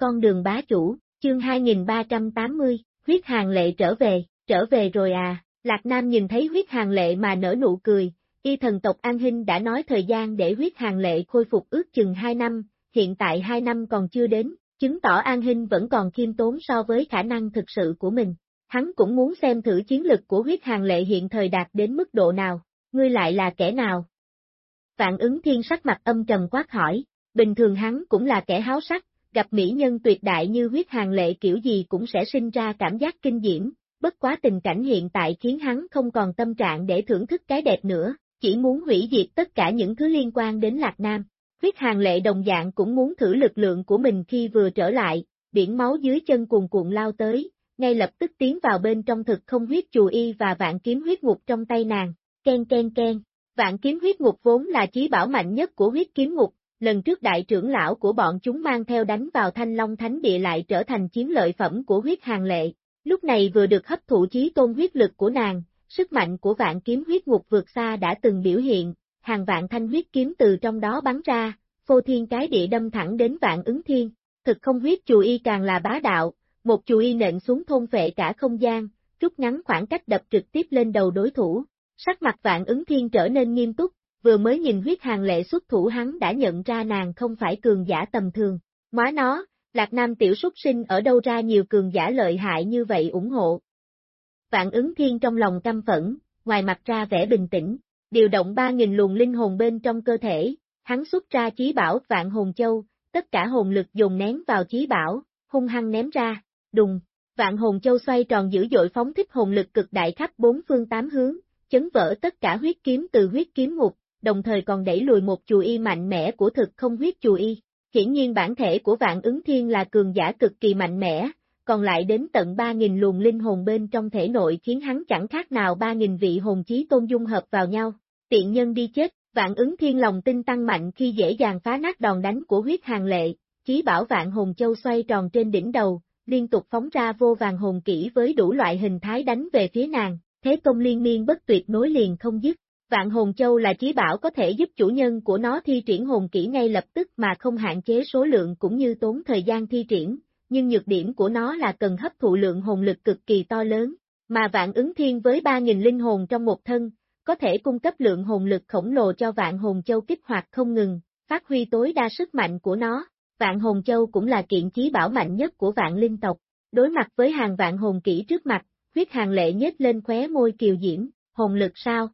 con đường bá chủ, chương 2380, huyết hàng lệ trở về, trở về rồi à, Lạc Nam nhìn thấy huyết hàng lệ mà nở nụ cười, y thần tộc An Hinh đã nói thời gian để huyết hàng lệ khôi phục ước chừng 2 năm, hiện tại 2 năm còn chưa đến, chứng tỏ An Hinh vẫn còn khiêm tốn so với khả năng thực sự của mình. Hắn cũng muốn xem thử chiến lực của huyết hàng lệ hiện thời đạt đến mức độ nào, ngươi lại là kẻ nào? Vạn ứng thiên sắc mặt âm trầm quát hỏi, bình thường hắn cũng là kẻ háo sắc, gặp mỹ nhân tuyệt đại như huyết hàng lệ kiểu gì cũng sẽ sinh ra cảm giác kinh diễm, bất quá tình cảnh hiện tại khiến hắn không còn tâm trạng để thưởng thức cái đẹp nữa, chỉ muốn hủy diệt tất cả những thứ liên quan đến Lạc Nam. Huyết hàng lệ đồng dạng cũng muốn thử lực lượng của mình khi vừa trở lại, biển máu dưới chân cuồn cuộn lao tới, ngay lập tức tiến vào bên trong thực không huyết chù y và vạn kiếm huyết ngục trong tay nàng, ken ken ken. Vạn kiếm huyết ngục vốn là chí bảo mạnh nhất của huyết kiếm ngục, lần trước đại trưởng lão của bọn chúng mang theo đánh vào thanh long thánh địa lại trở thành chiến lợi phẩm của huyết hàng lệ. Lúc này vừa được hấp thụ chí tôn huyết lực của nàng, sức mạnh của vạn kiếm huyết ngục vượt xa đã từng biểu hiện, hàng vạn thanh huyết kiếm từ trong đó bắn ra, phô thiên cái địa đâm thẳng đến vạn ứng thiên. Thực không huyết chù y càng là bá đạo, một chù y nện xuống thôn vệ cả không gian, rút ngắn khoảng cách đập trực tiếp lên đầu đối thủ. Sắc mặt vạn ứng thiên trở nên nghiêm túc, vừa mới nhìn huyết hàng lệ xuất thủ hắn đã nhận ra nàng không phải cường giả tầm thường. Móa nó, Lạc Nam tiểu súc sinh ở đâu ra nhiều cường giả lợi hại như vậy ủng hộ. Vạn ứng thiên trong lòng căm phẫn, ngoài mặt ra vẻ bình tĩnh, điều động 3.000 luồng linh hồn bên trong cơ thể, hắn xuất ra chí bảo vạn hồn châu, tất cả hồn lực dùng nén vào chí bảo, hung hăng ném ra, đùng, vạn hồn châu xoay tròn dữ dội phóng thích hồn lực cực đại khắp bốn phương tám hướng, chấn vỡ tất cả huyết kiếm từ huyết kiếm ngục, đồng thời còn đẩy lùi một chù y mạnh mẽ của thực không huyết chù y. Hiển nhiên bản thể của vạn ứng thiên là cường giả cực kỳ mạnh mẽ, còn lại đến tận 3.000 luồng linh hồn bên trong thể nội khiến hắn chẳng khác nào 3.000 vị hồn chí tôn dung hợp vào nhau. Tiện nhân đi chết, vạn ứng thiên lòng tin tăng mạnh khi dễ dàng phá nát đòn đánh của huyết hàng lệ, chí bảo vạn hồn châu xoay tròn trên đỉnh đầu, liên tục phóng ra vô vàng hồn kỹ với đủ loại hình thái đánh về phía nàng, thế công liên miên bất tuyệt nối liền không dứt. Vạn hồn châu là trí bảo có thể giúp chủ nhân của nó thi triển hồn kỹ ngay lập tức mà không hạn chế số lượng cũng như tốn thời gian thi triển, nhưng nhược điểm của nó là cần hấp thụ lượng hồn lực cực kỳ to lớn, mà vạn ứng thiên với 3.000 linh hồn trong một thân, có thể cung cấp lượng hồn lực khổng lồ cho vạn hồn châu kích hoạt không ngừng, phát huy tối đa sức mạnh của nó. Vạn hồn châu cũng là kiện chí bảo mạnh nhất của vạn linh tộc. Đối mặt với hàng vạn hồn kỹ trước mặt, huyết hàng lệ nhếch lên khóe môi kiều diễm, hồn lực sao?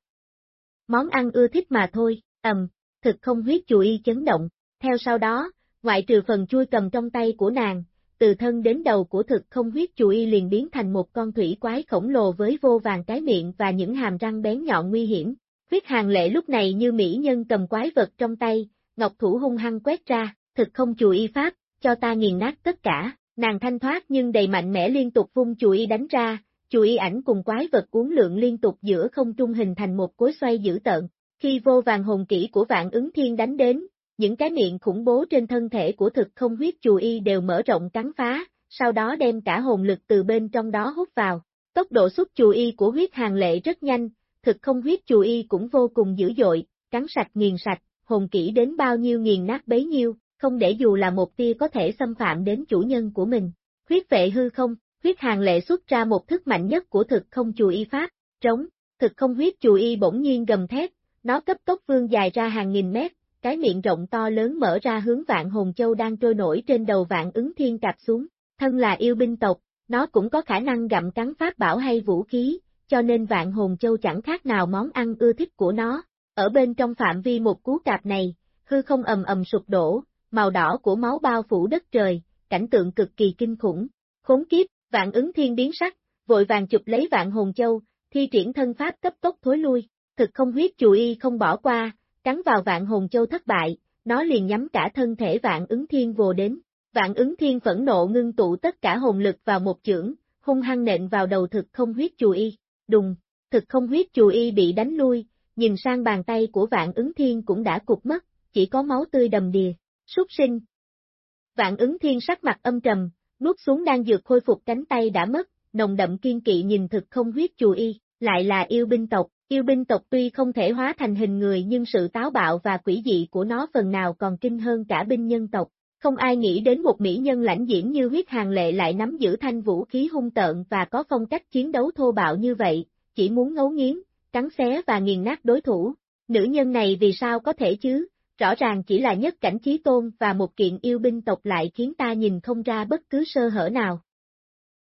Món ăn ưa thích mà thôi, ầm, thực không huyết chù y chấn động. Theo sau đó, ngoại trừ phần chui cầm trong tay của nàng, từ thân đến đầu của thực không huyết chù y liền biến thành một con thủy quái khổng lồ với vô vàng cái miệng và những hàm răng bén nhọn nguy hiểm. Huyết hàng lệ lúc này như mỹ nhân cầm quái vật trong tay, ngọc thủ hung hăng quét ra, thực không chù y pháp, cho ta nghiền nát tất cả, nàng thanh thoát nhưng đầy mạnh mẽ liên tục vung chù y đánh ra, Chùi y ảnh cùng quái vật cuốn lượng liên tục giữa không trung hình thành một cối xoay dữ tợn. Khi vô vàng hồn kỹ của vạn ứng thiên đánh đến, những cái miệng khủng bố trên thân thể của thực không huyết chùi y đều mở rộng cắn phá, sau đó đem cả hồn lực từ bên trong đó hút vào. Tốc độ xuất chùi y của huyết hàng lệ rất nhanh, thực không huyết chùi y cũng vô cùng dữ dội, cắn sạch nghiền sạch, hồn kỹ đến bao nhiêu nghiền nát bấy nhiêu, không để dù là một tia có thể xâm phạm đến chủ nhân của mình. Huyết vệ hư không, huyết hàng lệ xuất ra một thức mạnh nhất của thực không chù y pháp, trống, thực không huyết chù y bỗng nhiên gầm thét, nó cấp tốc vương dài ra hàng nghìn mét, cái miệng rộng to lớn mở ra hướng vạn hồn châu đang trôi nổi trên đầu vạn ứng thiên cạp xuống, thân là yêu binh tộc, nó cũng có khả năng gặm cắn pháp bảo hay vũ khí, cho nên vạn hồn châu chẳng khác nào món ăn ưa thích của nó, ở bên trong phạm vi một cú cạp này, hư không ầm ầm sụp đổ, màu đỏ của máu bao phủ đất trời, cảnh tượng cực kỳ kinh khủng. Khốn kiếp, vạn ứng thiên biến sắc, vội vàng chụp lấy vạn hồn châu, thi triển thân pháp cấp tốc thối lui, thực không huyết chù y không bỏ qua, cắn vào vạn hồn châu thất bại, nó liền nhắm cả thân thể vạn ứng thiên vồ đến. Vạn ứng thiên phẫn nộ ngưng tụ tất cả hồn lực vào một chưởng, hung hăng nện vào đầu thực không huyết chù y, đùng, thực không huyết chù y bị đánh lui, nhìn sang bàn tay của vạn ứng thiên cũng đã cục mất, chỉ có máu tươi đầm đìa, súc sinh. Vạn ứng thiên sắc mặt âm trầm, nuốt xuống đang dược khôi phục cánh tay đã mất, nồng đậm kiên kỵ nhìn thực không huyết chù y, lại là yêu binh tộc, yêu binh tộc tuy không thể hóa thành hình người nhưng sự táo bạo và quỷ dị của nó phần nào còn kinh hơn cả binh nhân tộc. Không ai nghĩ đến một mỹ nhân lãnh diễn như huyết hàng lệ lại nắm giữ thanh vũ khí hung tợn và có phong cách chiến đấu thô bạo như vậy, chỉ muốn ngấu nghiến, cắn xé và nghiền nát đối thủ. Nữ nhân này vì sao có thể chứ, rõ ràng chỉ là nhất cảnh trí tôn và một kiện yêu binh tộc lại khiến ta nhìn không ra bất cứ sơ hở nào.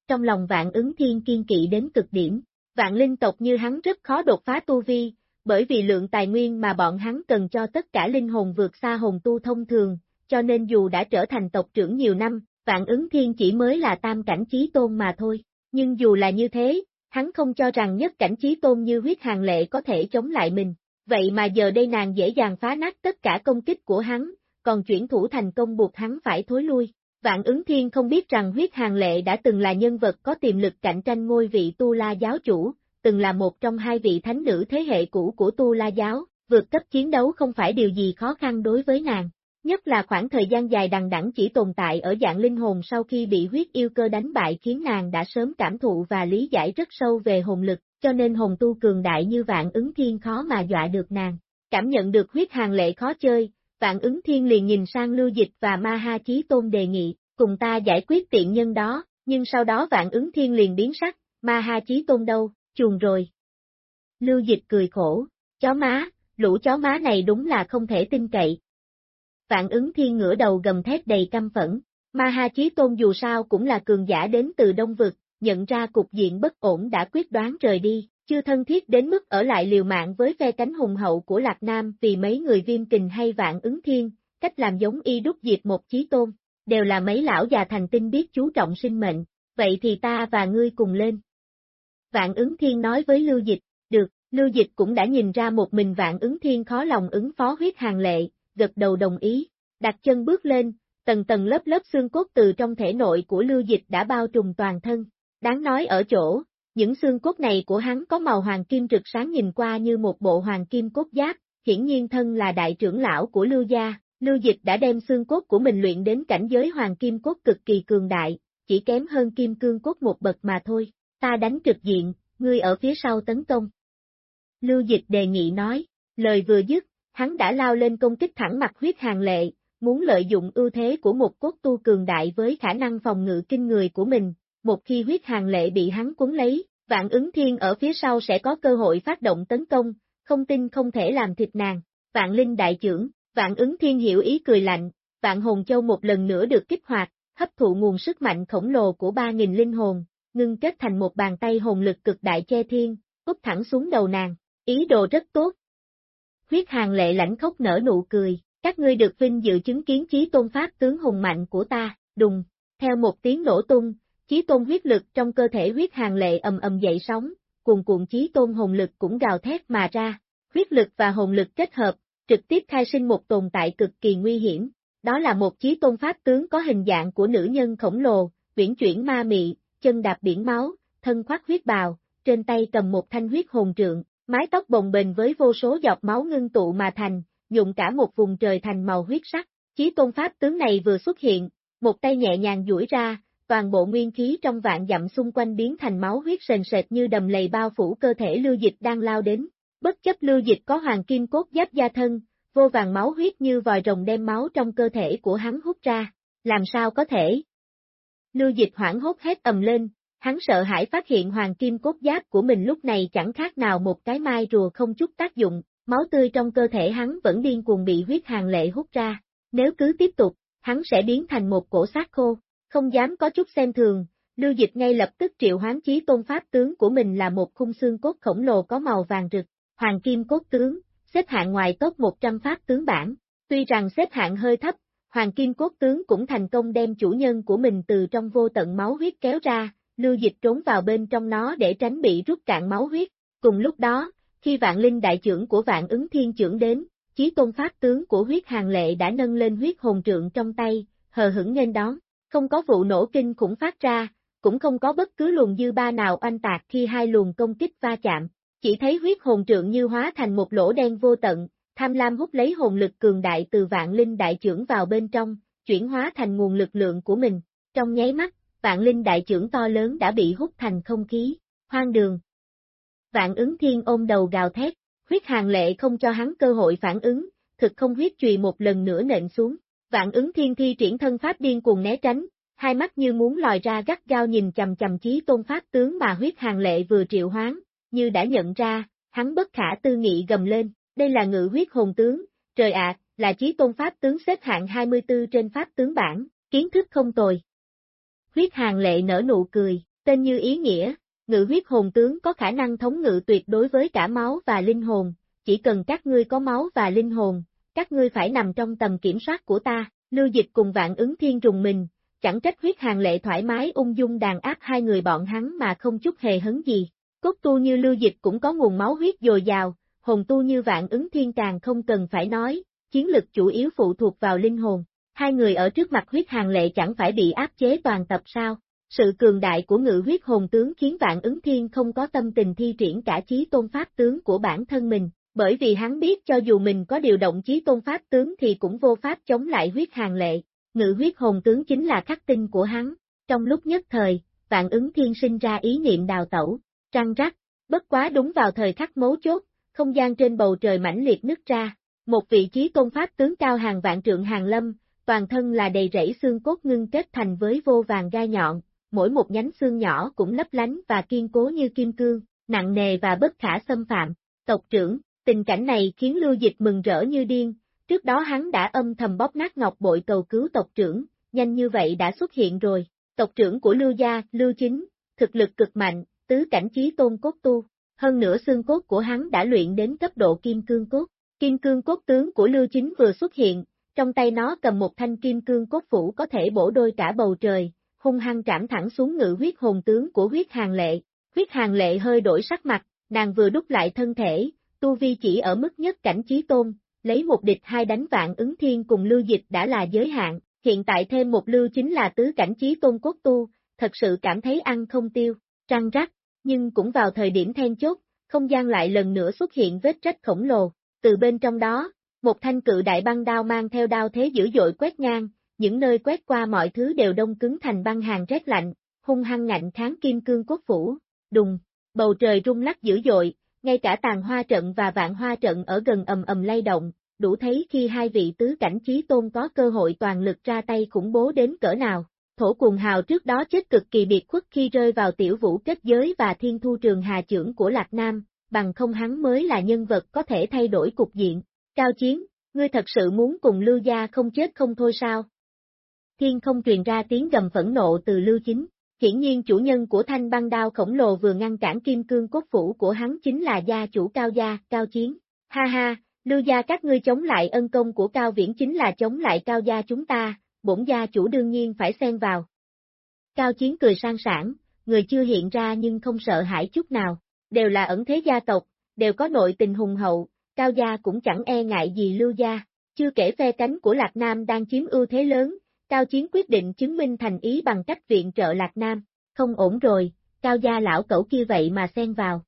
Trong lòng vạn ứng thiên kiên kỵ đến cực điểm, vạn linh tộc như hắn rất khó đột phá tu vi, bởi vì lượng tài nguyên mà bọn hắn cần cho tất cả linh hồn vượt xa hồn tu thông thường, cho nên dù đã trở thành tộc trưởng nhiều năm, vạn ứng thiên chỉ mới là tam cảnh trí tôn mà thôi. Nhưng dù là như thế, hắn không cho rằng nhất cảnh trí tôn như huyết hàng lệ có thể chống lại mình. Vậy mà giờ đây nàng dễ dàng phá nát tất cả công kích của hắn, còn chuyển thủ thành công buộc hắn phải thối lui. Vạn ứng thiên không biết rằng huyết hàng lệ đã từng là nhân vật có tiềm lực cạnh tranh ngôi vị Tu La giáo chủ, từng là một trong hai vị thánh nữ thế hệ cũ của Tu La giáo, vượt cấp chiến đấu không phải điều gì khó khăn đối với nàng. Nhất là khoảng thời gian dài đằng đẵng chỉ tồn tại ở dạng linh hồn sau khi bị huyết yêu cơ đánh bại khiến nàng đã sớm cảm thụ và lý giải rất sâu về hồn lực, cho nên hồn tu cường đại như vạn ứng thiên khó mà dọa được nàng. Cảm nhận được huyết hàng lệ khó chơi, vạn ứng thiên liền nhìn sang lưu dịch và ma ha chí tôn đề nghị, cùng ta giải quyết tiện nhân đó, nhưng sau đó vạn ứng thiên liền biến sắc, ma ha chí tôn đâu, chuồn rồi. Lưu dịch cười khổ, chó má, lũ chó má này đúng là không thể tin cậy, Vạn ứng thiên ngửa đầu gầm thét đầy căm phẫn, Ma Ha Chí Tôn dù sao cũng là cường giả đến từ Đông Vực, nhận ra cục diện bất ổn đã quyết đoán rời đi, chưa thân thiết đến mức ở lại liều mạng với phe cánh hùng hậu của Lạc Nam vì mấy người viêm kình hay vạn ứng thiên, cách làm giống y đúc diệt một chí tôn, đều là mấy lão già thành tinh biết chú trọng sinh mệnh, vậy thì ta và ngươi cùng lên. Vạn ứng thiên nói với Lưu Dịch, được, Lưu Dịch cũng đã nhìn ra một mình vạn ứng thiên khó lòng ứng phó huyết hàng lệ, gật đầu đồng ý, đặt chân bước lên, tầng tầng lớp lớp xương cốt từ trong thể nội của lưu dịch đã bao trùm toàn thân. Đáng nói ở chỗ, những xương cốt này của hắn có màu hoàng kim rực sáng nhìn qua như một bộ hoàng kim cốt giáp, hiển nhiên thân là đại trưởng lão của lưu gia, lưu dịch đã đem xương cốt của mình luyện đến cảnh giới hoàng kim cốt cực kỳ cường đại, chỉ kém hơn kim cương cốt một bậc mà thôi, ta đánh trực diện, ngươi ở phía sau tấn công. Lưu dịch đề nghị nói, lời vừa dứt, hắn đã lao lên công kích thẳng mặt huyết hàng lệ, muốn lợi dụng ưu thế của một cốt tu cường đại với khả năng phòng ngự kinh người của mình, một khi huyết hàng lệ bị hắn cuốn lấy, vạn ứng thiên ở phía sau sẽ có cơ hội phát động tấn công, không tin không thể làm thịt nàng, vạn linh đại trưởng, vạn ứng thiên hiểu ý cười lạnh, vạn hồn châu một lần nữa được kích hoạt, hấp thụ nguồn sức mạnh khổng lồ của 3.000 linh hồn, ngưng kết thành một bàn tay hồn lực cực đại che thiên, úp thẳng xuống đầu nàng, ý đồ rất tốt, Huyết hàng lệ lãnh khóc nở nụ cười, các ngươi được vinh dự chứng kiến chí tôn pháp tướng hùng mạnh của ta, đùng, theo một tiếng nổ tung, chí tôn huyết lực trong cơ thể huyết hàng lệ ầm ầm dậy sóng, cuồn cuộn chí tôn hồn lực cũng gào thét mà ra, huyết lực và hồn lực kết hợp, trực tiếp khai sinh một tồn tại cực kỳ nguy hiểm, đó là một chí tôn pháp tướng có hình dạng của nữ nhân khổng lồ, viễn chuyển ma mị, chân đạp biển máu, thân khoác huyết bào, trên tay cầm một thanh huyết hồn trượng, Mái tóc bồng bềnh với vô số giọt máu ngưng tụ mà thành, dụng cả một vùng trời thành màu huyết sắc. Chí tôn pháp tướng này vừa xuất hiện, một tay nhẹ nhàng duỗi ra, toàn bộ nguyên khí trong vạn dặm xung quanh biến thành máu huyết sền sệt như đầm lầy bao phủ cơ thể lưu dịch đang lao đến. Bất chấp lưu dịch có hoàng kim cốt giáp da thân, vô vàng máu huyết như vòi rồng đem máu trong cơ thể của hắn hút ra, làm sao có thể? Lưu dịch hoảng hốt hét ầm lên, Hắn sợ hãi phát hiện hoàng kim cốt giáp của mình lúc này chẳng khác nào một cái mai rùa không chút tác dụng, máu tươi trong cơ thể hắn vẫn điên cuồng bị huyết hàng lệ hút ra. Nếu cứ tiếp tục, hắn sẽ biến thành một cổ xác khô, không dám có chút xem thường, lưu dịch ngay lập tức triệu hoán chí tôn pháp tướng của mình là một khung xương cốt khổng lồ có màu vàng rực, hoàng kim cốt tướng, xếp hạng ngoài top 100 pháp tướng bản. Tuy rằng xếp hạng hơi thấp, hoàng kim cốt tướng cũng thành công đem chủ nhân của mình từ trong vô tận máu huyết kéo ra, lưu dịch trốn vào bên trong nó để tránh bị rút cạn máu huyết. Cùng lúc đó, khi vạn linh đại trưởng của vạn ứng thiên trưởng đến, chí tôn pháp tướng của huyết hàng lệ đã nâng lên huyết hồn trượng trong tay, hờ hững nên đón, không có vụ nổ kinh khủng phát ra, cũng không có bất cứ luồng dư ba nào oanh tạc khi hai luồng công kích va chạm, chỉ thấy huyết hồn trượng như hóa thành một lỗ đen vô tận, tham lam hút lấy hồn lực cường đại từ vạn linh đại trưởng vào bên trong, chuyển hóa thành nguồn lực lượng của mình, trong nháy mắt, vạn linh đại trưởng to lớn đã bị hút thành không khí, hoang đường. Vạn ứng thiên ôm đầu gào thét, huyết hàng lệ không cho hắn cơ hội phản ứng, thực không huyết chùy một lần nữa nện xuống, Vạn ứng thiên thi triển thân pháp điên cuồng né tránh, hai mắt như muốn lòi ra gắt gao nhìn chầm chầm chí tôn pháp tướng mà huyết hàng lệ vừa triệu hoán, như đã nhận ra, hắn bất khả tư nghị gầm lên, đây là ngự huyết hồn tướng, trời ạ, là chí tôn pháp tướng xếp hạng 24 trên pháp tướng bảng, kiến thức không tồi. Huyết hàng lệ nở nụ cười, tên như ý nghĩa, ngự huyết hồn tướng có khả năng thống ngự tuyệt đối với cả máu và linh hồn, chỉ cần các ngươi có máu và linh hồn, các ngươi phải nằm trong tầm kiểm soát của ta, lưu dịch cùng vạn ứng thiên trùng mình, chẳng trách huyết hàng lệ thoải mái ung dung đàn áp hai người bọn hắn mà không chút hề hấn gì. Cốt tu như lưu dịch cũng có nguồn máu huyết dồi dào, hồn tu như vạn ứng thiên càng không cần phải nói, chiến lực chủ yếu phụ thuộc vào linh hồn. Hai người ở trước mặt huyết hàng lệ chẳng phải bị áp chế toàn tập sao. Sự cường đại của ngự huyết hồn tướng khiến vạn ứng thiên không có tâm tình thi triển cả chí tôn pháp tướng của bản thân mình, bởi vì hắn biết cho dù mình có điều động chí tôn pháp tướng thì cũng vô pháp chống lại huyết hàng lệ. Ngự huyết hồn tướng chính là khắc tinh của hắn. Trong lúc nhất thời, vạn ứng thiên sinh ra ý niệm đào tẩu, trăng rắc, bất quá đúng vào thời khắc mấu chốt, không gian trên bầu trời mãnh liệt nứt ra. Một vị trí tôn pháp tướng cao hàng vạn trượng hàng lâm, toàn thân là đầy rẫy xương cốt ngưng kết thành với vô vàng gai nhọn, mỗi một nhánh xương nhỏ cũng lấp lánh và kiên cố như kim cương, nặng nề và bất khả xâm phạm. Tộc trưởng, tình cảnh này khiến Lưu Dịch mừng rỡ như điên, trước đó hắn đã âm thầm bóp nát ngọc bội cầu cứu tộc trưởng, nhanh như vậy đã xuất hiện rồi. Tộc trưởng của Lưu Gia, Lưu Chính, thực lực cực mạnh, tứ cảnh trí tôn cốt tu, hơn nữa xương cốt của hắn đã luyện đến cấp độ kim cương cốt. Kim cương cốt tướng của Lưu Chính vừa xuất hiện, trong tay nó cầm một thanh kim cương cốt phủ có thể bổ đôi cả bầu trời, hung hăng trảm thẳng xuống ngự huyết hồn tướng của huyết hàng lệ. Huyết hàng lệ hơi đổi sắc mặt, nàng vừa đúc lại thân thể, tu vi chỉ ở mức nhất cảnh trí tôn, lấy một địch hai đánh vạn ứng thiên cùng lưu dịch đã là giới hạn, hiện tại thêm một lưu chính là tứ cảnh trí tôn quốc tu, thật sự cảm thấy ăn không tiêu, trăng rắc, nhưng cũng vào thời điểm then chốt, không gian lại lần nữa xuất hiện vết rách khổng lồ, từ bên trong đó, một thanh cự đại băng đao mang theo đao thế dữ dội quét ngang, những nơi quét qua mọi thứ đều đông cứng thành băng hàng rét lạnh, hung hăng ngạnh kháng kim cương quốc phủ, đùng, bầu trời rung lắc dữ dội, ngay cả tàn hoa trận và vạn hoa trận ở gần ầm ầm lay động, đủ thấy khi hai vị tứ cảnh trí tôn có cơ hội toàn lực ra tay khủng bố đến cỡ nào. Thổ cuồng hào trước đó chết cực kỳ biệt khuất khi rơi vào tiểu vũ kết giới và thiên thu trường hà trưởng của Lạc Nam, bằng không hắn mới là nhân vật có thể thay đổi cục diện. Cao chiến, ngươi thật sự muốn cùng Lưu Gia không chết không thôi sao? Thiên không truyền ra tiếng gầm phẫn nộ từ Lưu Chính. Hiển nhiên chủ nhân của thanh băng đao khổng lồ vừa ngăn cản kim cương cốt phủ của hắn chính là gia chủ Cao Gia, Cao Chiến. Ha ha, Lưu Gia các ngươi chống lại ân công của Cao Viễn chính là chống lại Cao Gia chúng ta, bổn gia chủ đương nhiên phải xen vào. Cao Chiến cười sang sảng, người chưa hiện ra nhưng không sợ hãi chút nào, đều là ẩn thế gia tộc, đều có nội tình hùng hậu, Cao Gia cũng chẳng e ngại gì Lưu Gia, chưa kể phe cánh của Lạc Nam đang chiếm ưu thế lớn, Cao Chiến quyết định chứng minh thành ý bằng cách viện trợ Lạc Nam, không ổn rồi, Cao Gia lão cẩu kia vậy mà xen vào.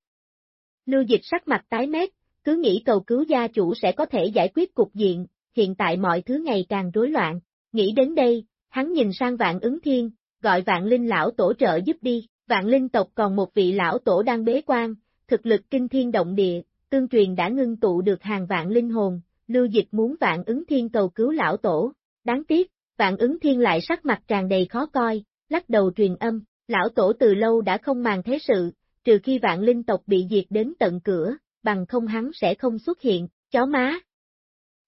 Lưu Dịch sắc mặt tái mét, cứ nghĩ cầu cứu gia chủ sẽ có thể giải quyết cục diện, hiện tại mọi thứ ngày càng rối loạn, nghĩ đến đây, hắn nhìn sang vạn ứng thiên, gọi vạn linh lão tổ trợ giúp đi, vạn linh tộc còn một vị lão tổ đang bế quan, thực lực kinh thiên động địa, tương truyền đã ngưng tụ được hàng vạn linh hồn, lưu dịch muốn vạn ứng thiên cầu cứu lão tổ, đáng tiếc, vạn ứng thiên lại sắc mặt tràn đầy khó coi, lắc đầu truyền âm, lão tổ từ lâu đã không màng thế sự, trừ khi vạn linh tộc bị diệt đến tận cửa, bằng không hắn sẽ không xuất hiện, chó má.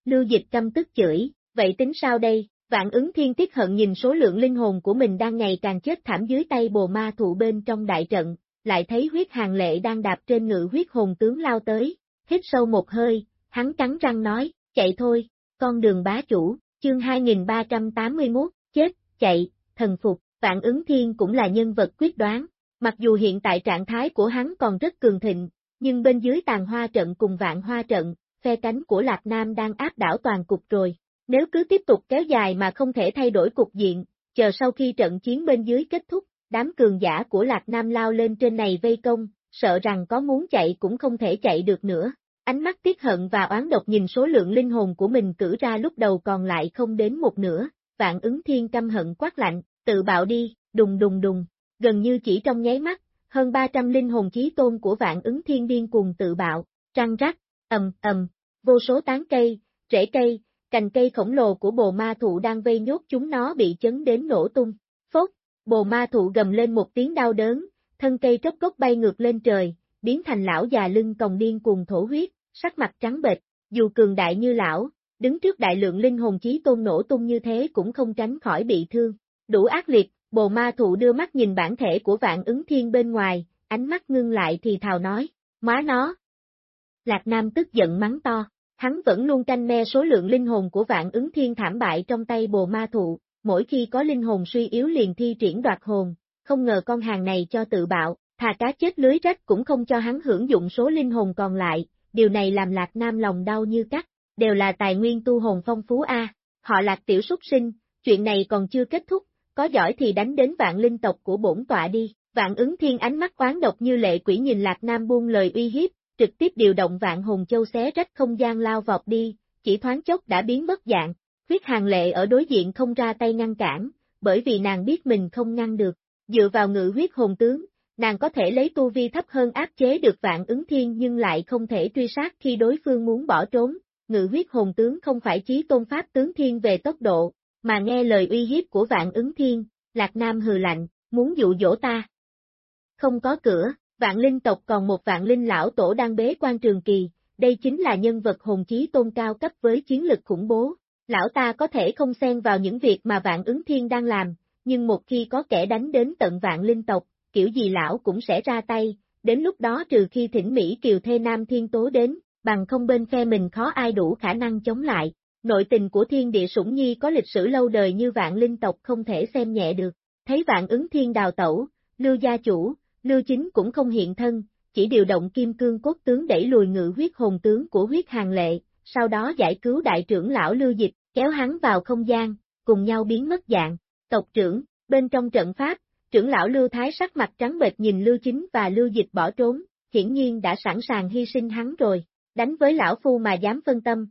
Lưu dịch căm tức chửi, vậy tính sao đây, vạn ứng thiên tiết hận nhìn số lượng linh hồn của mình đang ngày càng chết thảm dưới tay bồ ma thụ bên trong đại trận, lại thấy huyết hàng lệ đang đạp trên ngự huyết hồn tướng lao tới, hít sâu một hơi, hắn cắn răng nói, chạy thôi, con đường bá chủ, chương 2381, chết, chạy, thần phục, vạn ứng thiên cũng là nhân vật quyết đoán, mặc dù hiện tại trạng thái của hắn còn rất cường thịnh, nhưng bên dưới tàn hoa trận cùng vạn hoa trận, phe cánh của Lạc Nam đang áp đảo toàn cục rồi. Nếu cứ tiếp tục kéo dài mà không thể thay đổi cục diện, chờ sau khi trận chiến bên dưới kết thúc, đám cường giả của Lạc Nam lao lên trên này vây công, sợ rằng có muốn chạy cũng không thể chạy được nữa. Ánh mắt tiếc hận và oán độc nhìn số lượng linh hồn của mình cử ra lúc đầu còn lại không đến một nửa, vạn ứng thiên căm hận quát lạnh, tự bạo đi, đùng đùng đùng, gần như chỉ trong nháy mắt, hơn 300 linh hồn chí tôn của vạn ứng thiên điên cùng tự bạo, trăng rắc, ầm ầm, vô số tán cây, rễ cây, cành cây khổng lồ của bồ ma thụ đang vây nhốt chúng nó bị chấn đến nổ tung. Phốt, bồ ma thụ gầm lên một tiếng đau đớn, thân cây trốc cốc bay ngược lên trời, biến thành lão già lưng còng điên cùng thổ huyết, sắc mặt trắng bệch, dù cường đại như lão, đứng trước đại lượng linh hồn chí tôn nổ tung như thế cũng không tránh khỏi bị thương. Đủ ác liệt, bồ ma thụ đưa mắt nhìn bản thể của vạn ứng thiên bên ngoài, ánh mắt ngưng lại thì thào nói, má nó. Lạc Nam tức giận mắng to, hắn vẫn luôn canh me số lượng linh hồn của vạn ứng thiên thảm bại trong tay bồ ma thụ, mỗi khi có linh hồn suy yếu liền thi triển đoạt hồn, không ngờ con hàng này cho tự bạo, thà cá chết lưới rách cũng không cho hắn hưởng dụng số linh hồn còn lại, điều này làm Lạc Nam lòng đau như cắt, đều là tài nguyên tu hồn phong phú a. Họ Lạc tiểu súc sinh, chuyện này còn chưa kết thúc, có giỏi thì đánh đến vạn linh tộc của bổn tọa đi. Vạn ứng thiên ánh mắt quán độc như lệ quỷ nhìn Lạc Nam buông lời uy hiếp, trực tiếp điều động vạn hồn châu xé rách không gian lao vọt đi, chỉ thoáng chốc đã biến mất dạng. Huyết hàng lệ ở đối diện không ra tay ngăn cản, bởi vì nàng biết mình không ngăn được. Dựa vào ngự huyết hồn tướng, nàng có thể lấy tu vi thấp hơn áp chế được vạn ứng thiên nhưng lại không thể truy sát khi đối phương muốn bỏ trốn. Ngự huyết hồn tướng không phải chí tôn pháp tướng thiên về tốc độ, mà nghe lời uy hiếp của vạn ứng thiên, Lạc Nam hừ lạnh, muốn dụ dỗ ta. Không có cửa, vạn linh tộc còn một vạn linh lão tổ đang bế quan trường kỳ, đây chính là nhân vật hồn chí tôn cao cấp với chiến lực khủng bố. Lão ta có thể không xen vào những việc mà vạn ứng thiên đang làm, nhưng một khi có kẻ đánh đến tận vạn linh tộc, kiểu gì lão cũng sẽ ra tay, đến lúc đó trừ khi thỉnh Mỹ Kiều Thê Nam Thiên Tố đến, bằng không bên phe mình khó ai đủ khả năng chống lại. Nội tình của thiên địa sủng nhi có lịch sử lâu đời như vạn linh tộc không thể xem nhẹ được. Thấy vạn ứng thiên đào tẩu, lưu gia chủ, lưu chính cũng không hiện thân, chỉ điều động kim cương cốt tướng đẩy lùi ngự huyết hồn tướng của huyết hàng lệ, sau đó giải cứu đại trưởng lão lưu dịch, kéo hắn vào không gian, cùng nhau biến mất dạng. Tộc trưởng, bên trong trận pháp, trưởng lão lưu thái sắc mặt trắng bệch nhìn lưu chính và lưu dịch bỏ trốn, hiển nhiên đã sẵn sàng hy sinh hắn rồi, đánh với lão phu mà dám phân tâm,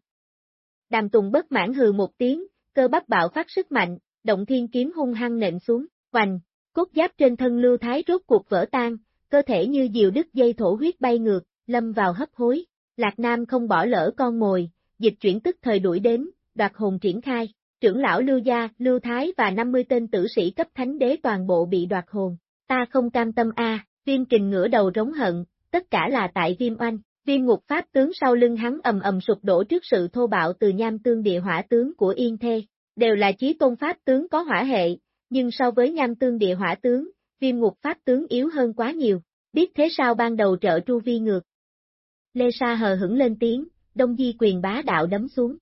Đàm Tùng bất mãn hừ một tiếng, cơ bắp bạo phát sức mạnh, động thiên kiếm hung hăng nện xuống, hoành, cốt giáp trên thân lưu thái rốt cuộc vỡ tan, cơ thể như diều đứt dây thổ huyết bay ngược, lâm vào hấp hối. Lạc Nam không bỏ lỡ con mồi, dịch chuyển tức thời đuổi đến, đoạt hồn triển khai, trưởng lão Lưu Gia, Lưu Thái và 50 tên tử sĩ cấp thánh đế toàn bộ bị đoạt hồn. Ta không cam tâm a, viêm kình ngửa đầu rống hận, tất cả là tại viêm oanh. Viêm ngục pháp tướng sau lưng hắn ầm ầm sụp đổ trước sự thô bạo từ nham tương địa hỏa tướng của Yên Thê, đều là chí tôn pháp tướng có hỏa hệ, nhưng so với nham tương địa hỏa tướng, viêm ngục pháp tướng yếu hơn quá nhiều, biết thế sao ban đầu trợ tru vi ngược. Lê Sa hờ hững lên tiếng, đông di quyền bá đạo đấm xuống,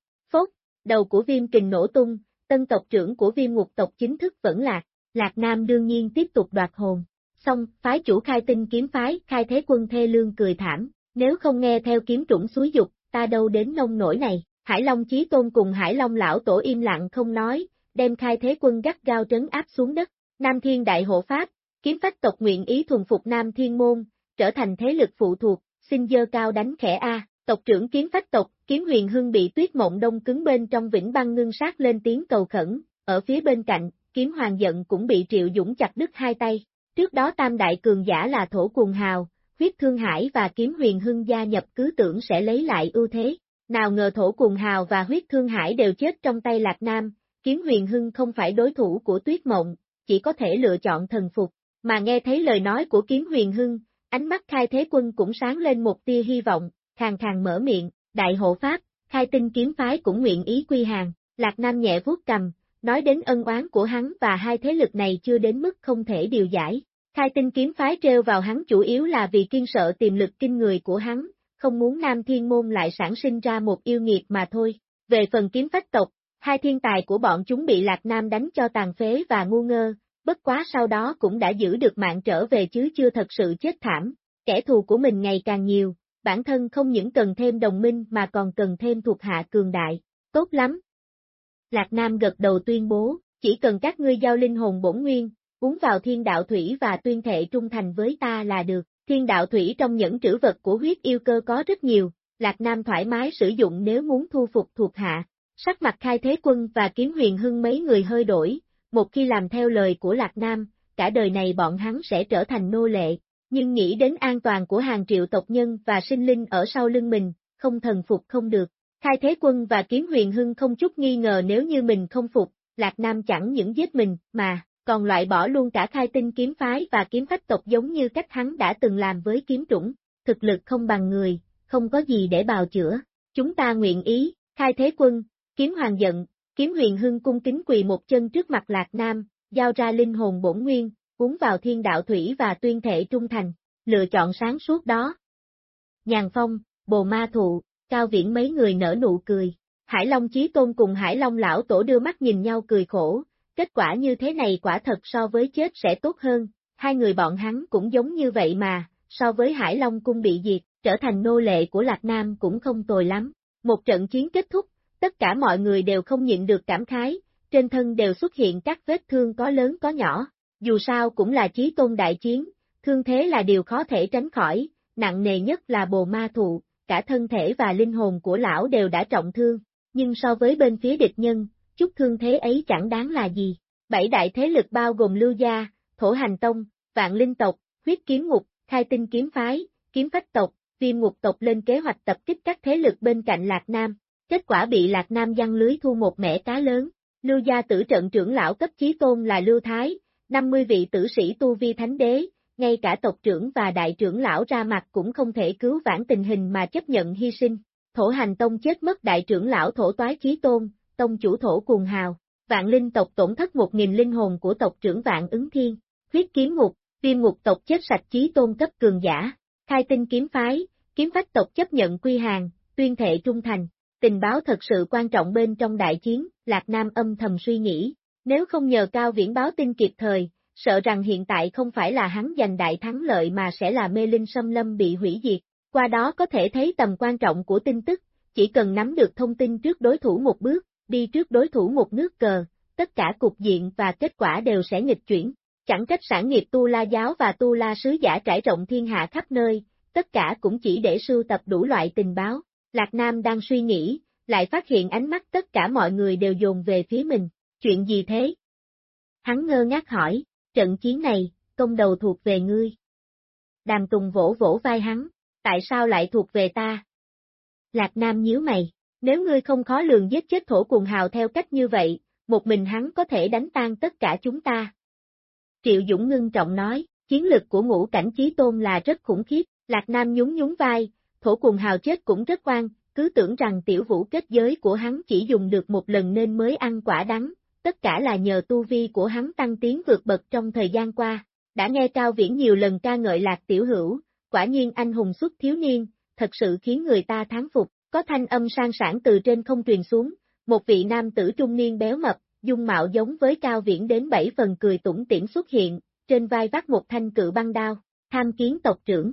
đầu của viêm kình nổ tung, tân tộc trưởng của viêm ngục tộc chính thức vẫn lạc, Lạc Nam đương nhiên tiếp tục đoạt hồn. Xong, phái chủ khai tinh kiếm phái, khai thế quân thê lương cười thảm, nếu không nghe theo kiếm trũng suối dục, ta đâu đến nông nổi này. Hải Long Chí Tôn cùng Hải Long Lão Tổ im lặng không nói, đem khai thế quân gắt gao trấn áp xuống đất. Nam Thiên Đại Hộ Pháp, kiếm phách tộc nguyện ý thuần phục Nam Thiên Môn, trở thành thế lực phụ thuộc, xin dơ cao đánh khẽ A. Tộc trưởng kiếm phách tộc, kiếm huyền hưng bị tuyết mộng đông cứng bên trong vĩnh băng ngưng sát lên tiếng cầu khẩn, ở phía bên cạnh, kiếm hoàng giận cũng bị triệu dũng chặt đứt hai tay. Trước đó tam đại cường giả là thổ cuồng hào, huyết thương hải và kiếm huyền hưng gia nhập cứ tưởng sẽ lấy lại ưu thế. Nào ngờ thổ Cuồng hào và huyết thương hải đều chết trong tay Lạc Nam, kiếm huyền hưng không phải đối thủ của tuyết mộng, chỉ có thể lựa chọn thần phục, mà nghe thấy lời nói của kiếm huyền hưng, ánh mắt khai thế quân cũng sáng lên một tia hy vọng, khàng khàng mở miệng, đại hộ pháp, khai tinh kiếm phái cũng nguyện ý quy hàng, Lạc Nam nhẹ vuốt cầm, nói đến ân oán của hắn và hai thế lực này chưa đến mức không thể điều giải, Khai tinh kiếm phái treo vào hắn chủ yếu là vì kiên sợ tiềm lực kinh người của hắn, không muốn Nam Thiên Môn lại sản sinh ra một yêu nghiệt mà thôi. Về phần kiếm phách tộc, hai thiên tài của bọn chúng bị Lạc Nam đánh cho tàn phế và ngu ngơ, bất quá sau đó cũng đã giữ được mạng trở về chứ chưa thật sự chết thảm. Kẻ thù của mình ngày càng nhiều, bản thân không những cần thêm đồng minh mà còn cần thêm thuộc hạ cường đại. Tốt lắm. Lạc Nam gật đầu tuyên bố, chỉ cần các ngươi giao linh hồn bổn nguyên, uống vào thiên đạo thủy và tuyên thệ trung thành với ta là được. Thiên đạo thủy trong những trữ vật của huyết yêu cơ có rất nhiều, Lạc Nam thoải mái sử dụng nếu muốn thu phục thuộc hạ. Sắc mặt khai thế quân và kiếm huyền hưng mấy người hơi đổi, một khi làm theo lời của Lạc Nam, cả đời này bọn hắn sẽ trở thành nô lệ, nhưng nghĩ đến an toàn của hàng triệu tộc nhân và sinh linh ở sau lưng mình, không thần phục không được. Khai Thế Quân và Kiếm Huyền Hưng không chút nghi ngờ nếu như mình không phục, Lạc Nam chẳng những giết mình, mà, còn loại bỏ luôn cả khai tinh kiếm phái và kiếm phách tộc giống như cách hắn đã từng làm với kiếm trũng, thực lực không bằng người, không có gì để bào chữa. Chúng ta nguyện ý, khai thế quân, kiếm hoàng giận, kiếm huyền hưng cung kính quỳ một chân trước mặt Lạc Nam, giao ra linh hồn bổn nguyên, cuốn vào thiên đạo thủy và tuyên thể trung thành, lựa chọn sáng suốt đó. Nhàn phong, bồ ma thụ, cao viễn mấy người nở nụ cười, Hải Long Chí Tôn cùng Hải Long Lão Tổ đưa mắt nhìn nhau cười khổ, kết quả như thế này quả thật so với chết sẽ tốt hơn, hai người bọn hắn cũng giống như vậy mà, so với Hải Long Cung bị diệt, trở thành nô lệ của Lạc Nam cũng không tồi lắm. Một trận chiến kết thúc, tất cả mọi người đều không nhịn được cảm khái, trên thân đều xuất hiện các vết thương có lớn có nhỏ, dù sao cũng là chí tôn đại chiến, thương thế là điều khó thể tránh khỏi, nặng nề nhất là bồ ma thụ, cả thân thể và linh hồn của lão đều đã trọng thương, nhưng so với bên phía địch nhân, chút thương thế ấy chẳng đáng là gì. Bảy đại thế lực bao gồm Lưu Gia, Thổ Hành Tông, Vạn Linh Tộc, Huyết Kiếm Ngục, Khai Tinh Kiếm Phái, Kiếm Phách Tộc, Viêm Ngục Tộc lên kế hoạch tập kích các thế lực bên cạnh Lạc Nam. Kết quả bị Lạc Nam giăng lưới thu một mẻ cá lớn. Lưu Gia tử trận trưởng lão cấp chí tôn là Lưu Thái, 50 vị tử sĩ tu vi thánh đế, ngay cả tộc trưởng và đại trưởng lão ra mặt cũng không thể cứu vãn tình hình mà chấp nhận hy sinh. Thổ hành tông chết mất đại trưởng lão thổ toái chí tôn, tông chủ thổ cuồng hào, vạn linh tộc tổn thất một nghìn linh hồn của tộc trưởng vạn ứng thiên, huyết kiếm ngục, viêm ngục tộc chết sạch chí tôn cấp cường giả, khai tinh kiếm phái, kiếm phách tộc chấp nhận quy hàng, tuyên thệ trung thành, tình báo thật sự quan trọng bên trong đại chiến, Lạc Nam âm thầm suy nghĩ, nếu không nhờ cao viễn báo tin kịp thời, sợ rằng hiện tại không phải là hắn giành đại thắng lợi mà sẽ là mê linh xâm lâm bị hủy diệt, qua đó có thể thấy tầm quan trọng của tin tức, chỉ cần nắm được thông tin trước đối thủ một bước, đi trước đối thủ một nước cờ, tất cả cục diện và kết quả đều sẽ nghịch chuyển. Chẳng trách sản nghiệp tu la giáo và tu la sứ giả trải rộng thiên hạ khắp nơi, tất cả cũng chỉ để sưu tập đủ loại tình báo. Lạc Nam đang suy nghĩ, lại phát hiện ánh mắt tất cả mọi người đều dồn về phía mình. Chuyện gì thế? Hắn ngơ ngác hỏi, trận chiến này, công đầu thuộc về ngươi. Đàm Tùng vỗ vỗ vai hắn, tại sao lại thuộc về ta? Lạc Nam nhíu mày, nếu ngươi không khó lường giết chết thổ cuồng hào theo cách như vậy, một mình hắn có thể đánh tan tất cả chúng ta. Triệu Dũng ngưng trọng nói, chiến lực của ngũ cảnh chí tôn là rất khủng khiếp, Lạc Nam nhún nhún vai, thổ cuồng hào chết cũng rất quan, cứ tưởng rằng tiểu vũ kết giới của hắn chỉ dùng được một lần nên mới ăn quả đắng, tất cả là nhờ tu vi của hắn tăng tiến vượt bậc trong thời gian qua. Đã nghe Cao Viễn nhiều lần ca ngợi Lạc Tiểu Hữu, quả nhiên anh hùng xuất thiếu niên, thật sự khiến người ta thán phục. Có thanh âm sang sản từ trên không truyền xuống, một vị nam tử trung niên béo mập, dung mạo giống với cao viễn đến bảy phần cười tủm tỉm xuất hiện, trên vai vác một thanh cự băng đao, tham kiến tộc trưởng.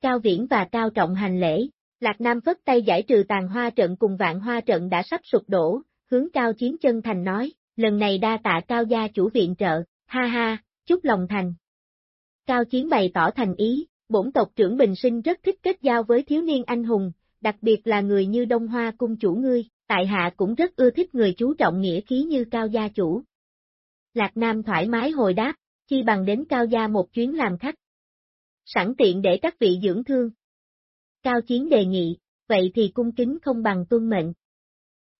Cao viễn và cao trọng hành lễ, Lạc Nam phất tay giải trừ tàn hoa trận cùng vạn hoa trận đã sắp sụp đổ, hướng cao chiến chân thành nói, lần này đa tạ cao gia chủ viện trợ, ha ha, chúc lòng thành. Cao chiến bày tỏ thành ý, bổn tộc trưởng Bình Sinh rất thích kết giao với thiếu niên anh hùng, đặc biệt là người như Đông Hoa cung chủ ngươi, tại hạ cũng rất ưa thích người chú trọng nghĩa khí như cao gia chủ. Lạc Nam thoải mái hồi đáp, chi bằng đến cao gia một chuyến làm khách. Sẵn tiện để các vị dưỡng thương. Cao Chiến đề nghị, vậy thì cung kính không bằng tuân mệnh.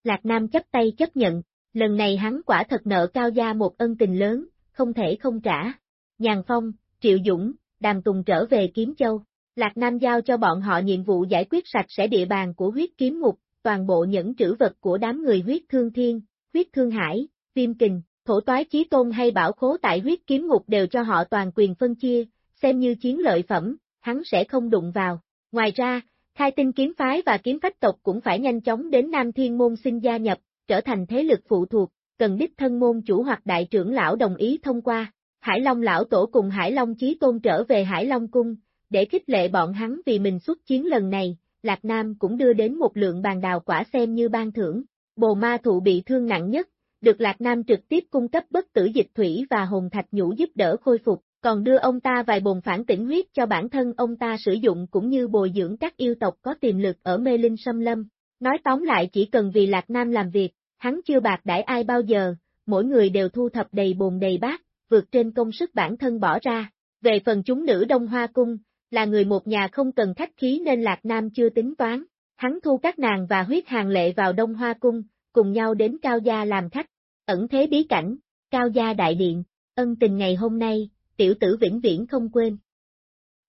Lạc Nam chấp tay chấp nhận, lần này hắn quả thật nợ cao gia một ân tình lớn, không thể không trả. Nhàn Phong, Triệu Dũng, Đàm Tùng trở về Kiếm Châu. Lạc Nam giao cho bọn họ nhiệm vụ giải quyết sạch sẽ địa bàn của huyết kiếm ngục, toàn bộ những trữ vật của đám người huyết thương thiên, huyết thương hải, viêm kình, thổ toái chí tôn hay bảo khố tại huyết kiếm ngục đều cho họ toàn quyền phân chia, xem như chiến lợi phẩm, hắn sẽ không đụng vào. Ngoài ra, khai tinh kiếm phái và kiếm phách tộc cũng phải nhanh chóng đến Nam Thiên Môn xin gia nhập, trở thành thế lực phụ thuộc, cần đích thân môn chủ hoặc đại trưởng lão đồng ý thông qua. Hải Long lão tổ cùng Hải Long chí tôn trở về Hải Long cung, để khích lệ bọn hắn vì mình xuất chiến lần này, Lạc Nam cũng đưa đến một lượng bàn đào quả xem như ban thưởng. Bồ ma thụ bị thương nặng nhất, được Lạc Nam trực tiếp cung cấp bất tử dịch thủy và hồn thạch nhũ giúp đỡ khôi phục, còn đưa ông ta vài bồn phản tỉnh huyết cho bản thân ông ta sử dụng cũng như bồi dưỡng các yêu tộc có tiềm lực ở mê linh xâm lâm. Nói tóm lại chỉ cần vì Lạc Nam làm việc, hắn chưa bạc đãi ai bao giờ, mỗi người đều thu thập đầy bồn đầy bát, vượt trên công sức bản thân bỏ ra. Về phần chúng nữ Đông Hoa Cung, là người một nhà không cần khách khí nên Lạc Nam chưa tính toán. Hắn thu các nàng và huyết hàng lệ vào Đông Hoa Cung, cùng nhau đến Cao Gia làm khách, ẩn thế bí cảnh, Cao Gia Đại Điện, ân tình ngày hôm nay, tiểu tử vĩnh viễn không quên.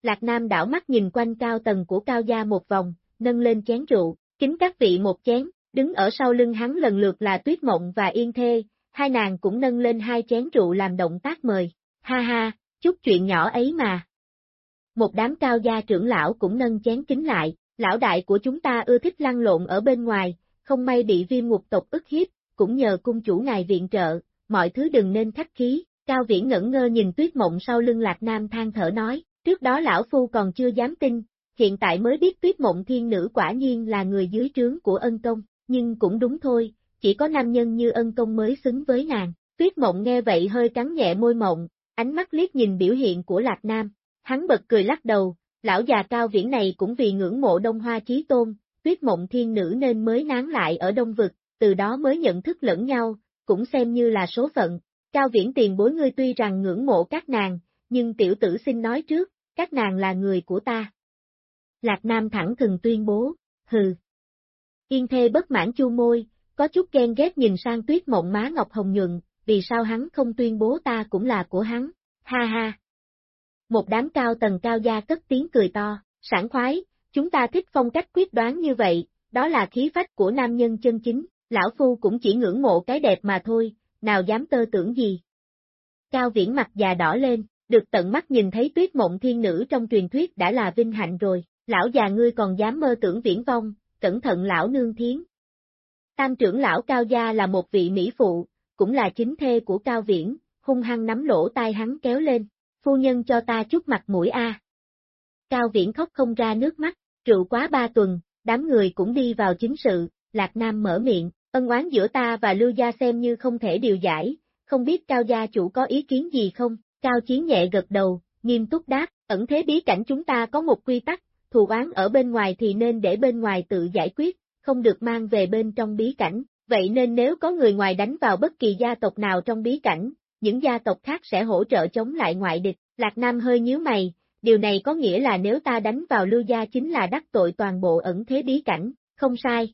Lạc Nam đảo mắt nhìn quanh cao tầng của Cao Gia một vòng, nâng lên chén rượu, kính các vị một chén, đứng ở sau lưng hắn lần lượt là Tuyết Mộng và Yên Thê, hai nàng cũng nâng lên hai chén rượu làm động tác mời, ha ha, chút chuyện nhỏ ấy mà. Một đám cao gia trưởng lão cũng nâng chén kính lại, lão đại của chúng ta ưa thích lăn lộn ở bên ngoài, không may bị viêm ngục tộc ức hiếp, cũng nhờ cung chủ ngài viện trợ, mọi thứ đừng nên khách khí, Cao Viễn ngẩn ngơ nhìn tuyết mộng sau lưng Lạc Nam than thở nói, trước đó lão phu còn chưa dám tin, hiện tại mới biết tuyết mộng thiên nữ quả nhiên là người dưới trướng của ân công, nhưng cũng đúng thôi, chỉ có nam nhân như ân công mới xứng với nàng. Tuyết mộng nghe vậy hơi cắn nhẹ môi mộng, ánh mắt liếc nhìn biểu hiện của Lạc Nam, hắn bật cười lắc đầu, lão già cao viễn này cũng vì ngưỡng mộ Đông Hoa Chí Tôn, tuyết mộng thiên nữ nên mới nán lại ở Đông Vực, từ đó mới nhận thức lẫn nhau, cũng xem như là số phận. Cao viễn tiền bối ngươi tuy rằng ngưỡng mộ các nàng, nhưng tiểu tử xin nói trước, các nàng là người của ta. Lạc Nam thẳng thừng tuyên bố, hừ. Yên thê bất mãn chu môi, có chút ghen ghét nhìn sang tuyết mộng má ngọc hồng nhuận, vì sao hắn không tuyên bố ta cũng là của hắn, ha ha. Một đám cao tầng cao gia cất tiếng cười to, sảng khoái, chúng ta thích phong cách quyết đoán như vậy, đó là khí phách của nam nhân chân chính, lão phu cũng chỉ ngưỡng mộ cái đẹp mà thôi, nào dám tơ tưởng gì. Cao viễn mặt già đỏ lên, được tận mắt nhìn thấy tuyết mộng thiên nữ trong truyền thuyết đã là vinh hạnh rồi, lão già ngươi còn dám mơ tưởng viễn vong, cẩn thận lão nương thiến. Tam trưởng lão Cao Gia là một vị mỹ phụ, cũng là chính thê của Cao Viễn, hung hăng nắm lỗ tai hắn kéo lên, phu nhân cho ta chút mặt mũi a. Cao Viễn khóc không ra nước mắt, rượu quá ba tuần, đám người cũng đi vào chính sự, Lạc Nam mở miệng, ân oán giữa ta và Lưu Gia xem như không thể điều giải, không biết Cao Gia chủ có ý kiến gì không, Cao Chiến nhẹ gật đầu, nghiêm túc đáp, ẩn thế bí cảnh chúng ta có một quy tắc, thù oán ở bên ngoài thì nên để bên ngoài tự giải quyết, không được mang về bên trong bí cảnh, vậy nên nếu có người ngoài đánh vào bất kỳ gia tộc nào trong bí cảnh, những gia tộc khác sẽ hỗ trợ chống lại ngoại địch, Lạc Nam hơi nhíu mày, điều này có nghĩa là nếu ta đánh vào lưu gia chính là đắc tội toàn bộ ẩn thế bí cảnh, không sai.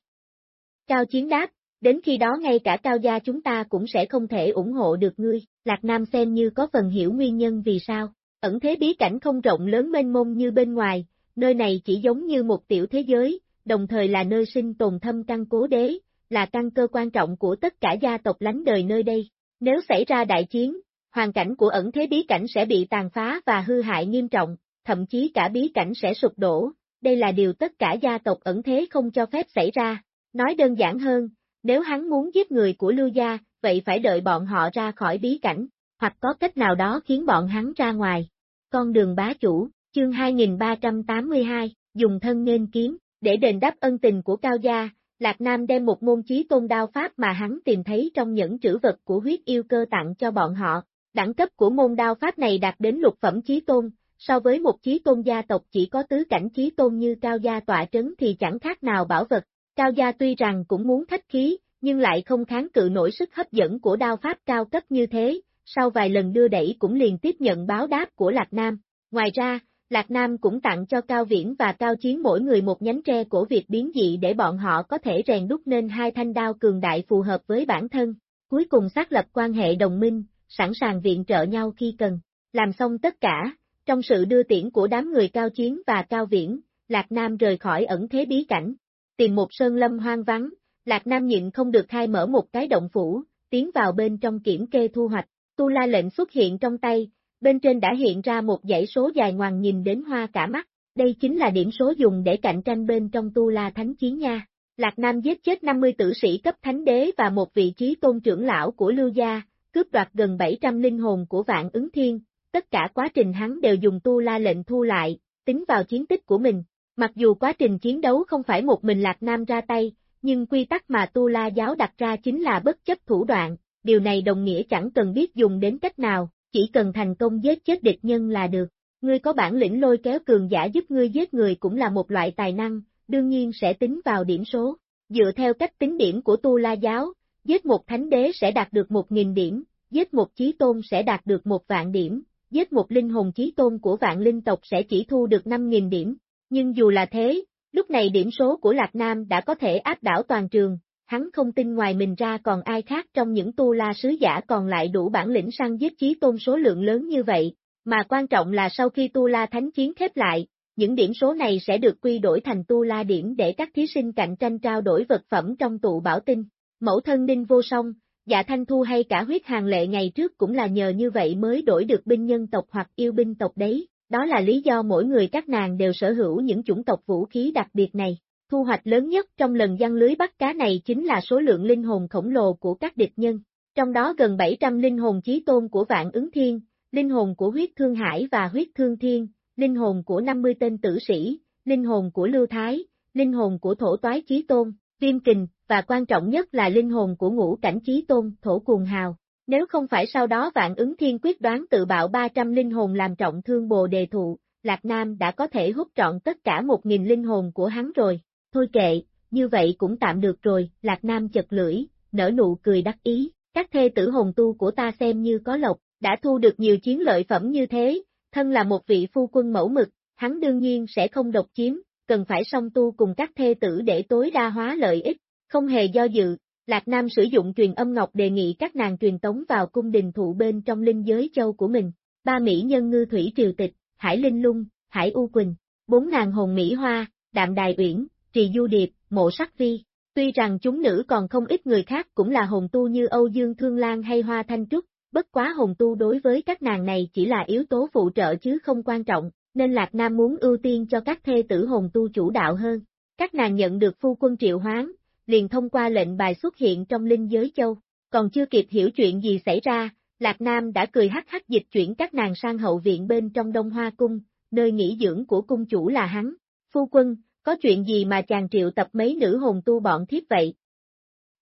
Cao Chiến đáp, đến khi đó ngay cả cao gia chúng ta cũng sẽ không thể ủng hộ được ngươi, Lạc Nam xem như có phần hiểu nguyên nhân vì sao, ẩn thế bí cảnh không rộng lớn mênh mông như bên ngoài, nơi này chỉ giống như một tiểu thế giới, đồng thời là nơi sinh tồn thâm căn cố đế, là căn cơ quan trọng của tất cả gia tộc lánh đời nơi đây. Nếu xảy ra đại chiến, hoàn cảnh của ẩn thế bí cảnh sẽ bị tàn phá và hư hại nghiêm trọng, thậm chí cả bí cảnh sẽ sụp đổ, đây là điều tất cả gia tộc ẩn thế không cho phép xảy ra. Nói đơn giản hơn, nếu hắn muốn giết người của Lưu Gia, vậy phải đợi bọn họ ra khỏi bí cảnh, hoặc có cách nào đó khiến bọn hắn ra ngoài. Con đường bá chủ, chương 2382, dùng thân nên kiếm, để đền đáp ân tình của Cao Gia, Lạc Nam đem một môn chí tôn đao pháp mà hắn tìm thấy trong những trữ vật của huyết yêu cơ tặng cho bọn họ. Đẳng cấp của môn đao pháp này đạt đến lục phẩm chí tôn, so với một chí tôn gia tộc chỉ có tứ cảnh chí tôn như Cao Gia tọa trấn thì chẳng khác nào bảo vật. Cao Gia tuy rằng cũng muốn thách khí, nhưng lại không kháng cự nổi sức hấp dẫn của đao pháp cao cấp như thế, sau vài lần đưa đẩy cũng liền tiếp nhận báo đáp của Lạc Nam. Ngoài ra, Lạc Nam cũng tặng cho Cao Viễn và Cao Chiến mỗi người một nhánh tre của việc biến dị để bọn họ có thể rèn đúc nên hai thanh đao cường đại phù hợp với bản thân, cuối cùng xác lập quan hệ đồng minh, sẵn sàng viện trợ nhau khi cần. Làm xong tất cả, trong sự đưa tiễn của đám người Cao Chiến và Cao Viễn, Lạc Nam rời khỏi ẩn thế bí cảnh, tìm một sơn lâm hoang vắng, Lạc Nam nhịn không được khai mở một cái động phủ, tiến vào bên trong kiểm kê thu hoạch, tu la lệnh xuất hiện trong tay, bên trên đã hiện ra một dãy số dài ngoằng nhìn đến hoa cả mắt, đây chính là điểm số dùng để cạnh tranh bên trong tu la thánh chiến nha. Lạc Nam giết chết 50 tử sĩ cấp thánh đế và một vị trí tôn trưởng lão của Lưu Gia, cướp đoạt gần 700 linh hồn của vạn ứng thiên, tất cả quá trình hắn đều dùng tu la lệnh thu lại, tính vào chiến tích của mình. Mặc dù quá trình chiến đấu không phải một mình Lạc Nam ra tay, nhưng quy tắc mà tu la giáo đặt ra chính là bất chấp thủ đoạn, điều này đồng nghĩa chẳng cần biết dùng đến cách nào, chỉ cần thành công giết chết địch nhân là được. Ngươi có bản lĩnh lôi kéo cường giả giúp ngươi giết người cũng là một loại tài năng, đương nhiên sẽ tính vào điểm số. Dựa theo cách tính điểm của Tu La Giáo, giết một thánh đế sẽ đạt được 1.000 điểm, giết một chí tôn sẽ đạt được một vạn điểm, giết một linh hồn chí tôn của vạn linh tộc sẽ chỉ thu được 5.000 điểm. Nhưng dù là thế, Lúc này điểm số của Lạc Nam đã có thể áp đảo toàn trường, hắn không tin ngoài mình ra còn ai khác trong những tu la sứ giả còn lại đủ bản lĩnh săn giết chí tôn số lượng lớn như vậy, mà quan trọng là sau khi tu la thánh chiến khép lại, những điểm số này sẽ được quy đổi thành tu la điểm để các thí sinh cạnh tranh trao đổi vật phẩm trong tụ bảo tinh. Mẫu thân Ninh vô song, dạ thanh thu hay cả huyết hàng lệ ngày trước cũng là nhờ như vậy mới đổi được binh nhân tộc hoặc yêu binh tộc đấy, đó là lý do mỗi người các nàng đều sở hữu những chủng tộc vũ khí đặc biệt này. Thu hoạch lớn nhất trong lần giăng lưới bắt cá này chính là số lượng linh hồn khổng lồ của các địch nhân, trong đó gần 700 linh hồn chí tôn của vạn ứng thiên, linh hồn của huyết thương hải và huyết thương thiên, linh hồn của 50 tên tử sĩ, linh hồn của lưu thái, linh hồn của thổ toái chí tôn, viêm kình, và quan trọng nhất là linh hồn của ngũ cảnh chí tôn, thổ cuồng hào. Nếu không phải sau đó vạn ứng thiên quyết đoán tự bạo 300 linh hồn làm trọng thương bồ đề thụ, Lạc Nam đã có thể hút trọn tất cả 1.000 linh hồn của hắn rồi. Thôi kệ, như vậy cũng tạm được rồi, Lạc Nam chật lưỡi, nở nụ cười đắc ý, các thê tử hồn tu của ta xem như có lộc, đã thu được nhiều chiến lợi phẩm như thế, thân là một vị phu quân mẫu mực, hắn đương nhiên sẽ không độc chiếm, cần phải song tu cùng các thê tử để tối đa hóa lợi ích, không hề do dự, Lạc Nam sử dụng truyền âm ngọc đề nghị các nàng truyền tống vào cung đình thụ bên trong linh giới châu của mình, ba mỹ nhân ngư thủy triều tịch, Hải Linh Lung, Hải U Quỳnh, bốn nàng hồn Mỹ Hoa, Đạm Đài Uyển, Trì Du Điệp, Mộ Sắc Vi. Tuy rằng chúng nữ còn không ít người khác cũng là hồn tu như Âu Dương Thương Lan hay Hoa Thanh Trúc, bất quá hồn tu đối với các nàng này chỉ là yếu tố phụ trợ chứ không quan trọng, nên Lạc Nam muốn ưu tiên cho các thê tử hồn tu chủ đạo hơn. Các nàng nhận được phu quân triệu hoán, liền thông qua lệnh bài xuất hiện trong linh giới châu, còn chưa kịp hiểu chuyện gì xảy ra, Lạc Nam đã cười hắc hắc dịch chuyển các nàng sang hậu viện bên trong Đông Hoa Cung, nơi nghỉ dưỡng của cung chủ là hắn. Phu quân, có chuyện gì mà chàng triệu tập mấy nữ hồn tu bọn thiếp vậy?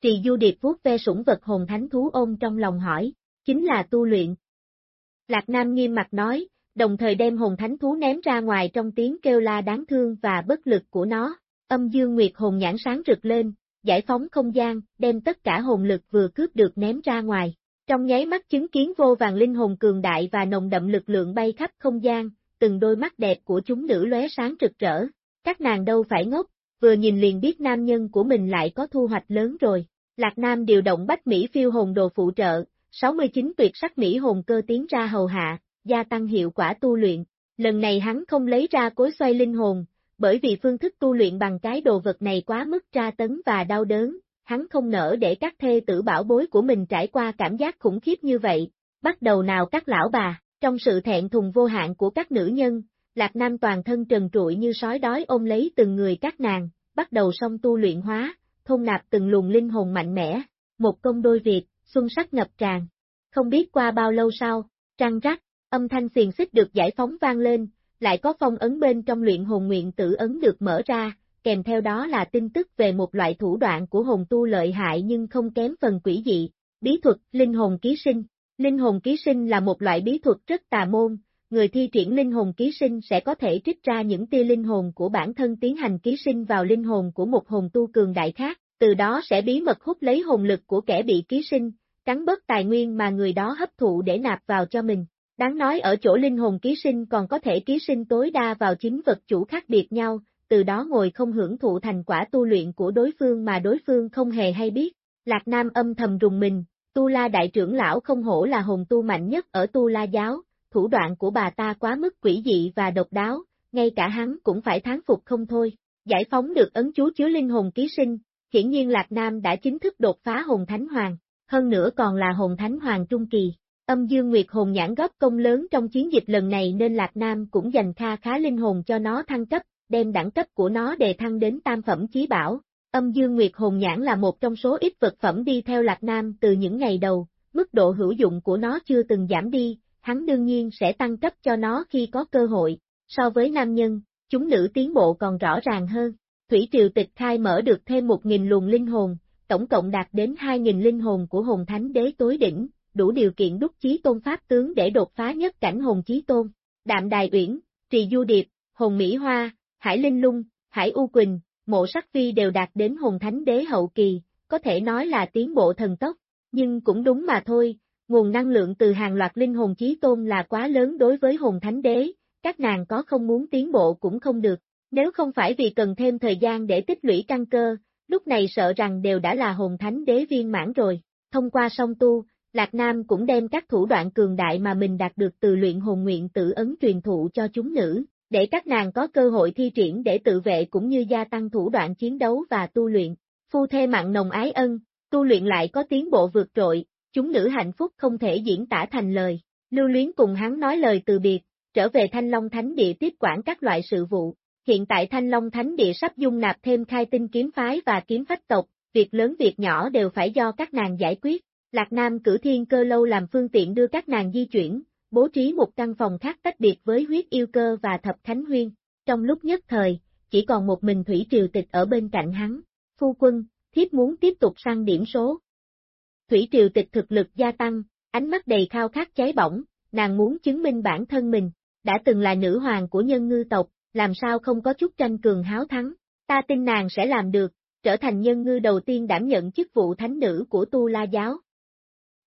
Trì Du Điệp vuốt ve sủng vật hồn thánh thú ôm trong lòng hỏi, chính là tu luyện. Lạc Nam nghiêm mặt nói, đồng thời đem hồn thánh thú ném ra ngoài trong tiếng kêu la đáng thương và bất lực của nó. Âm dương nguyệt hồn nhãn sáng rực lên, giải phóng không gian, đem tất cả hồn lực vừa cướp được ném ra ngoài. Trong nháy mắt chứng kiến vô vàng linh hồn cường đại và nồng đậm lực lượng bay khắp không gian, từng đôi mắt đẹp của chúng nữ lóe sáng rực rỡ. Các nàng đâu phải ngốc, vừa nhìn liền biết nam nhân của mình lại có thu hoạch lớn rồi. Lạc Nam điều động bách Mỹ phiêu hồn đồ phụ trợ, 69 tuyệt sắc Mỹ hồn cơ tiến ra hầu hạ, gia tăng hiệu quả tu luyện. Lần này hắn không lấy ra cối xoay linh hồn, bởi vì phương thức tu luyện bằng cái đồ vật này quá mức tra tấn và đau đớn, hắn không nỡ để các thê tử bảo bối của mình trải qua cảm giác khủng khiếp như vậy. Bắt đầu nào các lão bà, trong sự thẹn thùng vô hạn của các nữ nhân, Lạc Nam toàn thân trần trụi như sói đói ôm lấy từng người các nàng, bắt đầu song tu luyện hóa, thôn nạp từng luồng linh hồn mạnh mẽ, một công đôi việc, xuân sắc ngập tràn. Không biết qua bao lâu sau, trăng rắc, âm thanh xiền xích được giải phóng vang lên, lại có phong ấn bên trong luyện hồn nguyện tử ấn được mở ra, kèm theo đó là tin tức về một loại thủ đoạn của hồn tu lợi hại nhưng không kém phần quỷ dị, bí thuật, linh hồn ký sinh. Linh hồn ký sinh là một loại bí thuật rất tà môn, người thi triển linh hồn ký sinh sẽ có thể trích ra những tia linh hồn của bản thân tiến hành ký sinh vào linh hồn của một hồn tu cường đại khác, từ đó sẽ bí mật hút lấy hồn lực của kẻ bị ký sinh, cắn bớt tài nguyên mà người đó hấp thụ để nạp vào cho mình. Đáng nói ở chỗ linh hồn ký sinh còn có thể ký sinh tối đa vào chính vật chủ khác biệt nhau, từ đó ngồi không hưởng thụ thành quả tu luyện của đối phương mà đối phương không hề hay biết. Lạc Nam âm thầm rùng mình, Tu La Đại trưởng lão không hổ là hồn tu mạnh nhất ở Tu La giáo, thủ đoạn của bà ta quá mức quỷ dị và độc đáo, ngay cả hắn cũng phải thán phục không thôi. Giải phóng được ấn chú chứa linh hồn ký sinh, hiển nhiên Lạc Nam đã chính thức đột phá hồn thánh hoàng, hơn nữa còn là hồn thánh hoàng trung kỳ. Âm Dương Nguyệt hồn nhãn góp công lớn trong chiến dịch lần này nên Lạc Nam cũng dành kha khá linh hồn cho nó thăng cấp, đem đẳng cấp của nó đề thăng đến tam phẩm chí bảo. Âm Dương Nguyệt hồn nhãn là một trong số ít vật phẩm đi theo Lạc Nam từ những ngày đầu, mức độ hữu dụng của nó chưa từng giảm đi, hắn đương nhiên sẽ tăng cấp cho nó khi có cơ hội. So với nam nhân, chúng nữ tiến bộ còn rõ ràng hơn. Thủy Triều Tịch khai mở được thêm 1.000 luồng linh hồn, tổng cộng đạt đến 2.000 linh hồn của hồn thánh đế tối đỉnh, đủ điều kiện đúc chí tôn pháp tướng để đột phá nhất cảnh hồn chí tôn. Đạm Đài Uyển, Trì Du Điệp, Hồn Mỹ Hoa, Hải Linh Lung, Hải U Quỳnh, Mộ Sắc Phi đều đạt đến hồn thánh đế hậu kỳ, có thể nói là tiến bộ thần tốc, nhưng cũng đúng mà thôi, nguồn năng lượng từ hàng loạt linh hồn chí tôn là quá lớn đối với hồn thánh đế, các nàng có không muốn tiến bộ cũng không được, Nếu không phải vì cần thêm thời gian để tích lũy căn cơ, lúc này sợ rằng đều đã là hồn thánh đế viên mãn rồi. Thông qua song tu, Lạc Nam cũng đem các thủ đoạn cường đại mà mình đạt được từ luyện hồn nguyện tự ấn truyền thụ cho chúng nữ, để các nàng có cơ hội thi triển để tự vệ cũng như gia tăng thủ đoạn chiến đấu và tu luyện. Phu thê mặn nồng ái ân, tu luyện lại có tiến bộ vượt trội, chúng nữ hạnh phúc không thể diễn tả thành lời. Lưu luyến cùng hắn nói lời từ biệt, trở về Thanh Long Thánh Địa tiếp quản các loại sự vụ. Hiện tại Thanh Long Thánh Địa sắp dung nạp thêm khai tinh kiếm phái và kiếm phách tộc, việc lớn việc nhỏ đều phải do các nàng giải quyết. Lạc Nam cử thiên cơ lâu làm phương tiện đưa các nàng di chuyển, bố trí một căn phòng khác tách biệt với huyết yêu cơ và thập thánh huyên. Trong lúc nhất thời, chỉ còn một mình Thủy Triều Tịch ở bên cạnh hắn. Phu quân, thiếp muốn tiếp tục săn điểm số. Thủy Triều Tịch thực lực gia tăng, ánh mắt đầy khao khát cháy bỏng, nàng muốn chứng minh bản thân mình, đã từng là nữ hoàng của nhân ngư tộc, làm sao không có chút tranh cường háo thắng, ta tin nàng sẽ làm được, trở thành nhân ngư đầu tiên đảm nhận chức vụ thánh nữ của Tu La Giáo.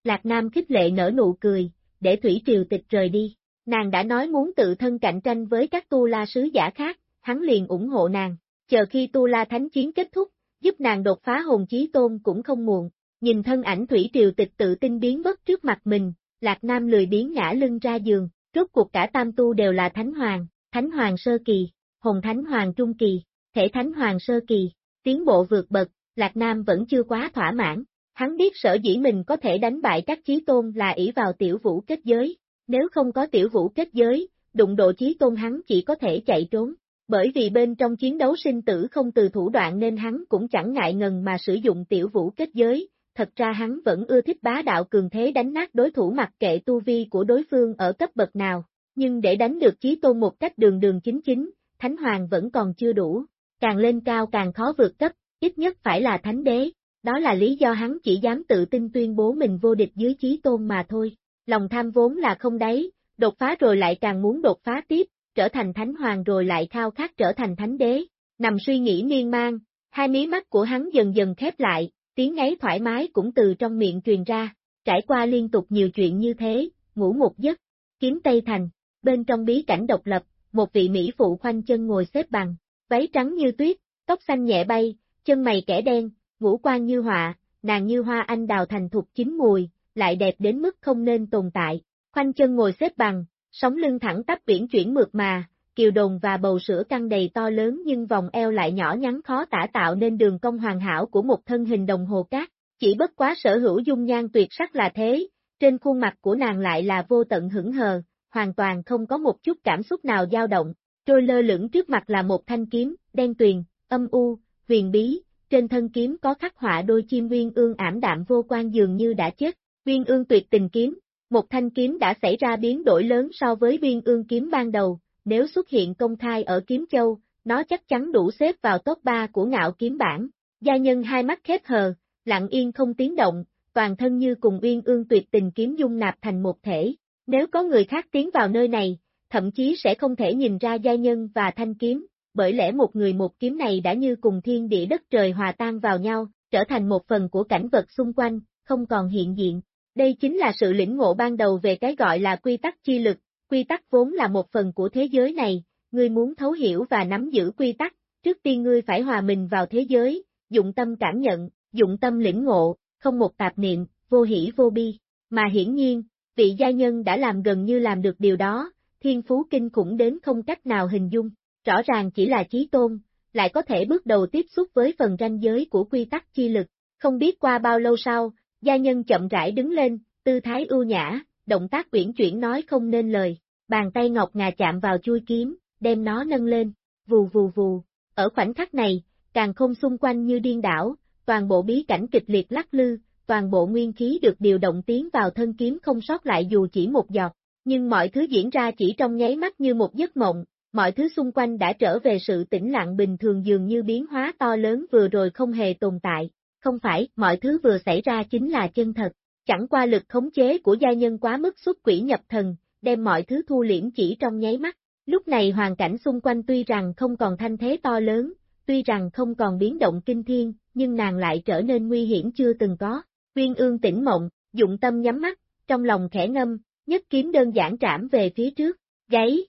Lạc Nam khích lệ nở nụ cười, để Thủy Triều Tịch rời đi, nàng đã nói muốn tự thân cạnh tranh với các Tu La sứ giả khác, hắn liền ủng hộ nàng, chờ khi Tu La Thánh Chiến kết thúc, giúp nàng đột phá hồn chí tôn cũng không muộn, nhìn thân ảnh Thủy Triều Tịch tự tin biến mất trước mặt mình, Lạc Nam lười biến ngã lưng ra giường, rốt cuộc cả tam tu đều là Thánh Hoàng, Thánh Hoàng Sơ Kỳ, Hồn Thánh Hoàng Trung Kỳ, Thể Thánh Hoàng Sơ Kỳ, tiến bộ vượt bậc, Lạc Nam vẫn chưa quá thỏa mãn, hắn biết sở dĩ mình có thể đánh bại các chí tôn là ỷ vào tiểu vũ kết giới, nếu không có tiểu vũ kết giới, đụng độ chí tôn hắn chỉ có thể chạy trốn, bởi vì bên trong chiến đấu sinh tử không từ thủ đoạn nên hắn cũng chẳng ngại ngần mà sử dụng tiểu vũ kết giới, thật ra hắn vẫn ưa thích bá đạo cường thế đánh nát đối thủ mặc kệ tu vi của đối phương ở cấp bậc nào, nhưng để đánh được chí tôn một cách đường đường chính chính, Thánh Hoàng vẫn còn chưa đủ, càng lên cao càng khó vượt cấp, ít nhất phải là Thánh Đế, đó là lý do hắn chỉ dám tự tin tuyên bố mình vô địch dưới chí tôn mà thôi, lòng tham vốn là không đáy, đột phá rồi lại càng muốn đột phá tiếp, trở thành Thánh Hoàng rồi lại khao khát trở thành Thánh Đế, nằm suy nghĩ miên man, hai mí mắt của hắn dần dần khép lại, tiếng ngáy thoải mái cũng từ trong miệng truyền ra, trải qua liên tục nhiều chuyện như thế, ngủ một giấc, kiếm Tây Thành, bên trong bí cảnh độc lập, một vị Mỹ phụ khoanh chân ngồi xếp bằng, váy trắng như tuyết, tóc xanh nhẹ bay, chân mày kẻ đen, ngũ quan như họa, nàng như hoa anh đào thành thục chín mùi, lại đẹp đến mức không nên tồn tại, khoanh chân ngồi xếp bằng, sóng lưng thẳng tắp biển chuyển mượt mà, kiều đồn và bầu sữa căng đầy to lớn nhưng vòng eo lại nhỏ nhắn khó tả tạo nên đường cong hoàn hảo của một thân hình đồng hồ cát, chỉ bất quá sở hữu dung nhan tuyệt sắc là thế, trên khuôn mặt của nàng lại là vô tận hững hờ, hoàn toàn không có một chút cảm xúc nào dao động, trôi lơ lửng trước mặt là một thanh kiếm, đen tuyền, âm u, huyền bí, trên thân kiếm có khắc họa đôi chim uyên ương ảm đạm vô quan dường như đã chết, uyên ương tuyệt tình kiếm, một thanh kiếm đã xảy ra biến đổi lớn so với uyên ương kiếm ban đầu, nếu xuất hiện công khai ở Kiếm Châu, nó chắc chắn đủ xếp vào top 3 của ngạo kiếm bản. Gia nhân hai mắt khép hờ, lặng yên không tiếng động, toàn thân như cùng uyên ương tuyệt tình kiếm dung nạp thành một thể. Nếu có người khác tiến vào nơi này, thậm chí sẽ không thể nhìn ra gia nhân và thanh kiếm, bởi lẽ một người một kiếm này đã như cùng thiên địa đất trời hòa tan vào nhau, trở thành một phần của cảnh vật xung quanh, không còn hiện diện. Đây chính là sự lĩnh ngộ ban đầu về cái gọi là quy tắc chi lực, quy tắc vốn là một phần của thế giới này, ngươi muốn thấu hiểu và nắm giữ quy tắc, trước tiên ngươi phải hòa mình vào thế giới, dụng tâm cảm nhận, dụng tâm lĩnh ngộ, không một tạp niệm, vô hỷ vô bi, mà hiển nhiên, vị gia nhân đã làm gần như làm được điều đó, thiên phú kinh khủng đến không cách nào hình dung, rõ ràng chỉ là chí tôn, lại có thể bước đầu tiếp xúc với phần ranh giới của quy tắc chi lực, không biết qua bao lâu sau, gia nhân chậm rãi đứng lên, tư thái ưu nhã, động tác quyển chuyển nói không nên lời, bàn tay ngọc ngà chạm vào chui kiếm, đem nó nâng lên, vù vù vù, ở khoảnh khắc này, càng không xung quanh như điên đảo, toàn bộ bí cảnh kịch liệt lắc lư, toàn bộ nguyên khí được điều động tiến vào thân kiếm không sót lại dù chỉ một giọt, nhưng mọi thứ diễn ra chỉ trong nháy mắt như một giấc mộng, mọi thứ xung quanh đã trở về sự tĩnh lặng bình thường dường như biến hóa to lớn vừa rồi không hề tồn tại, không phải, mọi thứ vừa xảy ra chính là chân thật, Chẳng qua lực khống chế của gia nhân quá mức xuất quỷ nhập thần, đem mọi thứ thu liễm chỉ trong nháy mắt. Lúc này hoàn cảnh xung quanh tuy rằng không còn thanh thế to lớn, tuy rằng không còn biến động kinh thiên, nhưng nàng lại trở nên nguy hiểm chưa từng có. Viên ương tỉnh mộng, dụng tâm nhắm mắt, trong lòng khẽ ngâm, nhất kiếm đơn giản trảm về phía trước, gáy.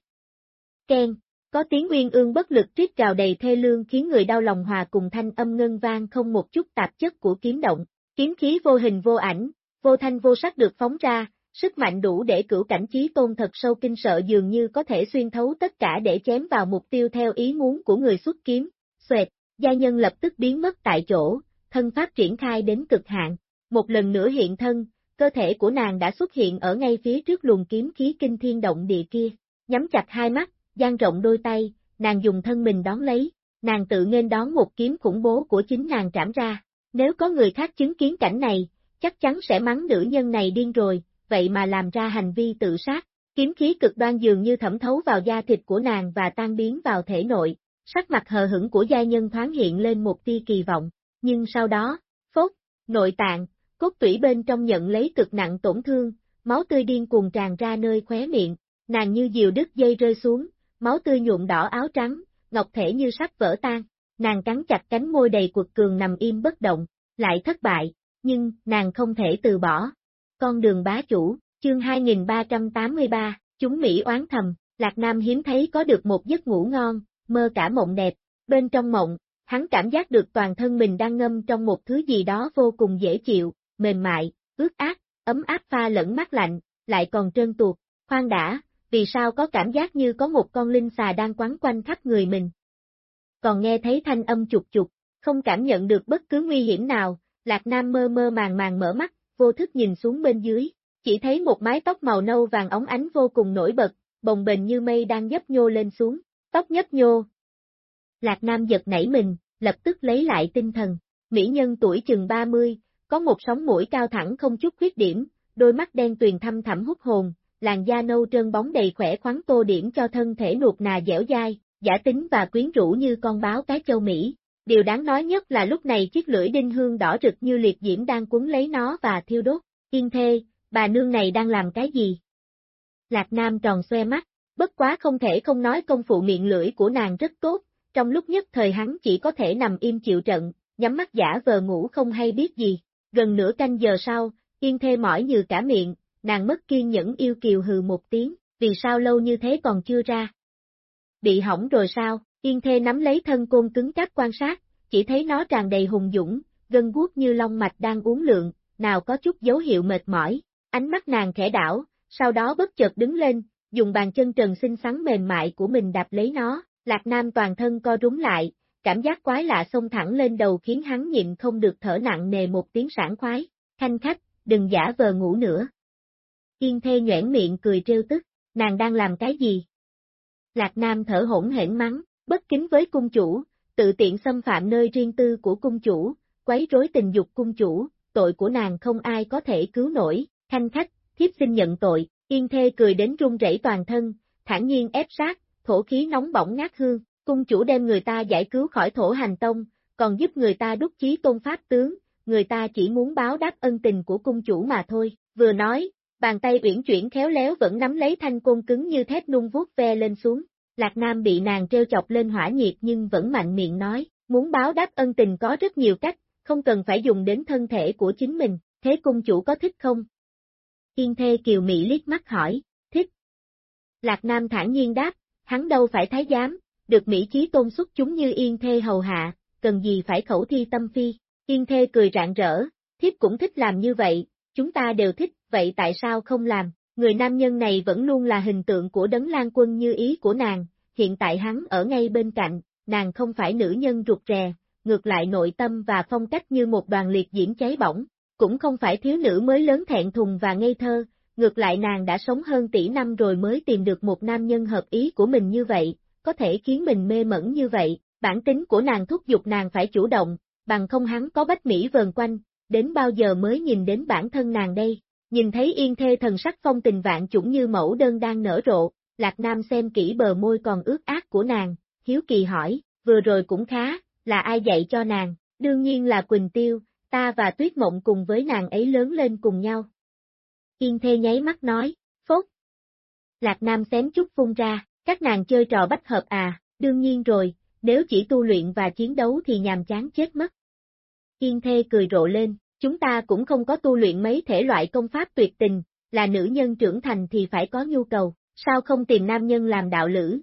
Ken, Có tiếng uyên ương bất lực triết trào đầy thê lương khiến người đau lòng hòa cùng thanh âm ngân vang không một chút tạp chất của kiếm động. Kiếm khí vô hình vô ảnh, vô thanh vô sắc được phóng ra, sức mạnh đủ để cửu cảnh trí tôn thật sâu kinh sợ dường như có thể xuyên thấu tất cả để chém vào mục tiêu theo ý muốn của người xuất kiếm. Xoẹt, gia nhân lập tức biến mất tại chỗ, thân pháp triển khai đến cực hạn. Một lần nữa hiện thân, cơ thể của nàng đã xuất hiện ở ngay phía trước luồng kiếm khí kinh thiên động địa kia. Nhắm chặt hai mắt, dang rộng đôi tay, nàng dùng thân mình đón lấy, nàng tự nên đón một kiếm khủng bố của chính nàng trảm ra. Nếu có người khác chứng kiến cảnh này, chắc chắn sẽ mắng nữ nhân này điên rồi, vậy mà làm ra hành vi tự sát. Kiếm khí cực đoan dường như thẩm thấu vào da thịt của nàng và tan biến vào thể nội, sắc mặt hờ hững của gia nhân thoáng hiện lên một tia kỳ vọng, nhưng sau đó, phốt, nội tạng, cốt tủy bên trong nhận lấy cực nặng tổn thương, máu tươi điên cuồng tràn ra nơi khóe miệng, nàng như diều đứt dây rơi xuống, máu tươi nhuộm đỏ áo trắng, ngọc thể như sắp vỡ tan, nàng cắn chặt cánh môi đầy quật cường nằm im bất động, lại thất bại, nhưng nàng không thể từ bỏ. Con đường bá chủ, chương 2383, chúng Mỹ oán thầm, Lạc Nam hiếm thấy có được một giấc ngủ ngon, mơ cả mộng đẹp, bên trong mộng, hắn cảm giác được toàn thân mình đang ngâm trong một thứ gì đó vô cùng dễ chịu, mềm mại, ướt át, ấm áp pha lẫn mát lạnh, lại còn trơn tuột, khoan đã, vì sao có cảm giác như có một con linh xà đang quấn quanh khắp người mình. Còn nghe thấy thanh âm chục chục, không cảm nhận được bất cứ nguy hiểm nào, Lạc Nam mơ mơ màng màng mở mắt, vô thức nhìn xuống bên dưới, chỉ thấy một mái tóc màu nâu vàng óng ánh vô cùng nổi bật, bồng bềnh như mây đang nhấp nhô lên xuống, tóc nhấp nhô. Lạc Nam giật nảy mình, lập tức lấy lại tinh thần, mỹ nhân tuổi chừng 30, có một sóng mũi cao thẳng không chút khuyết điểm, đôi mắt đen tuyền thâm thẳm hút hồn, làn da nâu trơn bóng đầy khỏe khoắn tô điểm cho thân thể nuột nà dẻo dai, giả tính và quyến rũ như con báo cái châu Mỹ. Điều đáng nói nhất là lúc này chiếc lưỡi đinh hương đỏ rực như liệt diễm đang cuốn lấy nó và thiêu đốt. Yên thê, bà nương này đang làm cái gì? Lạc Nam tròn xoe mắt, bất quá không thể không nói công phụ miệng lưỡi của nàng rất tốt, trong lúc nhất thời hắn chỉ có thể nằm im chịu trận, nhắm mắt giả vờ ngủ không hay biết gì. Gần nửa canh giờ sau, yên thê mỏi như cả miệng, nàng mất kiên nhẫn yêu kiều hừ một tiếng, vì sao lâu như thế còn chưa ra. Bị hỏng rồi sao, yên thê nắm lấy thân côn cứng cáp quan sát, chỉ thấy nó tràn đầy hùng dũng, gân guốc như long mạch đang uống lượng, nào có chút dấu hiệu mệt mỏi, ánh mắt nàng khẽ đảo, sau đó bất chợt đứng lên, dùng bàn chân trần xinh xắn mềm mại của mình đạp lấy nó, Lạc Nam toàn thân co rúng lại, cảm giác quái lạ xông thẳng lên đầu khiến hắn nhịn không được thở nặng nề một tiếng sảng khoái, khanh khách, đừng giả vờ ngủ nữa. Yên thê nhoẻn miệng cười trêu tức, nàng đang làm cái gì? Lạc Nam thở hỗn hển mắng, bất kính với cung chủ, tự tiện xâm phạm nơi riêng tư của cung chủ, quấy rối tình dục cung chủ, tội của nàng không ai có thể cứu nổi, Thanh khách, thiếp xin nhận tội, yên thê cười đến run rẩy toàn thân, thản nhiên ép sát, thổ khí nóng bỏng ngát hương, cung chủ đem người ta giải cứu khỏi thổ hành tông, còn giúp người ta đúc chí tôn pháp tướng, người ta chỉ muốn báo đáp ân tình của cung chủ mà thôi, vừa nói, bàn tay uyển chuyển khéo léo vẫn nắm lấy thanh côn cứng như thép nung vuốt ve lên xuống, Lạc Nam bị nàng treo chọc lên hỏa nhiệt nhưng vẫn mạnh miệng nói, muốn báo đáp ân tình có rất nhiều cách, không cần phải dùng đến thân thể của chính mình, thế cung chủ có thích không? Yên thê kiều Mỹ liếc mắt hỏi, thích. Lạc Nam thản nhiên đáp, hắn đâu phải thái giám, được Mỹ trí tôn xuất chúng như Yên Thê hầu hạ, cần gì phải khẩu thi tâm phi. Yên Thê cười rạng rỡ, thiếp cũng thích làm như vậy, chúng ta đều thích, vậy tại sao không làm? Người nam nhân này vẫn luôn là hình tượng của đấng lan quân như ý của nàng, hiện tại hắn ở ngay bên cạnh, nàng không phải nữ nhân rụt rè, ngược lại nội tâm và phong cách như một đoàn liệt diễm cháy bỏng, cũng không phải thiếu nữ mới lớn thẹn thùng và ngây thơ, ngược lại nàng đã sống hơn tỷ năm rồi mới tìm được một nam nhân hợp ý của mình như vậy, có thể khiến mình mê mẩn như vậy, bản tính của nàng thúc giục nàng phải chủ động, bằng không hắn có bách Mỹ vờn quanh, đến bao giờ mới nhìn đến bản thân nàng đây, nhìn thấy yên thê thần sắc phong tình vạn chủng như mẫu đơn đang nở rộ, Lạc Nam xem kỹ bờ môi còn ướt át của nàng, hiếu kỳ hỏi, vừa rồi cũng khá, là ai dạy cho nàng, đương nhiên là Quỳnh Tiêu, ta và Tuyết Mộng cùng với nàng ấy lớn lên cùng nhau. Yên thê nháy mắt nói, phốt. Lạc Nam xém chút phun ra, các nàng chơi trò bách hợp à, đương nhiên rồi, nếu chỉ tu luyện và chiến đấu thì nhàm chán chết mất. Yên thê cười rộ lên, chúng ta cũng không có tu luyện mấy thể loại công pháp tuyệt tình, là nữ nhân trưởng thành thì phải có nhu cầu, sao không tìm nam nhân làm đạo lữ?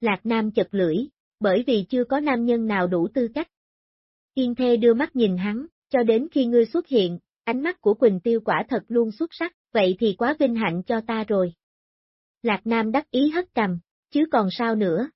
Lạc Nam chật lưỡi, bởi vì chưa có nam nhân nào đủ tư cách. Yên thê đưa mắt nhìn hắn, cho đến khi ngươi xuất hiện, ánh mắt của Quỳnh Tiêu quả thật luôn xuất sắc, vậy thì quá vinh hạnh cho ta rồi. Lạc Nam đắc ý hất cầm, chứ còn sao nữa.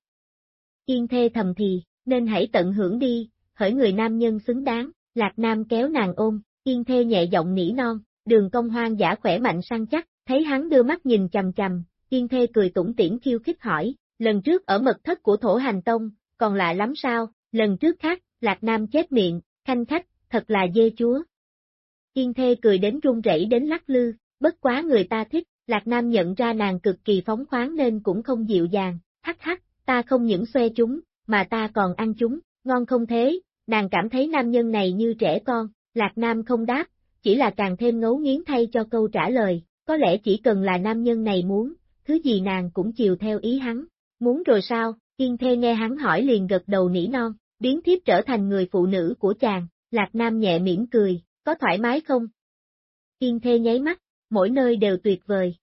Yên thê thầm thì, nên hãy tận hưởng đi, hỡi người nam nhân xứng đáng, Lạc Nam kéo nàng ôm, yên thê nhẹ giọng nỉ non, đường công hoang giả khỏe mạnh săn chắc, thấy hắn đưa mắt nhìn chầm chầm, yên thê cười tủm tỉm khiêu khích hỏi, lần trước ở mật thất của thổ hành tông, còn lạ lắm sao, lần trước khác, Lạc Nam chết miệng, khanh khách, thật là dê chúa. Yên thê cười đến run rẩy đến lắc lư, bất quá người ta thích, Lạc Nam nhận ra nàng cực kỳ phóng khoáng nên cũng không dịu dàng, hắc hắc, ta không những xoe chúng, mà ta còn ăn chúng, ngon không thế, nàng cảm thấy nam nhân này như trẻ con, Lạc Nam không đáp, chỉ là càng thêm ngấu nghiến thay cho câu trả lời, có lẽ chỉ cần là nam nhân này muốn, thứ gì nàng cũng chiều theo ý hắn, muốn rồi sao, Yên Thê nghe hắn hỏi liền gật đầu nỉ non, biến thiếp trở thành người phụ nữ của chàng, Lạc Nam nhẹ mỉm cười, có thoải mái không? Yên Thê nháy mắt, mỗi nơi đều tuyệt vời.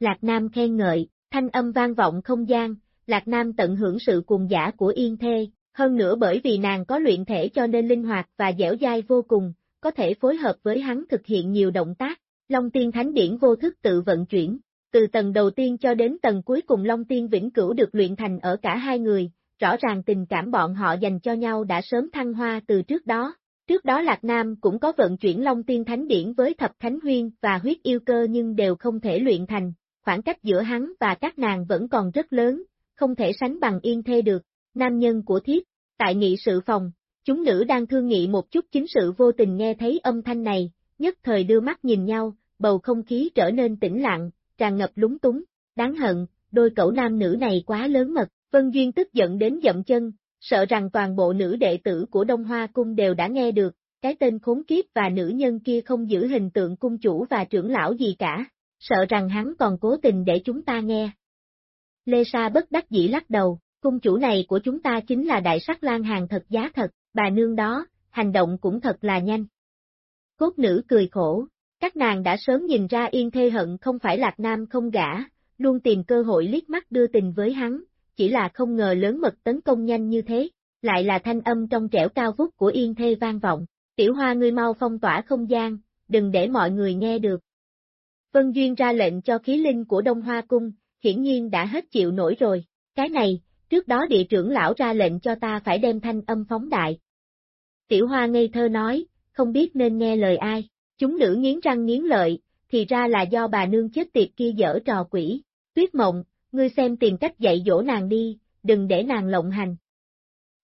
Lạc Nam khen ngợi, thanh âm vang vọng không gian, Lạc Nam tận hưởng sự cuồng giả của Yên Thê, hơn nữa bởi vì nàng có luyện thể cho nên linh hoạt và dẻo dai vô cùng, có thể phối hợp với hắn thực hiện nhiều động tác, Long Tiên Thánh Điển vô thức tự vận chuyển, từ tầng đầu tiên cho đến tầng cuối cùng Long Tiên Vĩnh Cửu được luyện thành ở cả hai người, rõ ràng tình cảm bọn họ dành cho nhau đã sớm thăng hoa từ trước đó. Trước đó Lạc Nam cũng có vận chuyển Long Tiên Thánh Điển với Thập Thánh Huyên và huyết yêu cơ nhưng đều không thể luyện thành, khoảng cách giữa hắn và các nàng vẫn còn rất lớn, không thể sánh bằng yên thê được, nam nhân của thiếp, tại nghị sự phòng, chúng nữ đang thương nghị một chút chính sự vô tình nghe thấy âm thanh này, nhất thời đưa mắt nhìn nhau, bầu không khí trở nên tĩnh lặng, tràn ngập lúng túng, đáng hận, đôi cậu nam nữ này quá lớn mật, Vân Duyên tức giận đến dậm chân, sợ rằng toàn bộ nữ đệ tử của Đông Hoa Cung đều đã nghe được, cái tên khốn kiếp và nữ nhân kia không giữ hình tượng cung chủ và trưởng lão gì cả, sợ rằng hắn còn cố tình để chúng ta nghe. Lê Sa bất đắc dĩ lắc đầu, cung chủ này của chúng ta chính là đại sắc lan hàng thật giá thật, bà nương đó, hành động cũng thật là nhanh. Cốt nữ cười khổ, các nàng đã sớm nhìn ra yên thê hận không phải lạc nam không gả, luôn tìm cơ hội liếc mắt đưa tình với hắn, chỉ là không ngờ lớn mật tấn công nhanh như thế, lại là thanh âm trong trẻo cao vút của yên thê vang vọng, tiểu hoa ngươi mau phong tỏa không gian, đừng để mọi người nghe được. Vân Duyên ra lệnh cho khí linh của Đông Hoa Cung, hiển nhiên đã hết chịu nổi rồi, cái này, trước đó địa trưởng lão ra lệnh cho ta phải đem thanh âm phóng đại. Tiểu Hoa ngây thơ nói, không biết nên nghe lời ai. Chúng nữ nghiến răng nghiến lợi, thì ra là do bà nương chết tiệt kia dở trò quỷ. Tuyết mộng, ngươi xem tìm cách dạy dỗ nàng đi, đừng để nàng lộng hành.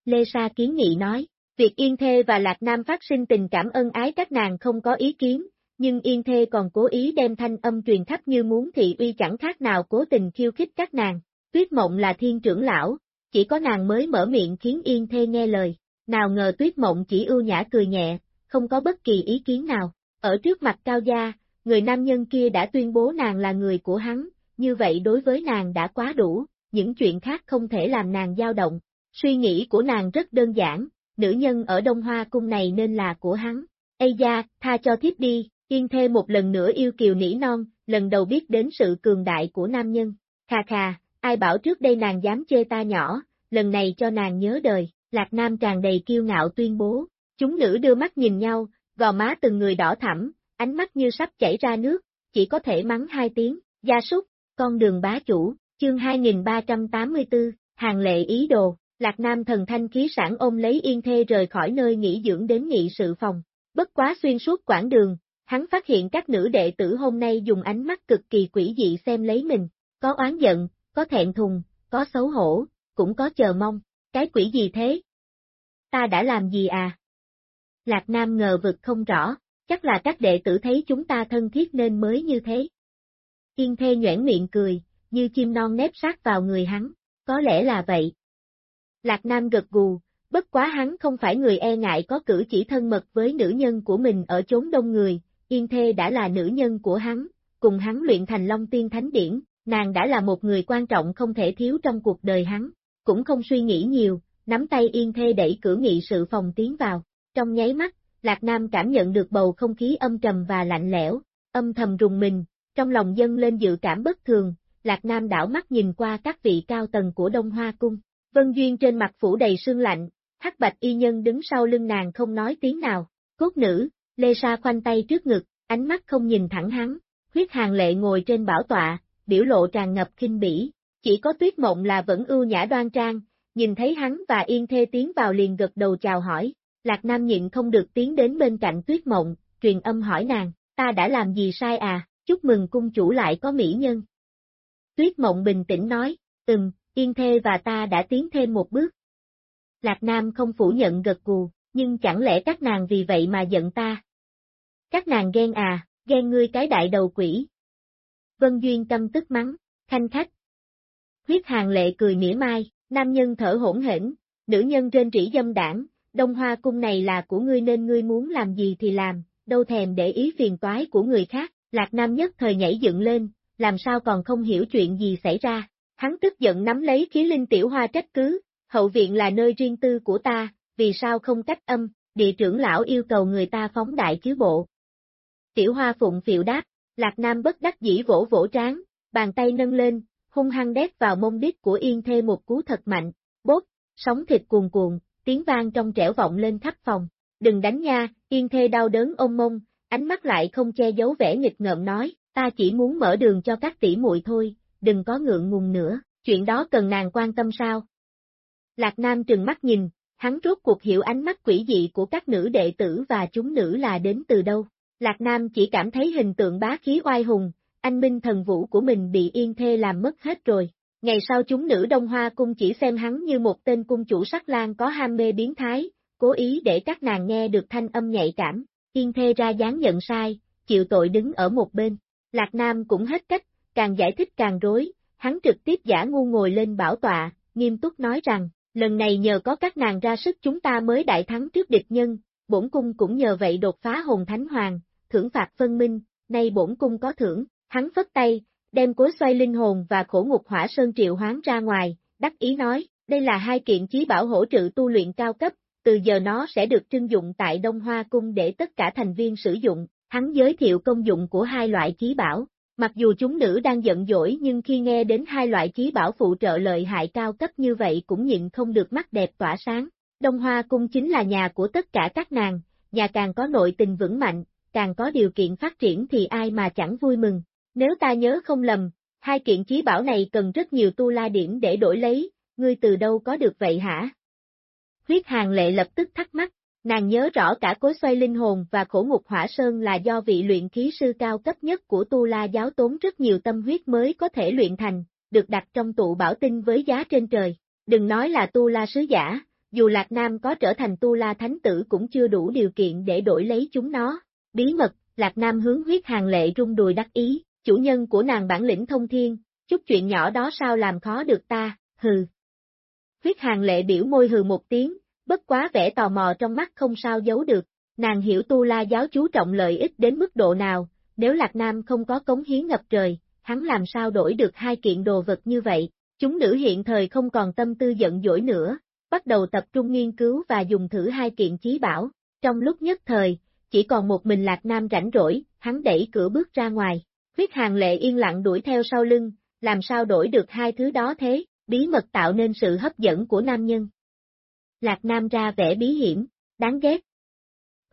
Lê Sa kiến nghị nói, việc Yên Thê và Lạc Nam phát sinh tình cảm ân ái các nàng không có ý kiến, nhưng Yên Thê còn cố ý đem thanh âm truyền khắp như muốn thị uy chẳng khác nào cố tình khiêu khích các nàng. Tuyết Mộng là thiên trưởng lão, chỉ có nàng mới mở miệng khiến Yên Thê nghe lời, nào ngờ Tuyết Mộng chỉ ưu nhã cười nhẹ, không có bất kỳ ý kiến nào. Ở trước mặt Cao Gia, người nam nhân kia đã tuyên bố nàng là người của hắn, như vậy đối với nàng đã quá đủ, những chuyện khác không thể làm nàng dao động. Suy nghĩ của nàng rất đơn giản, nữ nhân ở Đông Hoa cung này nên là của hắn. Ây da, tha cho thiếp đi, yên thê một lần nữa yêu kiều nỉ non, lần đầu biết đến sự cường đại của nam nhân. Khà khà, ai bảo trước đây nàng dám chê ta nhỏ, lần này cho nàng nhớ đời, Lạc Nam tràn đầy kiêu ngạo tuyên bố. Chúng nữ đưa mắt nhìn nhau, gò má từng người đỏ thẳm, ánh mắt như sắp chảy ra nước, chỉ có thể mắng hai tiếng, gia súc, con đường bá chủ, chương 2384, hàng lệ ý đồ, Lạc Nam thần thanh khí sản ôm lấy yên thê rời khỏi nơi nghỉ dưỡng đến nghị sự phòng. Bất quá xuyên suốt quãng đường, hắn phát hiện các nữ đệ tử hôm nay dùng ánh mắt cực kỳ quỷ dị xem lấy mình, có oán giận, có thẹn thùng, có xấu hổ, cũng có chờ mong, cái quỷ gì thế? Ta đã làm gì à? Lạc Nam ngờ vực không rõ, chắc là các đệ tử thấy chúng ta thân thiết nên mới như thế. Yên thê nhoẻn miệng cười, như chim non nếp sát vào người hắn, có lẽ là vậy. Lạc Nam gật gù, bất quá hắn không phải người e ngại có cử chỉ thân mật với nữ nhân của mình ở chốn đông người, Yên Thê đã là nữ nhân của hắn, cùng hắn luyện thành Long Tiên Thánh Điển, nàng đã là một người quan trọng không thể thiếu trong cuộc đời hắn, cũng không suy nghĩ nhiều, nắm tay Yên Thê đẩy cửa nghị sự phòng tiến vào. Trong nháy mắt, Lạc Nam cảm nhận được bầu không khí âm trầm và lạnh lẽo, âm thầm rùng mình, trong lòng dân lên dự cảm bất thường, Lạc Nam đảo mắt nhìn qua các vị cao tầng của Đông Hoa Cung. Vân Duyên trên mặt phủ đầy sương lạnh, hắc bạch y nhân đứng sau lưng nàng không nói tiếng nào. Cốt nữ, Lê Sa khoanh tay trước ngực, ánh mắt không nhìn thẳng hắn. Huyết hàng lệ ngồi trên bảo tọa, biểu lộ tràn ngập kinh bỉ. Chỉ có tuyết mộng là vẫn ưu nhã đoan trang, nhìn thấy hắn và yên thê tiến vào liền gật đầu chào hỏi. Lạc Nam nhịn không được tiến đến bên cạnh tuyết mộng, truyền âm hỏi nàng, ta đã làm gì sai à, chúc mừng cung chủ lại có mỹ nhân. Tuyết mộng bình tĩnh nói, ừm, yên thê và ta đã tiến thêm một bước. Lạc Nam không phủ nhận gật cù nhưng chẳng lẽ các nàng vì vậy mà giận ta? Các nàng ghen à, ghen ngươi cái đại đầu quỷ. Vân Duyên tâm tức mắng, khanh khách. Huyết hàng lệ cười mỉa mai, nam nhân thở hỗn hển, nữ nhân trên trĩ dâm đảng, đông hoa cung này là của ngươi nên ngươi muốn làm gì thì làm, đâu thèm để ý phiền toái của người khác, lạc nam nhất thời nhảy dựng lên, làm sao còn không hiểu chuyện gì xảy ra, hắn tức giận nắm lấy khí linh tiểu hoa trách cứ, hậu viện là nơi riêng tư của ta, vì sao không cách âm, địa trưởng lão yêu cầu người ta phóng đại chiếu bộ. Tiểu hoa phụng phiệu đáp, lạc nam bất đắc dĩ vỗ vỗ trán, bàn tay nâng lên, hung hăng đét vào mông đít của yên thê một cú thật mạnh, bốt, sóng thịt cuồn cuộn, tiếng vang trong trẻo vọng lên khắp phòng. Đừng đánh nha, yên thê đau đớn ôm mông, ánh mắt lại không che giấu vẻ nghịch ngợm nói, ta chỉ muốn mở đường cho các tỷ muội thôi, đừng có ngượng ngùng nữa, chuyện đó cần nàng quan tâm sao? Lạc Nam trừng mắt nhìn, hắn rốt cuộc hiểu ánh mắt quỷ dị của các nữ đệ tử và chúng nữ là đến từ đâu. Lạc Nam chỉ cảm thấy hình tượng bá khí oai hùng, anh minh thần vũ của mình bị yên thê làm mất hết rồi. Ngày sau chúng nữ Đông Hoa cung chỉ xem hắn như một tên cung chủ sắc lang có ham mê biến thái, cố ý để các nàng nghe được thanh âm nhạy cảm, yên thê ra dáng nhận sai, chịu tội đứng ở một bên. Lạc Nam cũng hết cách, càng giải thích càng rối, hắn trực tiếp giả ngu ngồi lên bảo tọa, nghiêm túc nói rằng, lần này nhờ có các nàng ra sức chúng ta mới đại thắng trước địch nhân, bổn cung cũng nhờ vậy đột phá hồn thánh hoàng, thưởng phạt phân minh, nay bổn cung có thưởng, hắn phất tay, đem cối xoay linh hồn và khổ ngục hỏa sơn triệu hoán ra ngoài, đắc ý nói, đây là hai kiện chí bảo hỗ trợ tu luyện cao cấp, từ giờ nó sẽ được trưng dụng tại Đông Hoa Cung để tất cả thành viên sử dụng, hắn giới thiệu công dụng của hai loại chí bảo. Mặc dù chúng nữ đang giận dỗi nhưng khi nghe đến hai loại chí bảo phụ trợ lợi hại cao cấp như vậy cũng nhịn không được mắt đẹp tỏa sáng. Đông Hoa Cung chính là nhà của tất cả các nàng, nhà càng có nội tình vững mạnh, càng có điều kiện phát triển thì ai mà chẳng vui mừng. Nếu ta nhớ không lầm, hai kiện chí bảo này cần rất nhiều tu la điểm để đổi lấy, ngươi từ đâu có được vậy hả? Huyết hàng lệ lập tức thắc mắc, nàng nhớ rõ cả cối xoay linh hồn và khổ ngục hỏa sơn là do vị luyện khí sư cao cấp nhất của tu la giáo tốn rất nhiều tâm huyết mới có thể luyện thành, được đặt trong tụ bảo tinh với giá trên trời. Đừng nói là tu la sứ giả, dù Lạc Nam có trở thành tu la thánh tử cũng chưa đủ điều kiện để đổi lấy chúng nó. Bí mật, Lạc Nam hướng huyết hàng lệ rung đùi đắc ý, chủ nhân của nàng bản lĩnh thông thiên, chút chuyện nhỏ đó sao làm khó được ta, hừ. Huyết hàng lệ biểu môi hừ một tiếng, bất quá vẻ tò mò trong mắt không sao giấu được, nàng hiểu tu la giáo chú trọng lợi ích đến mức độ nào, nếu Lạc Nam không có cống hiến ngập trời, hắn làm sao đổi được hai kiện đồ vật như vậy, chúng nữ hiện thời không còn tâm tư giận dỗi nữa, bắt đầu tập trung nghiên cứu và dùng thử hai kiện chí bảo, trong lúc nhất thời, chỉ còn một mình Lạc Nam rảnh rỗi, hắn đẩy cửa bước ra ngoài, huyết hàng lệ yên lặng đuổi theo sau lưng, làm sao đổi được hai thứ đó thế, bí mật tạo nên sự hấp dẫn của nam nhân. Lạc Nam ra vẻ bí hiểm, đáng ghét.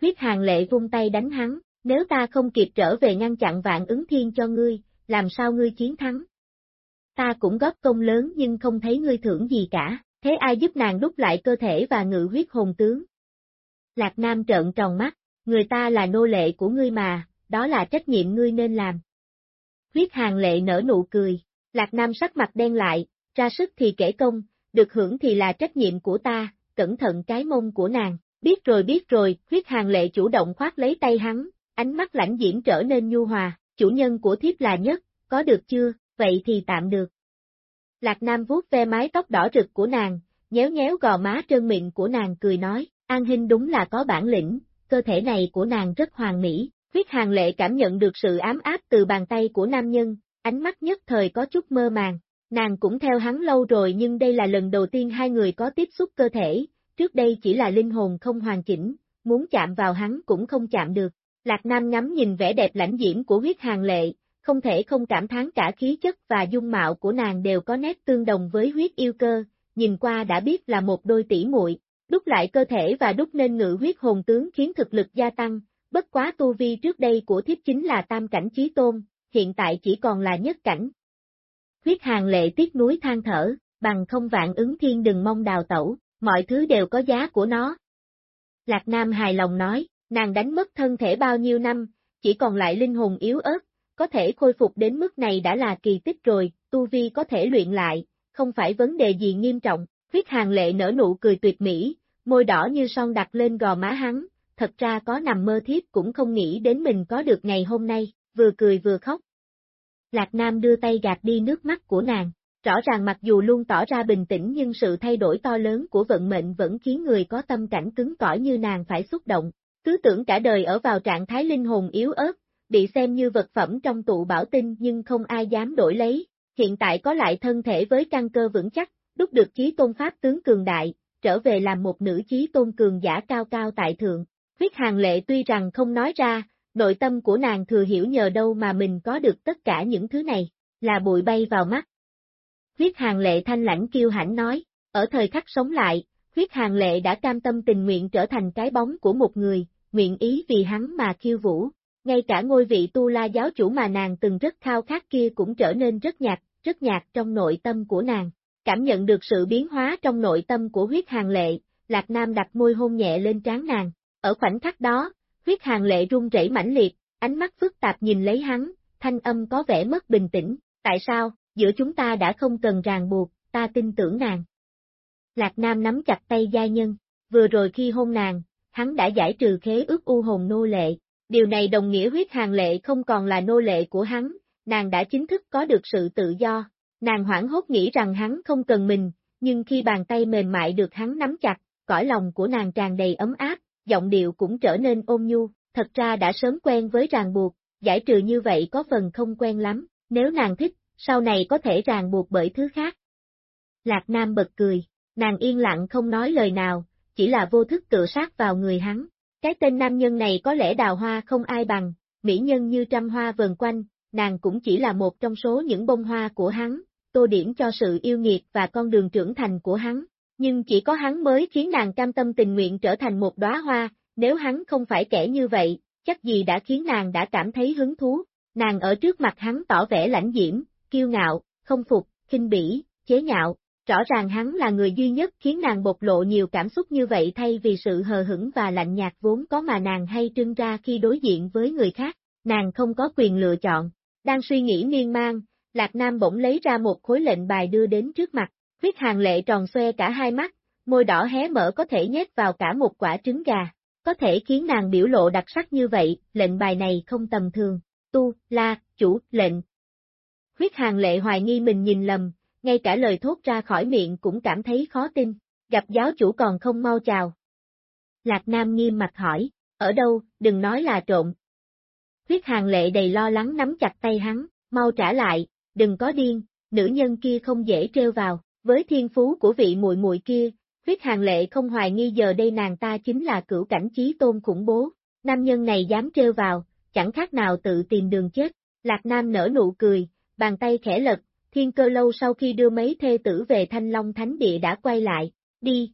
Huyết hàng lệ vung tay đánh hắn, nếu ta không kịp trở về ngăn chặn vạn ứng thiên cho ngươi, làm sao ngươi chiến thắng? Ta cũng góp công lớn nhưng không thấy ngươi thưởng gì cả, thế ai giúp nàng đúc lại cơ thể và ngự huyết hồn tướng? Lạc Nam trợn tròn mắt, người ta là nô lệ của ngươi mà, đó là trách nhiệm ngươi nên làm. Huyết hàng lệ nở nụ cười, Lạc Nam sắc mặt đen lại, ra sức thì kể công, được hưởng thì là trách nhiệm của ta, cẩn thận cái mông của nàng. Biết rồi biết rồi, huyết hàng lệ chủ động khoát lấy tay hắn, ánh mắt lãnh diễm trở nên nhu hòa, chủ nhân của thiếp là nhất, có được chưa, vậy thì tạm được. Lạc Nam vuốt ve mái tóc đỏ rực của nàng, nhéo nhéo gò má trơn miệng của nàng cười nói, An Hinh đúng là có bản lĩnh, cơ thể này của nàng rất hoàn mỹ, huyết hàng lệ cảm nhận được sự ám áp từ bàn tay của nam nhân, ánh mắt nhất thời có chút mơ màng, Nàng cũng theo hắn lâu rồi nhưng đây là lần đầu tiên hai người có tiếp xúc cơ thể, trước đây chỉ là linh hồn không hoàn chỉnh, muốn chạm vào hắn cũng không chạm được. Lạc Nam ngắm nhìn vẻ đẹp lãnh diễm của huyết hàng lệ, không thể không cảm thán cả khí chất và dung mạo của nàng đều có nét tương đồng với huyết yêu cơ, nhìn qua đã biết là một đôi tỷ muội, đúc lại cơ thể và đúc nên ngự huyết hồn tướng khiến thực lực gia tăng, bất quá tu vi trước đây của thiếp chính là tam cảnh trí tôn, hiện tại chỉ còn là nhất cảnh. Huyết hàng lệ tiếc núi than thở, bằng không vạn ứng thiên đừng mong đào tẩu, mọi thứ đều có giá của nó. Lạc Nam hài lòng nói, nàng đánh mất thân thể bao nhiêu năm, chỉ còn lại linh hồn yếu ớt, có thể khôi phục đến mức này đã là kỳ tích rồi, tu vi có thể luyện lại, không phải vấn đề gì nghiêm trọng, huyết hàng lệ nở nụ cười tuyệt mỹ, môi đỏ như son đặt lên gò má hắn, thật ra có nằm mơ thiếp cũng không nghĩ đến mình có được ngày hôm nay, vừa cười vừa khóc. Lạc Nam đưa tay gạt đi nước mắt của nàng, rõ ràng mặc dù luôn tỏ ra bình tĩnh nhưng sự thay đổi to lớn của vận mệnh vẫn khiến người có tâm cảnh cứng cỏi như nàng phải xúc động, cứ tưởng cả đời ở vào trạng thái linh hồn yếu ớt, bị xem như vật phẩm trong tụ bảo tinh nhưng không ai dám đổi lấy, hiện tại có lại thân thể với căn cơ vững chắc, đúc được chí tôn pháp tướng cường đại, trở về làm một nữ chí tôn cường giả cao cao tại thượng. Huyết hàng lệ tuy rằng không nói ra, nội tâm của nàng thừa hiểu nhờ đâu mà mình có được tất cả những thứ này, là bụi bay vào mắt. Huyết hàng lệ thanh lãnh kiêu hãnh nói, ở thời khắc sống lại, huyết hàng lệ đã cam tâm tình nguyện trở thành cái bóng của một người, nguyện ý vì hắn mà khiêu vũ. Ngay cả ngôi vị tu la giáo chủ mà nàng từng rất khao khát kia cũng trở nên rất nhạt, rất nhạt trong nội tâm của nàng. Cảm nhận được sự biến hóa trong nội tâm của huyết hàng lệ, Lạc Nam đặt môi hôn nhẹ lên trán nàng. Ở khoảnh khắc đó, huyết hàng lệ run rẩy mãnh liệt, ánh mắt phức tạp nhìn lấy hắn, thanh âm có vẻ mất bình tĩnh. Tại sao, giữa chúng ta đã không cần ràng buộc, ta tin tưởng nàng. Lạc Nam nắm chặt tay gia nhân, vừa rồi khi hôn nàng, hắn đã giải trừ khế ước u hồn nô lệ. Điều này đồng nghĩa huyết hàng lệ không còn là nô lệ của hắn, nàng đã chính thức có được sự tự do. Nàng hoảng hốt nghĩ rằng hắn không cần mình, nhưng khi bàn tay mềm mại được hắn nắm chặt, cõi lòng của nàng tràn đầy ấm áp, giọng điệu cũng trở nên ôn nhu, thật ra đã sớm quen với ràng buộc, giải trừ như vậy có phần không quen lắm, nếu nàng thích, sau này có thể ràng buộc bởi thứ khác. Lạc Nam bật cười, nàng yên lặng không nói lời nào, chỉ là vô thức tự sát vào người hắn. Cái tên nam nhân này có lẽ đào hoa không ai bằng, mỹ nhân như trăm hoa vờn quanh, nàng cũng chỉ là một trong số những bông hoa của hắn, tô điểm cho sự yêu nghiệt và con đường trưởng thành của hắn. Nhưng chỉ có hắn mới khiến nàng cam tâm tình nguyện trở thành một đóa hoa, nếu hắn không phải kẻ như vậy, chắc gì đã khiến nàng đã cảm thấy hứng thú. Nàng ở trước mặt hắn tỏ vẻ lãnh diễm, kiêu ngạo, không phục, kinh bỉ, chế nhạo, rõ ràng hắn là người duy nhất khiến nàng bộc lộ nhiều cảm xúc như vậy thay vì sự hờ hững và lạnh nhạt vốn có mà nàng hay trưng ra khi đối diện với người khác, nàng không có quyền lựa chọn. Đang suy nghĩ miên man, Lạc Nam bỗng lấy ra một khối lệnh bài đưa đến trước mặt, huyết hàng lệ tròn xoe cả hai mắt, môi đỏ hé mở có thể nhét vào cả một quả trứng gà, có thể khiến nàng biểu lộ đặc sắc như vậy, lệnh bài này không tầm thường. Tu, la, chủ, lệnh, Huyết hàng lệ hoài nghi mình nhìn lầm, ngay cả lời thốt ra khỏi miệng cũng cảm thấy khó tin, gặp giáo chủ còn không mau chào. Lạc Nam nghiêm mặt hỏi, ở đâu, đừng nói là trộm. Huyết hàng lệ đầy lo lắng nắm chặt tay hắn, mau trả lại, đừng có điên, nữ nhân kia không dễ treo vào, với thiên phú của vị muội muội kia, huyết hàng lệ không hoài nghi giờ đây nàng ta chính là cửu cảnh trí tôn khủng bố, nam nhân này dám treo vào, chẳng khác nào tự tìm đường chết, Lạc Nam nở nụ cười, bàn tay khẽ lật, thiên cơ lâu sau khi đưa mấy thê tử về Thanh Long Thánh Địa đã quay lại, đi.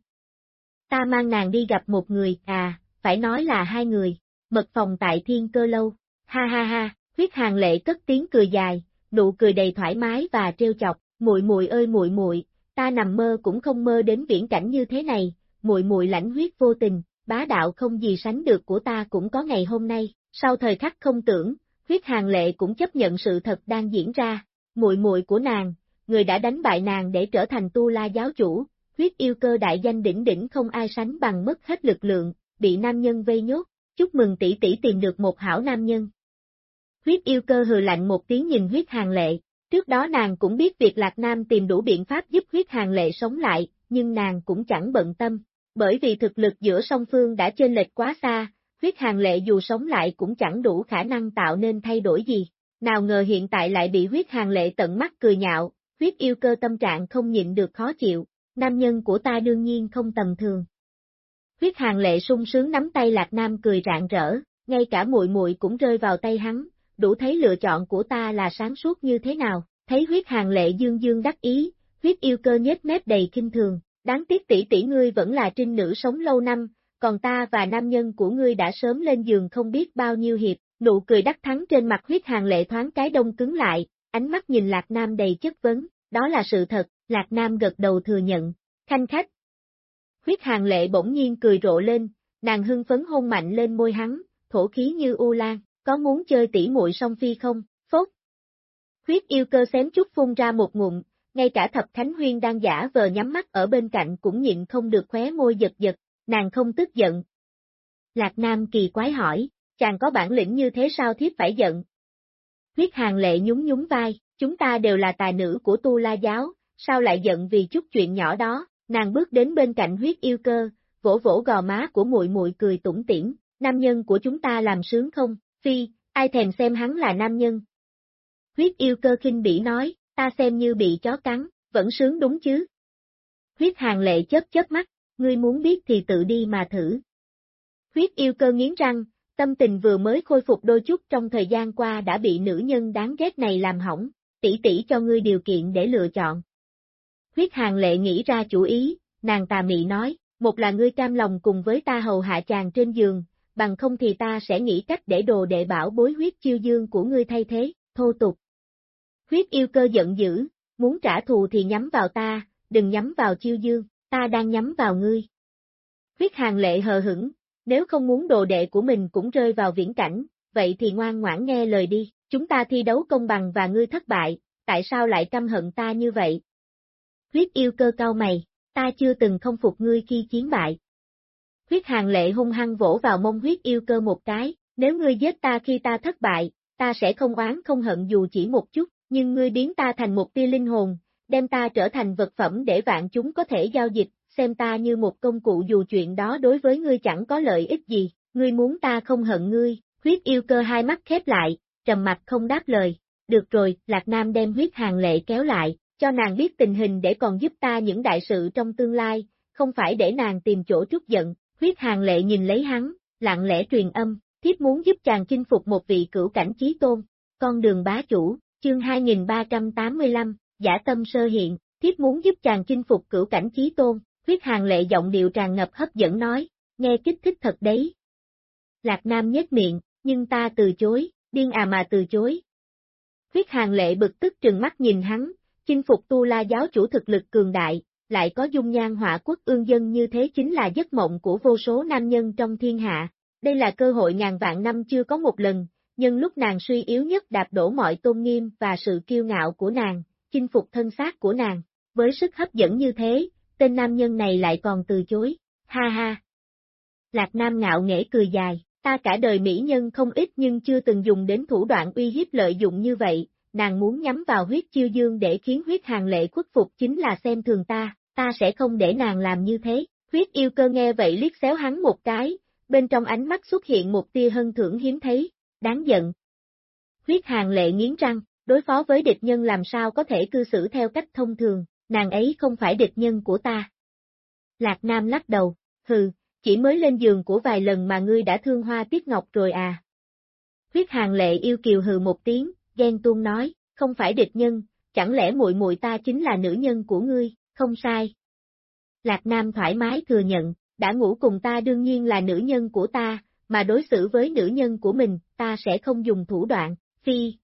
Ta mang nàng đi gặp một người, à, phải nói là hai người, mật phòng tại thiên cơ lâu, ha ha ha, huyết hàng lệ cất tiếng cười dài, nụ cười đầy thoải mái và trêu chọc, muội muội ơi muội muội, ta nằm mơ cũng không mơ đến viễn cảnh như thế này, muội muội lãnh huyết vô tình, bá đạo không gì sánh được của ta cũng có ngày hôm nay, sau thời khắc không tưởng, huyết hàng lệ cũng chấp nhận sự thật đang diễn ra, muội muội của nàng, người đã đánh bại nàng để trở thành tu la giáo chủ, huyết yêu cơ đại danh đỉnh đỉnh không ai sánh bằng mất hết lực lượng, bị nam nhân vây nhốt, chúc mừng tỷ tỷ tìm được một hảo nam nhân. Huyết yêu cơ hừ lạnh một tiếng nhìn huyết hàng lệ, trước đó nàng cũng biết việc Lạc Nam tìm đủ biện pháp giúp huyết hàng lệ sống lại, nhưng nàng cũng chẳng bận tâm, bởi vì thực lực giữa song phương đã chênh lệch quá xa, huyết hàng lệ dù sống lại cũng chẳng đủ khả năng tạo nên thay đổi gì. Nào ngờ hiện tại lại bị huyết hàng lệ tận mắt cười nhạo, huyết yêu cơ tâm trạng không nhịn được khó chịu, nam nhân của ta đương nhiên không tầm thường. Huyết hàng lệ sung sướng nắm tay lạc nam cười rạng rỡ, ngay cả muội muội cũng rơi vào tay hắn, đủ thấy lựa chọn của ta là sáng suốt như thế nào, thấy huyết hàng lệ dương dương đắc ý, huyết yêu cơ nhếch mép đầy kinh thường, đáng tiếc tỷ tỷ ngươi vẫn là trinh nữ sống lâu năm, còn ta và nam nhân của ngươi đã sớm lên giường không biết bao nhiêu hiệp, nụ cười đắc thắng trên mặt huyết hàng lệ thoáng cái đông cứng lại, ánh mắt nhìn Lạc Nam đầy chất vấn, đó là sự thật, Lạc Nam gật đầu thừa nhận, khanh khách. Huyết hàng lệ bỗng nhiên cười rộ lên, nàng hưng phấn hôn mạnh lên môi hắn, thổ khí như u lan, có muốn chơi tỉ muội song phi không, phốt. Huyết yêu cơ xém chút phun ra một ngụm, ngay cả thập thánh Huyên đang giả vờ nhắm mắt ở bên cạnh cũng nhịn không được khóe môi giật giật, nàng không tức giận. Lạc Nam kỳ quái hỏi, chàng có bản lĩnh như thế sao thiếp phải giận? Huyết hàng lệ nhún nhún vai, chúng ta đều là tài nữ của tu la giáo, sao lại giận vì chút chuyện nhỏ đó, nàng bước đến bên cạnh huyết yêu cơ, vỗ vỗ gò má của muội muội cười tủm tỉm, nam nhân của chúng ta làm sướng không, phi, ai thèm xem hắn là nam nhân. Huyết yêu cơ khinh bỉ nói, ta xem như bị chó cắn, vẫn sướng đúng chứ. Huyết hàng lệ chớp chớp mắt, ngươi muốn biết thì tự đi mà thử. Huyết yêu cơ nghiến răng, tâm tình vừa mới khôi phục đôi chút trong thời gian qua đã bị nữ nhân đáng ghét này làm hỏng, tỷ tỷ cho ngươi điều kiện để lựa chọn. Huyết hàng lệ nghĩ ra chủ ý, nàng tà mị nói, một là ngươi cam lòng cùng với ta hầu hạ chàng trên giường, bằng không thì ta sẽ nghĩ cách để đồ đệ bảo bối huyết chiêu dương của ngươi thay thế, thô tục. Huyết yêu cơ giận dữ, muốn trả thù thì nhắm vào ta, đừng nhắm vào chiêu dương, ta đang nhắm vào ngươi. Huyết hàng lệ hờ hững, nếu không muốn đồ đệ của mình cũng rơi vào viễn cảnh, vậy thì ngoan ngoãn nghe lời đi, chúng ta thi đấu công bằng và ngươi thất bại, tại sao lại căm hận ta như vậy? Huyết yêu cơ cao mày, ta chưa từng không phục ngươi khi chiến bại. Huyết hàng lệ hung hăng vỗ vào mông huyết yêu cơ một cái, nếu ngươi giết ta khi ta thất bại, ta sẽ không oán không hận dù chỉ một chút, nhưng ngươi biến ta thành một tia linh hồn, đem ta trở thành vật phẩm để vạn chúng có thể giao dịch, xem ta như một công cụ dù chuyện đó đối với ngươi chẳng có lợi ích gì, ngươi muốn ta không hận ngươi, huyết yêu cơ hai mắt khép lại, trầm mặt không đáp lời, được rồi, Lạc Nam đem huyết hàng lệ kéo lại, cho nàng biết tình hình để còn giúp ta những đại sự trong tương lai, không phải để nàng tìm chỗ trút giận, huyết hàng lệ nhìn lấy hắn, lặng lẽ truyền âm, thiếp muốn giúp chàng chinh phục một vị cửu cảnh chí tôn, con đường bá chủ, chương 2385, giả tâm sơ hiện, thiếp muốn giúp chàng chinh phục cửu cảnh chí tôn, huyết hàng lệ giọng điệu tràn ngập hấp dẫn nói, nghe kích thích thật đấy. Lạc Nam nhếch miệng, nhưng ta từ chối, điên à mà từ chối. Huyết hàng lệ bực tức trừng mắt nhìn hắn, chinh phục tu la giáo chủ thực lực cường đại, lại có dung nhan hỏa quốc ương dân như thế chính là giấc mộng của vô số nam nhân trong thiên hạ. Đây là cơ hội ngàn vạn năm chưa có một lần, nhưng lúc nàng suy yếu nhất đạp đổ mọi tôn nghiêm và sự kiêu ngạo của nàng, chinh phục thân xác của nàng. Với sức hấp dẫn như thế, tên nam nhân này lại còn từ chối, ha ha. Lạc Nam ngạo nghễ cười dài, ta cả đời mỹ nhân không ít nhưng chưa từng dùng đến thủ đoạn uy hiếp lợi dụng như vậy, nàng muốn nhắm vào huyết chiêu dương để khiến huyết hàng lệ khuất phục chính là xem thường ta, ta sẽ không để nàng làm như thế. Huyết yêu cơ nghe vậy liếc xéo hắn một cái, bên trong ánh mắt xuất hiện một tia hân thưởng hiếm thấy, đáng giận. Huyết hàng lệ nghiến răng, đối phó với địch nhân làm sao có thể cư xử theo cách thông thường, nàng ấy không phải địch nhân của ta. Lạc Nam lắc đầu, hừ, chỉ mới lên giường của vài lần mà ngươi đã thương hoa tiết ngọc rồi à. Huyết hàng lệ yêu kiều hừ một tiếng, ghen tuông nói, không phải địch nhân, chẳng lẽ muội muội ta chính là nữ nhân của ngươi, không sai. Lạc Nam thoải mái thừa nhận, đã ngủ cùng ta đương nhiên là nữ nhân của ta, mà đối xử với nữ nhân của mình, ta sẽ không dùng thủ đoạn, phi.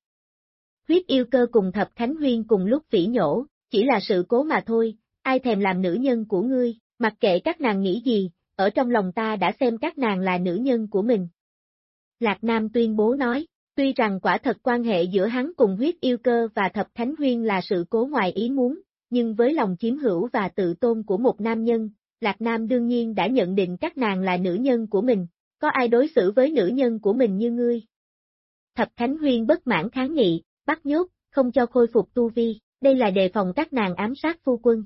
Huyết yêu cơ cùng Thập Khánh Huyên cùng lúc phỉ nhổ, chỉ là sự cố mà thôi, ai thèm làm nữ nhân của ngươi, mặc kệ các nàng nghĩ gì, ở trong lòng ta đã xem các nàng là nữ nhân của mình. Lạc Nam tuyên bố nói, tuy rằng quả thật quan hệ giữa hắn cùng huyết yêu cơ và thập thánh huyên là sự cố ngoài ý muốn, nhưng với lòng chiếm hữu và tự tôn của một nam nhân, Lạc Nam đương nhiên đã nhận định các nàng là nữ nhân của mình, có ai đối xử với nữ nhân của mình như ngươi. Thập khánh Huyên bất mãn kháng nghị, bắt nhốt, không cho khôi phục tu vi, đây là đề phòng các nàng ám sát phu quân.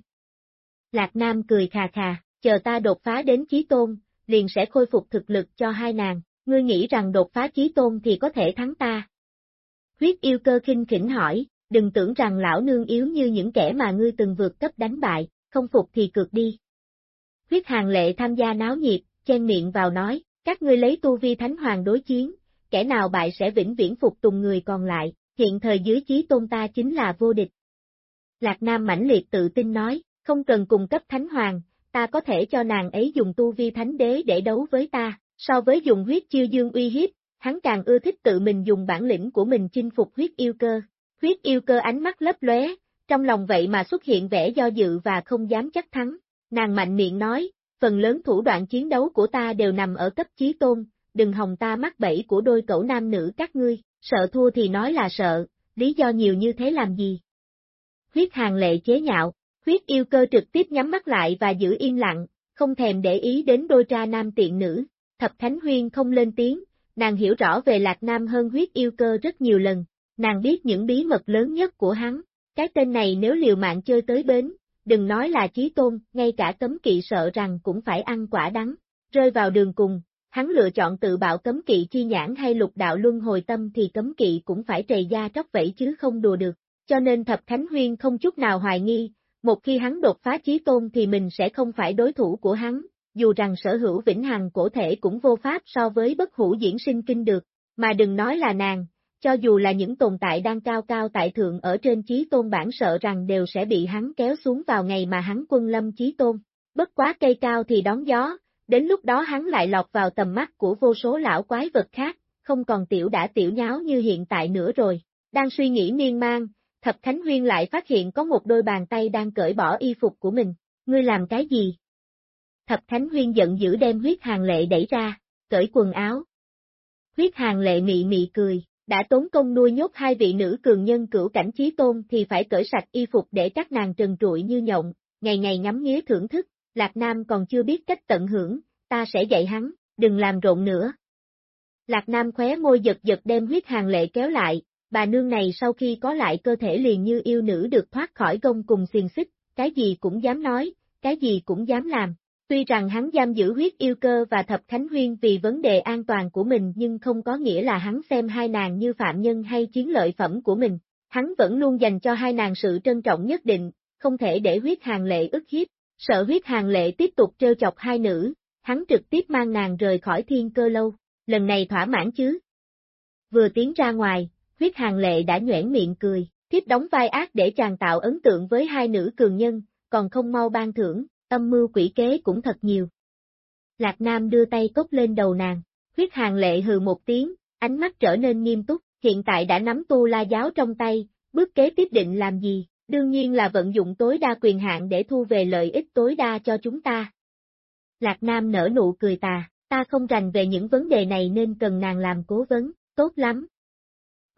Lạc Nam cười khà khà, chờ ta đột phá đến chí tôn, liền sẽ khôi phục thực lực cho hai nàng, ngươi nghĩ rằng đột phá chí tôn thì có thể thắng ta. Huyết yêu cơ khinh khỉnh hỏi, đừng tưởng rằng lão nương yếu như những kẻ mà ngươi từng vượt cấp đánh bại, không phục thì cược đi. Huyết hàng lệ tham gia náo nhiệt, chen miệng vào nói, các ngươi lấy tu vi thánh hoàng đối chiến, kẻ nào bại sẽ vĩnh viễn phục tùng người còn lại, hiện thời dưới chí tôn ta chính là vô địch. Lạc Nam mãnh liệt tự tin nói, không cần cùng cấp thánh hoàng, ta có thể cho nàng ấy dùng tu vi thánh đế để đấu với ta, so với dùng huyết chiêu dương uy hiếp, hắn càng ưa thích tự mình dùng bản lĩnh của mình chinh phục huyết yêu cơ. Huyết yêu cơ ánh mắt lấp lóe, trong lòng vậy mà xuất hiện vẻ do dự và không dám chắc thắng. Nàng mạnh miệng nói, phần lớn thủ đoạn chiến đấu của ta đều nằm ở cấp chí tôn, đừng hòng ta mắc bẫy của đôi cậu nam nữ các ngươi, sợ thua thì nói là sợ, lý do nhiều như thế làm gì? Huyết hàng lệ chế nhạo, huyết yêu cơ trực tiếp nhắm mắt lại và giữ im lặng, không thèm để ý đến đôi tra nam tiện nữ, thập thánh huyên không lên tiếng, nàng hiểu rõ về lạc nam hơn huyết yêu cơ rất nhiều lần, nàng biết những bí mật lớn nhất của hắn, cái tên này nếu liều mạng chơi tới bến, đừng nói là chí tôn, ngay cả cấm kỵ sợ rằng cũng phải ăn quả đắng, rơi vào đường cùng, hắn lựa chọn tự bạo cấm kỵ chi nhãn hay lục đạo luân hồi tâm thì cấm kỵ cũng phải trầy da tróc vẫy chứ không đùa được, cho nên thập thánh huyên không chút nào hoài nghi, một khi hắn đột phá chí tôn thì mình sẽ không phải đối thủ của hắn, dù rằng sở hữu vĩnh hằng cổ thể cũng vô pháp so với bất hủ diễn sinh kinh được, mà đừng nói là nàng, cho dù là những tồn tại đang cao cao tại thượng ở trên chí tôn bản sợ rằng đều sẽ bị hắn kéo xuống vào ngày mà hắn quân lâm chí tôn. Bất quá cây cao thì đón gió, đến lúc đó hắn lại lọt vào tầm mắt của vô số lão quái vật khác, không còn tiểu đã tiểu nháo như hiện tại nữa rồi. Đang suy nghĩ miên man, Thập Thánh Huyên lại phát hiện có một đôi bàn tay đang cởi bỏ y phục của mình. Ngươi làm cái gì? Thập Thánh Huyên giận dữ đem huyết hàng lệ đẩy ra, cởi quần áo. Huyết hàng lệ mị mị cười, đã tốn công nuôi nhốt hai vị nữ cường nhân cửu cảnh trí tôn thì phải cởi sạch y phục để các nàng trần trụi như nhộng, ngày ngày ngắm nghía thưởng thức, Lạc Nam còn chưa biết cách tận hưởng, ta sẽ dạy hắn, đừng làm rộn nữa. Lạc Nam khóe môi giật giật đem huyết hàng lệ kéo lại, bà nương này sau khi có lại cơ thể liền như yêu nữ được thoát khỏi gông cùng xiềng xích, cái gì cũng dám nói, cái gì cũng dám làm. Tuy rằng hắn giam giữ huyết yêu cơ và thập khánh huyên vì vấn đề an toàn của mình nhưng không có nghĩa là hắn xem hai nàng như phạm nhân hay chiến lợi phẩm của mình. Hắn vẫn luôn dành cho hai nàng sự trân trọng nhất định, không thể để huyết hàng lệ ức hiếp. Sợ huyết hàng lệ tiếp tục trêu chọc hai nữ, hắn trực tiếp mang nàng rời khỏi thiên cơ lâu. Lần này thỏa mãn chứ? Vừa tiến ra ngoài, huyết hàng lệ đã nhoẻn miệng cười, tiếp đóng vai ác để chàng tạo ấn tượng với hai nữ cường nhân, còn không mau ban thưởng, âm mưu quỷ kế cũng thật nhiều. Lạc Nam đưa tay cốc lên đầu nàng, huyết hàng lệ hừ một tiếng, ánh mắt trở nên nghiêm túc, hiện tại đã nắm tu la giáo trong tay, bước kế tiếp định làm gì, đương nhiên là vận dụng tối đa quyền hạn để thu về lợi ích tối đa cho chúng ta. Lạc Nam nở nụ cười tà, ta không rành về những vấn đề này nên cần nàng làm cố vấn, tốt lắm,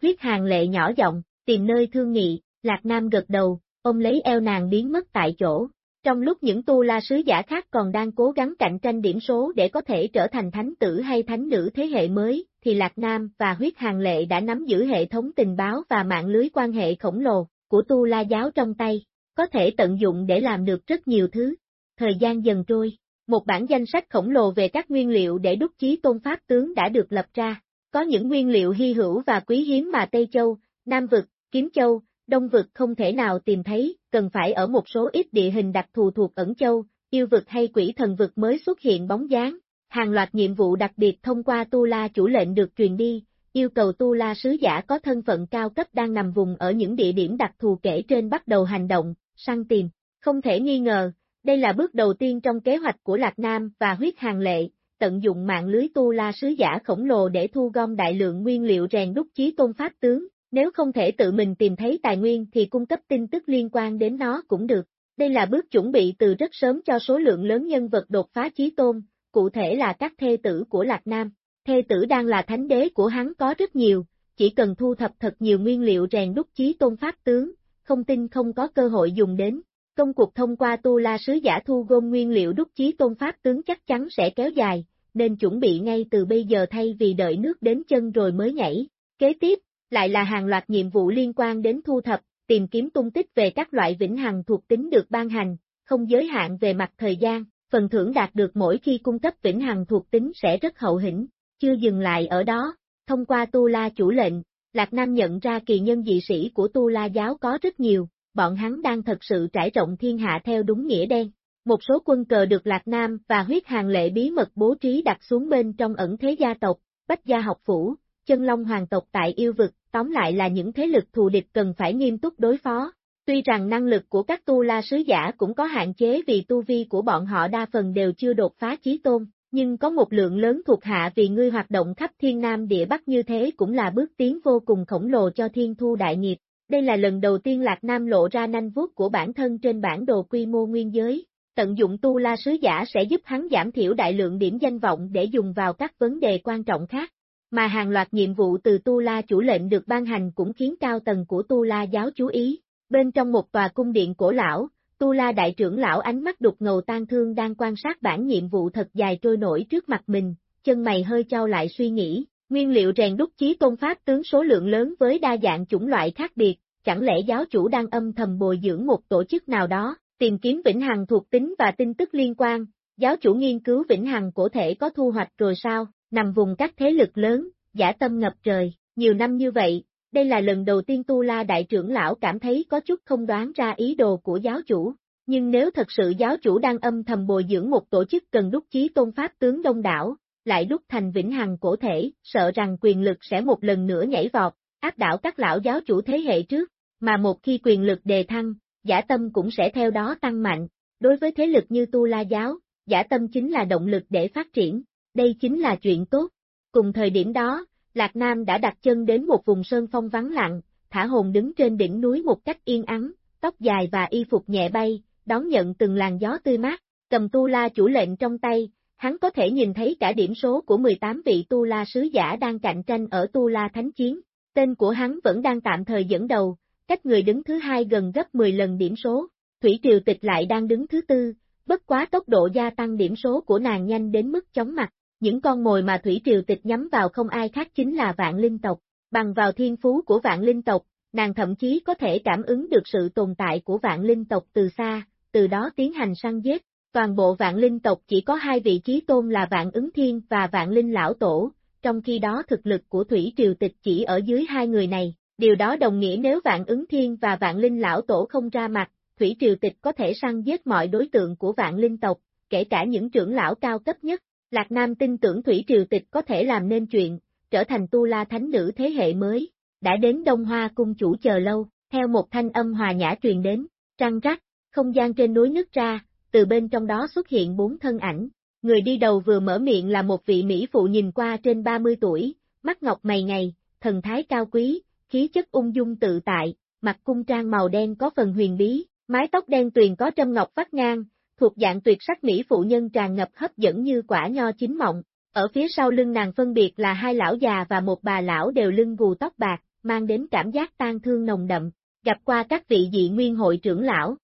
Huyết hàng lệ nhỏ giọng, tìm nơi thương nghị, Lạc Nam gật đầu, ôm lấy eo nàng biến mất tại chỗ. Trong lúc những tu la sứ giả khác còn đang cố gắng cạnh tranh điểm số để có thể trở thành thánh tử hay thánh nữ thế hệ mới, thì Lạc Nam và huyết hàng lệ đã nắm giữ hệ thống tình báo và mạng lưới quan hệ khổng lồ của tu la giáo trong tay, có thể tận dụng để làm được rất nhiều thứ. Thời gian dần trôi, một bản danh sách khổng lồ về các nguyên liệu để đúc chí tôn pháp tướng đã được lập ra, có những nguyên liệu hy hữu và quý hiếm mà Tây Châu, Nam Vực, Kiếm Châu, Đông Vực không thể nào tìm thấy, cần phải ở một số ít địa hình đặc thù thuộc ẩn châu, yêu vực hay quỷ thần vực mới xuất hiện bóng dáng. Hàng loạt nhiệm vụ đặc biệt thông qua Tu La chủ lệnh được truyền đi, yêu cầu Tu La sứ giả có thân phận cao cấp đang nằm vùng ở những địa điểm đặc thù kể trên bắt đầu hành động, săn tìm. Không thể nghi ngờ, đây là bước đầu tiên trong kế hoạch của Lạc Nam và huyết hàng lệ, tận dụng mạng lưới tu la sứ giả khổng lồ để thu gom đại lượng nguyên liệu rèn đúc chí tôn pháp tướng, nếu không thể tự mình tìm thấy tài nguyên thì cung cấp tin tức liên quan đến nó cũng được. Đây là bước chuẩn bị từ rất sớm cho số lượng lớn nhân vật đột phá chí tôn, cụ thể là các thê tử của Lạc Nam. Thê tử đang là thánh đế của hắn có rất nhiều, chỉ cần thu thập thật nhiều nguyên liệu rèn đúc chí tôn pháp tướng, không tin không có cơ hội dùng đến. Công cuộc thông qua tu la sứ giả thu gom nguyên liệu đúc chí tôn pháp tướng chắc chắn sẽ kéo dài, nên chuẩn bị ngay từ bây giờ thay vì đợi nước đến chân rồi mới nhảy. Kế tiếp, lại là hàng loạt nhiệm vụ liên quan đến thu thập, tìm kiếm tung tích về các loại vĩnh hằng thuộc tính được ban hành, không giới hạn về mặt thời gian, phần thưởng đạt được mỗi khi cung cấp vĩnh hằng thuộc tính sẽ rất hậu hĩnh, chưa dừng lại ở đó, thông qua Tu La chủ lệnh, Lạc Nam nhận ra kỳ nhân dị sĩ của Tu La giáo có rất nhiều, bọn hắn đang thật sự trải rộng thiên hạ theo đúng nghĩa đen. Một số quân cờ được Lạc Nam và huyết hàng lệ bí mật bố trí đặt xuống bên trong ẩn thế gia tộc, bách gia học phủ, chân long hoàng tộc tại yêu vực, tóm lại là những thế lực thù địch cần phải nghiêm túc đối phó. Tuy rằng năng lực của các tu la sứ giả cũng có hạn chế vì tu vi của bọn họ đa phần đều chưa đột phá chí tôn, nhưng có một lượng lớn thuộc hạ vì ngươi hoạt động khắp thiên nam địa bắc như thế cũng là bước tiến vô cùng khổng lồ cho thiên thu đại nghiệp. Đây là lần đầu tiên Lạc Nam lộ ra nanh vuốt của bản thân trên bản đồ quy mô nguyên giới, tận dụng tu la sứ giả sẽ giúp hắn giảm thiểu đại lượng điểm danh vọng để dùng vào các vấn đề quan trọng khác. Mà hàng loạt nhiệm vụ từ tu la chủ lệnh được ban hành cũng khiến cao tầng của tu la giáo chú ý. Bên trong một tòa cung điện cổ lão, tu la đại trưởng lão ánh mắt đục ngầu tan thương đang quan sát bản nhiệm vụ thật dài trôi nổi trước mặt mình, chân mày hơi trao lại suy nghĩ, nguyên liệu rèn đúc chí tôn pháp tướng số lượng lớn với đa dạng chủng loại khác biệt, chẳng lẽ giáo chủ đang âm thầm bồi dưỡng một tổ chức nào đó, tìm kiếm vĩnh hằng thuộc tính và tin tức liên quan, giáo chủ nghiên cứu vĩnh hằng cổ thể có thu hoạch rồi sao, nằm vùng các thế lực lớn, giả tâm ngập trời, nhiều năm như vậy, đây là lần đầu tiên Tu La Đại trưởng lão cảm thấy có chút không đoán ra ý đồ của giáo chủ. Nhưng nếu thật sự giáo chủ đang âm thầm bồi dưỡng một tổ chức cần đúc chí tôn pháp tướng đông đảo, lại đúc thành vĩnh hằng cổ thể, sợ rằng quyền lực sẽ một lần nữa nhảy vọt, áp đảo các lão giáo chủ thế hệ trước, mà một khi quyền lực đề thăng, giả tâm cũng sẽ theo đó tăng mạnh. Đối với thế lực như Tu La giáo, giả tâm chính là động lực để phát triển, đây chính là chuyện tốt. Cùng thời điểm đó, Lạc Nam đã đặt chân đến một vùng sơn phong vắng lặng, thả hồn đứng trên đỉnh núi một cách yên ắng, tóc dài và y phục nhẹ bay, đón nhận từng làn gió tươi mát, cầm tu la chủ lệnh trong tay, hắn có thể nhìn thấy cả điểm số của 18 vị tu la sứ giả đang cạnh tranh ở tu la thánh chiến. Tên của hắn vẫn đang tạm thời dẫn đầu, cách người đứng thứ hai gần gấp 10 lần điểm số. Thủy Triều Tịch lại đang đứng thứ tư, bất quá tốc độ gia tăng điểm số của nàng nhanh đến mức chóng mặt. Những con mồi mà Thủy Triều Tịch nhắm vào không ai khác chính là vạn linh tộc. Bằng vào thiên phú của vạn linh tộc, nàng thậm chí có thể cảm ứng được sự tồn tại của vạn linh tộc từ xa, từ đó tiến hành săn giết. Toàn bộ vạn linh tộc chỉ có hai vị trí tôn là vạn ứng thiên và vạn linh lão tổ, trong khi đó thực lực của Thủy Triều Tịch chỉ ở dưới hai người này. Điều đó đồng nghĩa nếu vạn ứng thiên và vạn linh lão tổ không ra mặt, Thủy Triều Tịch có thể săn giết mọi đối tượng của vạn linh tộc, kể cả những trưởng lão cao cấp nhất. Lạc Nam tin tưởng Thủy Triều Tịch có thể làm nên chuyện, trở thành tu la thánh nữ thế hệ mới. Đã đến Đông Hoa cung chủ chờ lâu, theo một thanh âm hòa nhã truyền đến, trăng rắc, không gian trên núi nứt ra, từ bên trong đó xuất hiện bốn thân ảnh. Người đi đầu vừa mở miệng là một vị Mỹ phụ nhìn qua trên 30 tuổi, mắt ngọc mày ngày, thần thái cao quý, khí chất ung dung tự tại, mặt cung trang màu đen có phần huyền bí, mái tóc đen tuyền có trâm ngọc vắt ngang, thuộc dạng tuyệt sắc mỹ phụ nhân tràn ngập hấp dẫn như quả nho chín mọng. Ở phía sau lưng nàng phân biệt là hai lão già và một bà lão đều lưng gù tóc bạc, mang đến cảm giác tan thương nồng đậm, gặp qua các vị dị nguyên hội trưởng lão.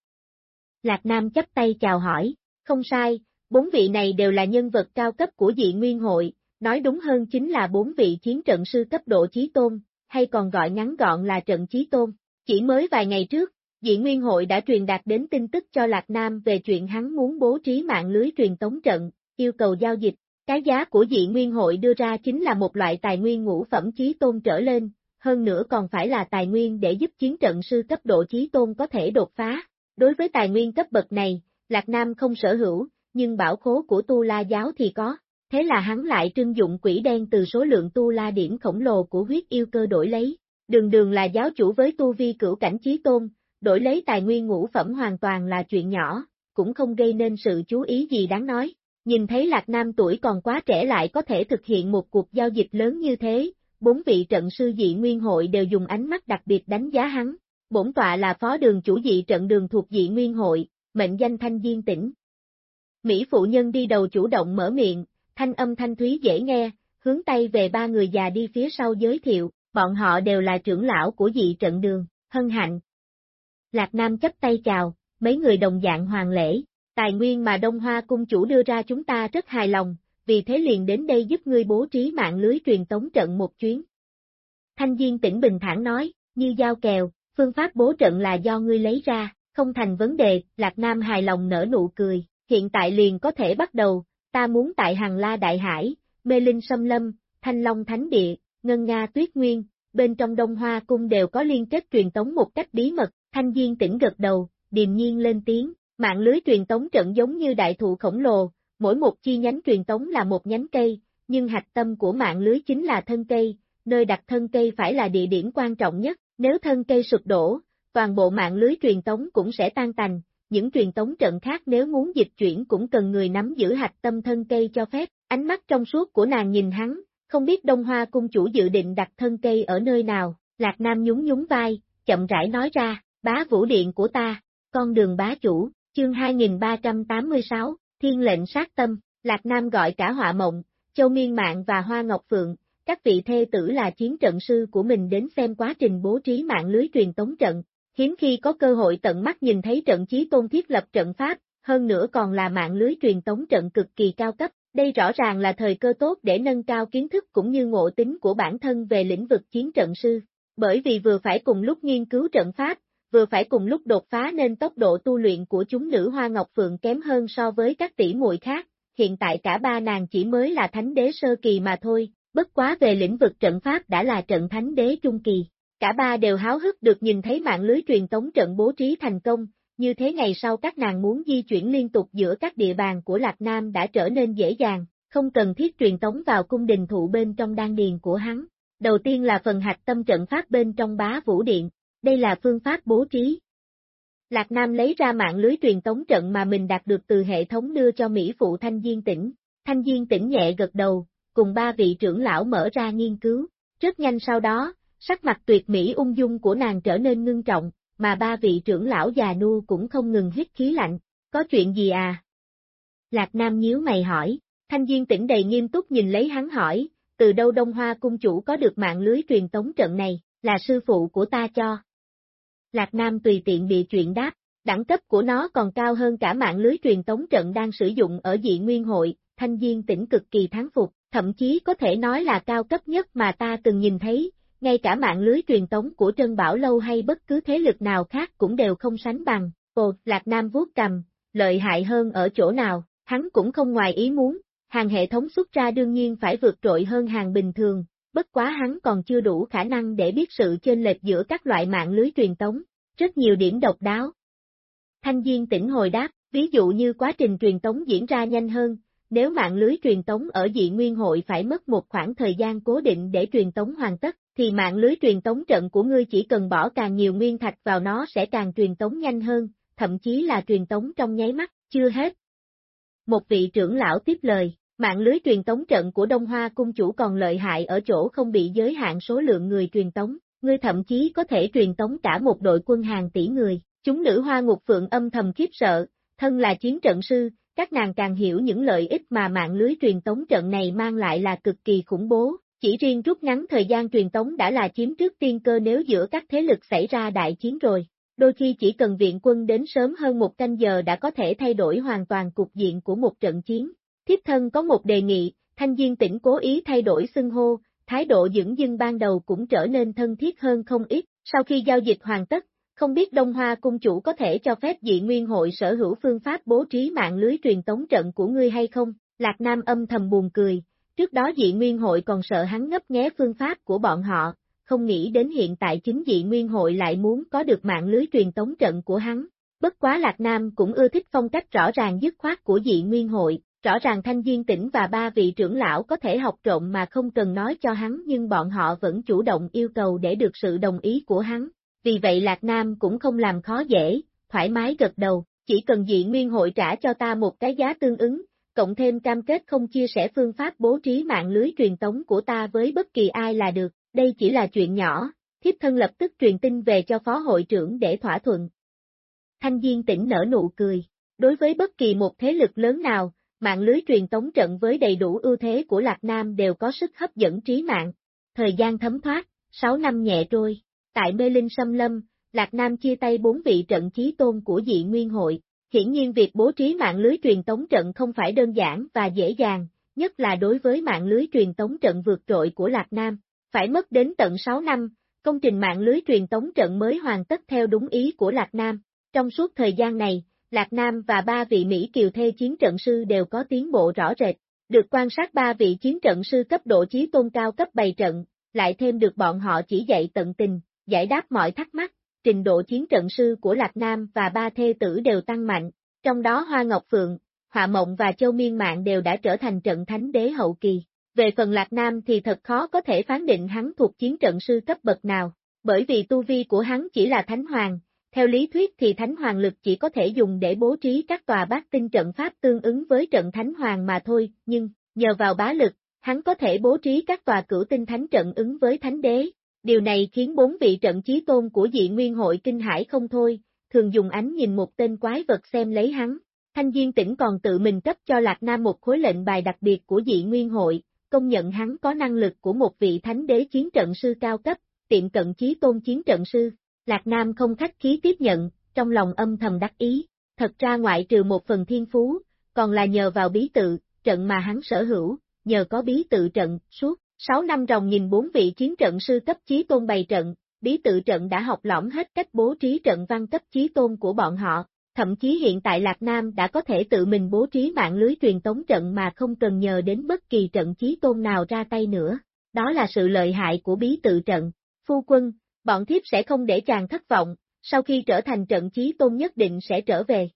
Lạc Nam chấp tay chào hỏi, không sai, bốn vị này đều là nhân vật cao cấp của dị nguyên hội, nói đúng hơn chính là bốn vị chiến trận sư cấp độ chí tôn, hay còn gọi ngắn gọn là trận chí tôn. Chỉ mới vài ngày trước, Dị Nguyên hội đã truyền đạt đến tin tức cho Lạc Nam về chuyện hắn muốn bố trí mạng lưới truyền tống trận, yêu cầu giao dịch. Cái giá của dị nguyên hội đưa ra chính là một loại tài nguyên ngũ phẩm chí tôn trở lên, hơn nữa còn phải là tài nguyên để giúp chiến trận sư cấp độ chí tôn có thể đột phá. Đối với tài nguyên cấp bậc này, Lạc Nam không sở hữu, nhưng bảo khố của Tu La giáo thì có thế là hắn lại trưng dụng quỷ đen từ số lượng tu la điểm khổng lồ của huyết yêu cơ đổi lấy. Đường đường là giáo chủ với tu vi cửu cảnh trí tôn, đổi lấy tài nguyên ngũ phẩm hoàn toàn là chuyện nhỏ, cũng không gây nên sự chú ý gì đáng nói. Nhìn thấy Lạc Nam tuổi còn quá trẻ lại có thể thực hiện một cuộc giao dịch lớn như thế, bốn vị trận sư dị nguyên hội đều dùng ánh mắt đặc biệt đánh giá hắn. Bổn tọa là phó đường chủ dị trận đường thuộc dị nguyên hội, mệnh danh thanh diên tỉnh. Mỹ phụ nhân đi đầu chủ động mở miệng, thanh âm thanh thúy dễ nghe, hướng tay về ba người già đi phía sau giới thiệu, bọn họ đều là trưởng lão của dị trận đường, hân hạnh. Lạc Nam chấp tay chào, mấy người đồng dạng hoàng lễ, tài nguyên mà Đông Hoa cung chủ đưa ra chúng ta rất hài lòng, vì thế liền đến đây giúp ngươi bố trí mạng lưới truyền tống trận một chuyến. Thanh Diên tỉnh bình thản nói, như giao kèo, phương pháp bố trận là do ngươi lấy ra, không thành vấn đề, Lạc Nam hài lòng nở nụ cười, hiện tại liền có thể bắt đầu, ta muốn tại Hằng La Đại Hải, Mê Linh Sâm Lâm, Thanh Long Thánh Địa, Ngân Nga Tuyết Nguyên, bên trong Đông Hoa Cung đều có liên kết truyền tống một cách bí mật, Thanh Diên tỉnh gật đầu, điềm nhiên lên tiếng, mạng lưới truyền tống trận giống như đại thụ khổng lồ, mỗi một chi nhánh truyền tống là một nhánh cây, nhưng hạch tâm của mạng lưới chính là thân cây, nơi đặt thân cây phải là địa điểm quan trọng nhất, nếu thân cây sụp đổ, toàn bộ mạng lưới truyền tống cũng sẽ tan tành, những truyền tống trận khác nếu muốn dịch chuyển cũng cần người nắm giữ hạch tâm thân cây cho phép, ánh mắt trong suốt của nàng nhìn hắn, không biết Đông Hoa cung chủ dự định đặt thân cây ở nơi nào, Lạc Nam nhún nhún vai, chậm rãi nói ra, bá vũ điện của ta, con đường bá chủ, chương 2386, thiên lệnh sát tâm, Lạc Nam gọi cả họa mộng, Châu Miên Mạng và Hoa Ngọc Phượng, các vị thê tử là chiến trận sư của mình đến xem quá trình bố trí mạng lưới truyền tống trận, hiếm khi có cơ hội tận mắt nhìn thấy trận chí tôn thiết lập trận pháp, hơn nữa còn là mạng lưới truyền tống trận cực kỳ cao cấp, đây rõ ràng là thời cơ tốt để nâng cao kiến thức cũng như ngộ tính của bản thân về lĩnh vực chiến trận sư, bởi vì vừa phải cùng lúc nghiên cứu trận pháp, vừa phải cùng lúc đột phá nên tốc độ tu luyện của chúng nữ Hoa Ngọc Phượng kém hơn so với các tỷ muội khác, hiện tại cả ba nàng chỉ mới là thánh đế sơ kỳ mà thôi, bất quá về lĩnh vực trận pháp đã là trận thánh đế trung kỳ. Cả ba đều háo hức được nhìn thấy mạng lưới truyền tống trận bố trí thành công, như thế ngày sau các nàng muốn di chuyển liên tục giữa các địa bàn của Lạc Nam đã trở nên dễ dàng, không cần thiết truyền tống vào cung đình thụ bên trong đan điền của hắn. Đầu tiên là phần hạch tâm trận pháp bên trong bá vũ điện, đây là phương pháp bố trí. Lạc Nam lấy ra mạng lưới truyền tống trận mà mình đạt được từ hệ thống đưa cho Mỹ phụ Thanh Diên tỉnh. Thanh Diên tỉnh nhẹ gật đầu, cùng ba vị trưởng lão mở ra nghiên cứu. Rất nhanh sau đó, sắc mặt tuyệt mỹ ung dung của nàng trở nên ngưng trọng, mà ba vị trưởng lão già nua cũng không ngừng hít khí lạnh. Có chuyện gì à? Lạc Nam nhíu mày hỏi, Thanh Diên tỉnh đầy nghiêm túc nhìn lấy hắn hỏi, từ đâu Đông Hoa cung chủ có được mạng lưới truyền tống trận này, là sư phụ của ta cho. Lạc Nam tùy tiện bị chuyện đáp, đẳng cấp của nó còn cao hơn cả mạng lưới truyền tống trận đang sử dụng ở dị nguyên hội, thanh diên tỉnh cực kỳ thắng phục, thậm chí có thể nói là cao cấp nhất mà ta từng nhìn thấy, ngay cả mạng lưới truyền tống của Trân Bảo Lâu hay bất cứ thế lực nào khác cũng đều không sánh bằng, ồ, Lạc Nam vuốt cầm, lợi hại hơn ở chỗ nào, hắn cũng không ngoài ý muốn, hàng hệ thống xuất ra đương nhiên phải vượt trội hơn hàng bình thường, bất quá hắn còn chưa đủ khả năng để biết sự chênh lệch giữa các loại mạng lưới truyền tống, rất nhiều điểm độc đáo. Thanh Diên tỉnh hồi đáp, ví dụ như quá trình truyền tống diễn ra nhanh hơn, nếu mạng lưới truyền tống ở dị nguyên hội phải mất một khoảng thời gian cố định để truyền tống hoàn tất, thì mạng lưới truyền tống trận của ngươi chỉ cần bỏ càng nhiều nguyên thạch vào nó sẽ càng truyền tống nhanh hơn, thậm chí là truyền tống trong nháy mắt, chưa hết. Một vị trưởng lão tiếp lời, Mạng lưới truyền tống trận của Đông Hoa cung chủ còn lợi hại ở chỗ không bị giới hạn số lượng người truyền tống, ngươi thậm chí có thể truyền tống cả một đội quân hàng tỷ người. Chúng nữ hoa ngục phượng âm thầm khiếp sợ, thân là chiến trận sư, các nàng càng hiểu những lợi ích mà mạng lưới truyền tống trận này mang lại là cực kỳ khủng bố. Chỉ riêng rút ngắn thời gian truyền tống đã là chiếm trước tiên cơ nếu giữa các thế lực xảy ra đại chiến rồi. Đôi khi chỉ cần viện quân đến sớm hơn một canh giờ đã có thể thay đổi hoàn toàn cục diện của một trận chiến. Thiếp thân có một đề nghị, thanh diên tỉnh cố ý thay đổi xưng hô, thái độ dưỡng dưng ban đầu cũng trở nên thân thiết hơn không ít, sau khi giao dịch hoàn tất, không biết Đông Hoa cung chủ có thể cho phép dị nguyên hội sở hữu phương pháp bố trí mạng lưới truyền tống trận của ngươi hay không, Lạc Nam âm thầm buồn cười, trước đó dị nguyên hội còn sợ hắn ngấp nghé phương pháp của bọn họ, không nghĩ đến hiện tại chính dị nguyên hội lại muốn có được mạng lưới truyền tống trận của hắn. Bất quá Lạc Nam cũng ưa thích phong cách rõ ràng dứt khoát của dị nguyên hội, Rõ ràng Thanh Diên Tỉnh và ba vị trưởng lão có thể học trộm mà không cần nói cho hắn nhưng bọn họ vẫn chủ động yêu cầu để được sự đồng ý của hắn. Vì vậy Lạc Nam cũng không làm khó dễ, thoải mái gật đầu, chỉ cần dị nguyên hội trả cho ta một cái giá tương ứng, cộng thêm cam kết không chia sẻ phương pháp bố trí mạng lưới truyền tống của ta với bất kỳ ai là được, đây chỉ là chuyện nhỏ, thiếp thân lập tức truyền tin về cho phó hội trưởng để thỏa thuận. Thanh Diên tỉnh nở nụ cười, đối với bất kỳ một thế lực lớn nào, mạng lưới truyền tống trận với đầy đủ ưu thế của Lạc Nam đều có sức hấp dẫn trí mạng. Thời gian thấm thoát, 6 năm nhẹ trôi, tại Mê Linh Sâm Lâm, Lạc Nam chia tay bốn vị trận chí tôn của dị nguyên hội. Hiển nhiên việc bố trí mạng lưới truyền tống trận không phải đơn giản và dễ dàng, nhất là đối với mạng lưới truyền tống trận vượt trội của Lạc Nam. Phải mất đến tận 6 năm, công trình mạng lưới truyền tống trận mới hoàn tất theo đúng ý của Lạc Nam. Trong suốt thời gian này, Lạc Nam và ba vị Mỹ kiều thê chiến trận sư đều có tiến bộ rõ rệt, được quan sát ba vị chiến trận sư cấp độ chí tôn cao cấp bày trận, lại thêm được bọn họ chỉ dạy tận tình, giải đáp mọi thắc mắc, trình độ chiến trận sư của Lạc Nam và ba thê tử đều tăng mạnh, trong đó Hoa Ngọc Phượng, Họa Mộng và Châu Miên Mạng đều đã trở thành trận thánh đế hậu kỳ. Về phần Lạc Nam thì thật khó có thể phán định hắn thuộc chiến trận sư cấp bậc nào, bởi vì tu vi của hắn chỉ là Thánh Hoàng, theo lý thuyết thì Thánh Hoàng lực chỉ có thể dùng để bố trí các tòa bát tinh trận pháp tương ứng với trận Thánh Hoàng mà thôi, nhưng, nhờ vào bá lực, hắn có thể bố trí các tòa cửu tinh thánh trận ứng với Thánh Đế. Điều này khiến bốn vị trận chí tôn của dị nguyên hội kinh hải không thôi, thường dùng ánh nhìn một tên quái vật xem lấy hắn. Thanh Diên tỉnh còn tự mình cấp cho Lạc Nam một khối lệnh bài đặc biệt của dị nguyên hội, công nhận hắn có năng lực của một vị thánh đế chiến trận sư cao cấp, tiệm cận chí tôn chiến trận sư. Lạc Nam không khách khí tiếp nhận, trong lòng âm thầm đắc ý, thật ra ngoại trừ một phần thiên phú, còn là nhờ vào bí tự, trận mà hắn sở hữu, nhờ có bí tự trận, suốt 6 năm ròng nhìn bốn vị chiến trận sư cấp chí tôn bày trận, bí tự trận đã học lõm hết cách bố trí trận văn cấp chí tôn của bọn họ, thậm chí hiện tại Lạc Nam đã có thể tự mình bố trí mạng lưới truyền tống trận mà không cần nhờ đến bất kỳ trận chí tôn nào ra tay nữa. Đó là sự lợi hại của bí tự trận. Phu quân, bọn thiếp sẽ không để chàng thất vọng, sau khi trở thành trận chí tôn nhất định sẽ trở về.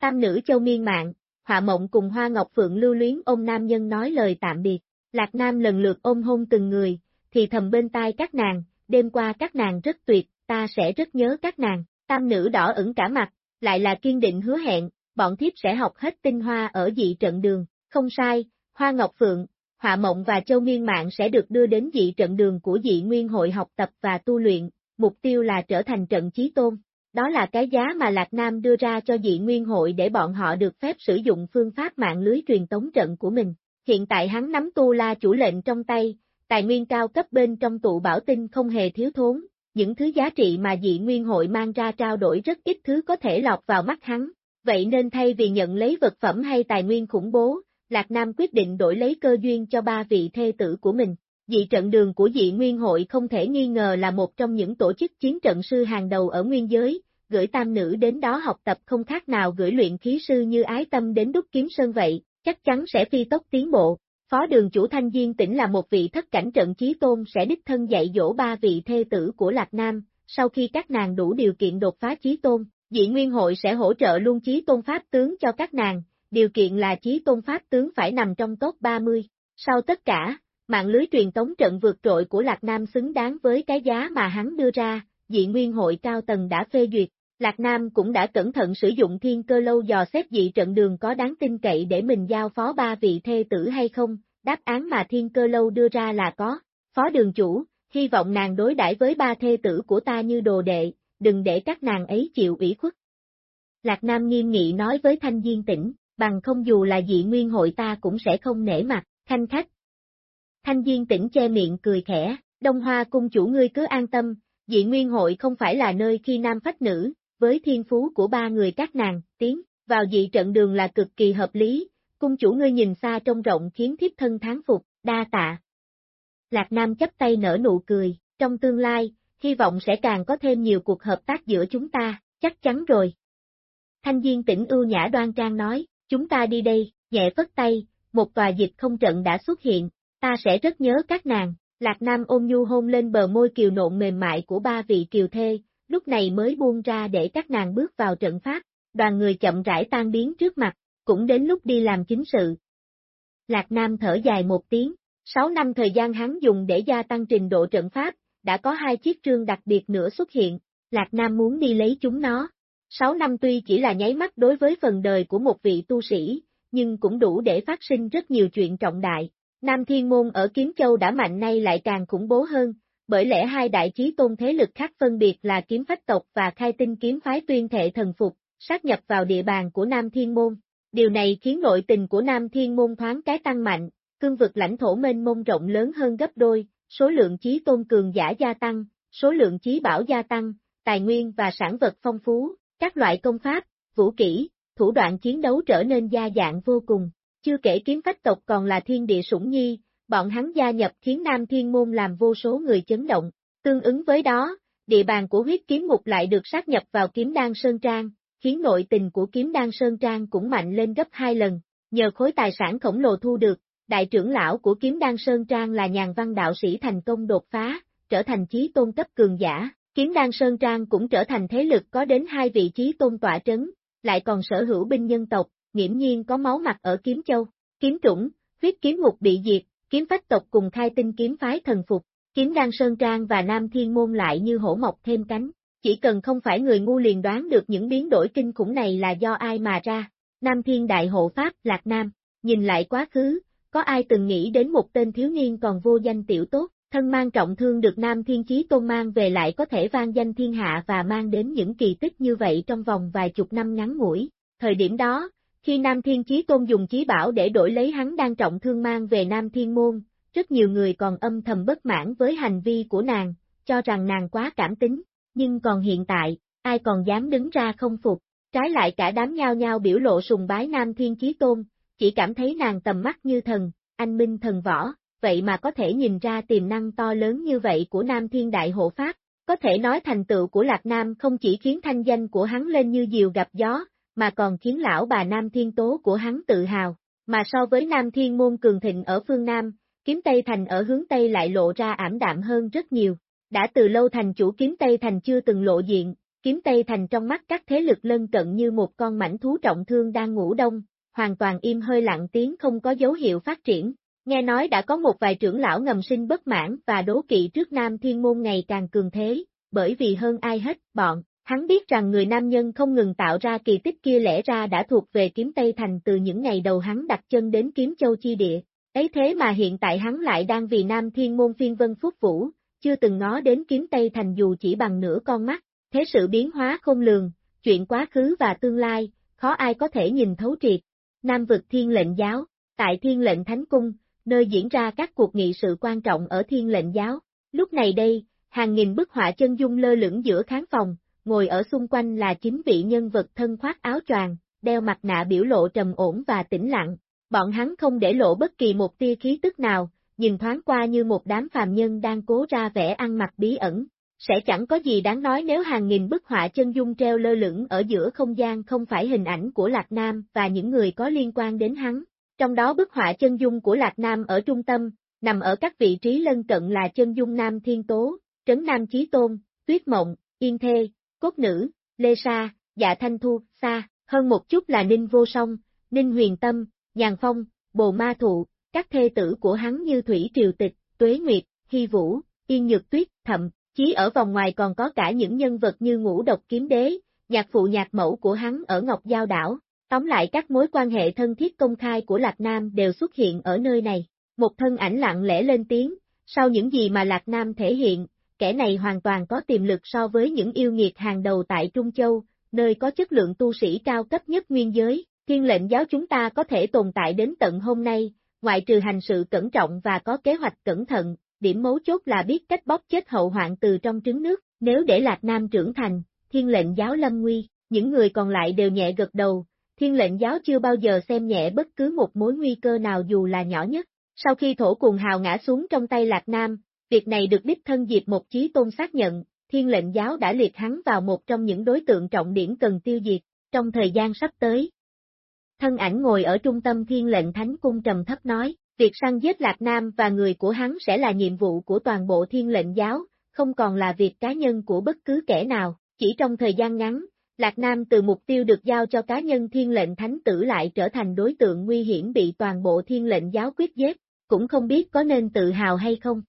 Tam nữ châu miên mạng, họa mộng cùng hoa ngọc phượng lưu luyến ôm nam nhân nói lời tạm biệt, lạc nam lần lượt ôm hôn từng người, thì thầm bên tai các nàng, đêm qua các nàng rất tuyệt, ta sẽ rất nhớ các nàng, tam nữ đỏ ửng cả mặt, lại là kiên định hứa hẹn, bọn thiếp sẽ học hết tinh hoa ở dị trận đường, không sai, Hoa Ngọc Phượng, Họa Mộng và Châu Miên Mạng sẽ được đưa đến dị trận đường của dị nguyên hội học tập và tu luyện, mục tiêu là trở thành trận chí tôn. Đó là cái giá mà Lạc Nam đưa ra cho dị nguyên hội để bọn họ được phép sử dụng phương pháp mạng lưới truyền tống trận của mình. Hiện tại hắn nắm tu la chủ lệnh trong tay, tài nguyên cao cấp bên trong tụ bảo tinh không hề thiếu thốn, những thứ giá trị mà dị nguyên hội mang ra trao đổi rất ít thứ có thể lọt vào mắt hắn. Vậy nên thay vì nhận lấy vật phẩm hay tài nguyên khủng bố, Lạc Nam quyết định đổi lấy cơ duyên cho ba vị thê tử của mình. Dị trận đường của dị nguyên hội không thể nghi ngờ là một trong những tổ chức chiến trận sư hàng đầu ở nguyên giới, gửi tam nữ đến đó học tập không khác nào gửi luyện khí sư như ái tâm đến đúc kiếm sơn vậy, chắc chắn sẽ phi tốc tiến bộ. Phó đường chủ Thanh Diên tỉnh là một vị thất cảnh trận chí tôn sẽ đích thân dạy dỗ ba vị thê tử của Lạc Nam, sau khi các nàng đủ điều kiện đột phá chí tôn, dị nguyên hội sẽ hỗ trợ luôn chí tôn pháp tướng cho các nàng, điều kiện là chí tôn pháp tướng phải nằm trong top 30. Sau tất cả, mạng lưới truyền tống trận vượt trội của Lạc Nam xứng đáng với cái giá mà hắn đưa ra, dị nguyên hội cao tầng đã phê duyệt. Lạc Nam cũng đã cẩn thận sử dụng thiên cơ lâu dò xét dị trận đường có đáng tin cậy để mình giao phó ba vị thê tử hay không, đáp án mà thiên cơ lâu đưa ra là có. Phó đường chủ, hy vọng nàng đối đãi với ba thê tử của ta như đồ đệ, đừng để các nàng ấy chịu ủy khuất. Lạc Nam nghiêm nghị nói với Thanh Diên tỉnh, bằng không dù là dị nguyên hội ta cũng sẽ không nể mặt, thanh khách. Thanh Diên tỉnh che miệng cười khẽ, Đông Hoa cung chủ ngươi cứ an tâm, dị nguyên hội không phải là nơi khi nam phách nữ, với thiên phú của ba người các nàng, tiến vào dị trận đường là cực kỳ hợp lý, cung chủ ngươi nhìn xa trông rộng khiến thiếp thân tháng phục, đa tạ. Lạc Nam chấp tay nở nụ cười, trong tương lai, hy vọng sẽ càng có thêm nhiều cuộc hợp tác giữa chúng ta, chắc chắn rồi. Thanh Diên tỉnh ưu nhã đoan trang nói, chúng ta đi đây, nhẹ phất tay, một tòa dịch không trận đã xuất hiện, ta sẽ rất nhớ các nàng. Lạc Nam ôm nhu hôn lên bờ môi kiều nộn mềm mại của ba vị kiều thê, lúc này mới buông ra để các nàng bước vào trận pháp, đoàn người chậm rãi tan biến trước mặt, cũng đến lúc đi làm chính sự. Lạc Nam thở dài một tiếng, 6 năm thời gian hắn dùng để gia tăng trình độ trận pháp, đã có hai chiếc trương đặc biệt nữa xuất hiện, Lạc Nam muốn đi lấy chúng nó. 6 năm tuy chỉ là nháy mắt đối với phần đời của một vị tu sĩ, nhưng cũng đủ để phát sinh rất nhiều chuyện trọng đại. Nam Thiên Môn ở Kiếm Châu đã mạnh nay lại càng khủng bố hơn, bởi lẽ hai đại chí tôn thế lực khác phân biệt là kiếm phách tộc và khai tinh kiếm phái tuyên thệ thần phục, sát nhập vào địa bàn của Nam Thiên Môn. Điều này khiến nội tình của Nam Thiên Môn thoáng cái tăng mạnh, cương vực lãnh thổ mênh mông rộng lớn hơn gấp đôi, số lượng chí tôn cường giả gia tăng, số lượng chí bảo gia tăng, tài nguyên và sản vật phong phú, các loại công pháp, vũ kỹ, thủ đoạn chiến đấu trở nên đa dạng vô cùng. Chưa kể kiếm phách tộc còn là thiên địa sủng nhi, bọn hắn gia nhập khiến Nam Thiên Môn làm vô số người chấn động. Tương ứng với đó, địa bàn của huyết kiếm ngục lại được sát nhập vào kiếm đan Sơn Trang, khiến nội tình của kiếm đan Sơn Trang cũng mạnh lên gấp hai lần. Nhờ khối tài sản khổng lồ thu được, đại trưởng lão của kiếm đan Sơn Trang là nhàn văn đạo sĩ thành công đột phá, trở thành chí tôn cấp cường giả. Kiếm đan Sơn Trang cũng trở thành thế lực có đến hai vị trí tôn tọa trấn, lại còn sở hữu binh nhân tộc, nghiễm nhiên có máu mặt ở Kiếm Châu. Kiếm trũng, huyết kiếm ngục bị diệt, kiếm phách tộc cùng khai tinh kiếm phái thần phục, kiếm đan sơn trang và nam thiên môn lại như hổ mọc thêm cánh, chỉ cần không phải người ngu liền đoán được những biến đổi kinh khủng này là do ai mà ra. Nam Thiên Đại Hộ Pháp Lạc Nam, nhìn lại quá khứ, có ai từng nghĩ đến một tên thiếu niên còn vô danh tiểu tốt, thân mang trọng thương được Nam Thiên Chí Tôn mang về lại có thể vang danh thiên hạ và mang đến những kỳ tích như vậy trong vòng vài chục năm ngắn ngủi. Thời điểm đó, khi Nam Thiên Chí Tôn dùng chí bảo để đổi lấy hắn đang trọng thương mang về Nam Thiên Môn, rất nhiều người còn âm thầm bất mãn với hành vi của nàng, cho rằng nàng quá cảm tính, nhưng còn hiện tại, ai còn dám đứng ra không phục, trái lại cả đám nhao nhao biểu lộ sùng bái Nam Thiên Chí Tôn, chỉ cảm thấy nàng tầm mắt như thần, anh minh thần võ, vậy mà có thể nhìn ra tiềm năng to lớn như vậy của Nam Thiên Đại Hộ Pháp. Có thể nói thành tựu của Lạc Nam không chỉ khiến thanh danh của hắn lên như diều gặp gió, mà còn khiến lão bà Nam Thiên Tố của hắn tự hào. Mà so với Nam Thiên Môn cường thịnh ở phương Nam, kiếm Tây Thành ở hướng Tây lại lộ ra ảm đạm hơn rất nhiều. Đã từ lâu thành chủ kiếm Tây Thành chưa từng lộ diện, kiếm Tây Thành trong mắt các thế lực lân cận như một con mảnh thú trọng thương đang ngủ đông, hoàn toàn im hơi lặng tiếng không có dấu hiệu phát triển. Nghe nói đã có một vài trưởng lão ngầm sinh bất mãn và đố kỵ trước Nam Thiên Môn ngày càng cường thế, bởi vì hơn ai hết, bọn, hắn biết rằng người nam nhân không ngừng tạo ra kỳ tích kia lẽ ra đã thuộc về kiếm Tây Thành từ những ngày đầu hắn đặt chân đến kiếm châu chi địa. Ấy thế mà hiện tại hắn lại đang vì Nam Thiên Môn phiên vân phúc vũ, chưa từng ngó đến kiếm Tây Thành dù chỉ bằng nửa con mắt, thế sự biến hóa không lường, chuyện quá khứ và tương lai, khó ai có thể nhìn thấu triệt. Nam vực thiên lệnh giáo, tại thiên lệnh thánh cung, nơi diễn ra các cuộc nghị sự quan trọng ở thiên lệnh giáo. Lúc này đây, hàng nghìn bức họa chân dung lơ lửng giữa khán phòng, ngồi ở xung quanh là chính vị nhân vật thân khoác áo choàng, đeo mặt nạ biểu lộ trầm ổn và tĩnh lặng. Bọn hắn không để lộ bất kỳ một tia khí tức nào, nhìn thoáng qua như một đám phàm nhân đang cố ra vẻ ăn mặc bí ẩn. Sẽ chẳng có gì đáng nói nếu hàng nghìn bức họa chân dung treo lơ lửng ở giữa không gian không phải hình ảnh của Lạc Nam và những người có liên quan đến hắn. Trong đó bức họa chân dung của Lạc Nam ở trung tâm, nằm ở các vị trí lân cận là chân dung Nam Thiên Tố, Trấn Nam Chí Tôn, Tuyết Mộng, Yên Thê, Cốt Nữ, Lê Sa, Dạ Thanh Thu, Sa, hơn một chút là Ninh Vô Song, Ninh Huyền Tâm, Nhàn Phong, Bồ Ma Thụ, các thê tử của hắn như Thủy Triều Tịch, Tuế Nguyệt, Hy Vũ, Yên Nhược Tuyết, thậm chí ở vòng ngoài còn có cả những nhân vật như ngũ độc kiếm đế, nhạc phụ nhạc mẫu của hắn ở Ngọc Giao Đảo, Tóm lại các mối quan hệ thân thiết công khai của Lạc Nam đều xuất hiện ở nơi này. Một thân ảnh lặng lẽ lên tiếng, sau những gì mà Lạc Nam thể hiện, kẻ này hoàn toàn có tiềm lực so với những yêu nghiệt hàng đầu tại Trung Châu, nơi có chất lượng tu sĩ cao cấp nhất nguyên giới. Thiên lệnh giáo chúng ta có thể tồn tại đến tận hôm nay, ngoại trừ hành sự cẩn trọng và có kế hoạch cẩn thận, điểm mấu chốt là biết cách bóp chết hậu hoạn từ trong trứng nước, nếu để Lạc Nam trưởng thành, thiên lệnh giáo lâm nguy, những người còn lại đều nhẹ gật đầu, thiên lệnh giáo chưa bao giờ xem nhẹ bất cứ một mối nguy cơ nào dù là nhỏ nhất. Sau khi thổ cùng hào ngã xuống trong tay Lạc Nam, việc này được đích thân Diệp một chí tôn xác nhận, thiên lệnh giáo đã liệt hắn vào một trong những đối tượng trọng điểm cần tiêu diệt, trong thời gian sắp tới. Thân ảnh ngồi ở trung tâm thiên lệnh thánh cung trầm thấp nói, việc săn giết Lạc Nam và người của hắn sẽ là nhiệm vụ của toàn bộ thiên lệnh giáo, không còn là việc cá nhân của bất cứ kẻ nào, chỉ trong thời gian ngắn, Lạc Nam từ mục tiêu được giao cho cá nhân thiên lệnh thánh tử lại trở thành đối tượng nguy hiểm bị toàn bộ thiên lệnh giáo quyết giết, cũng không biết có nên tự hào hay không.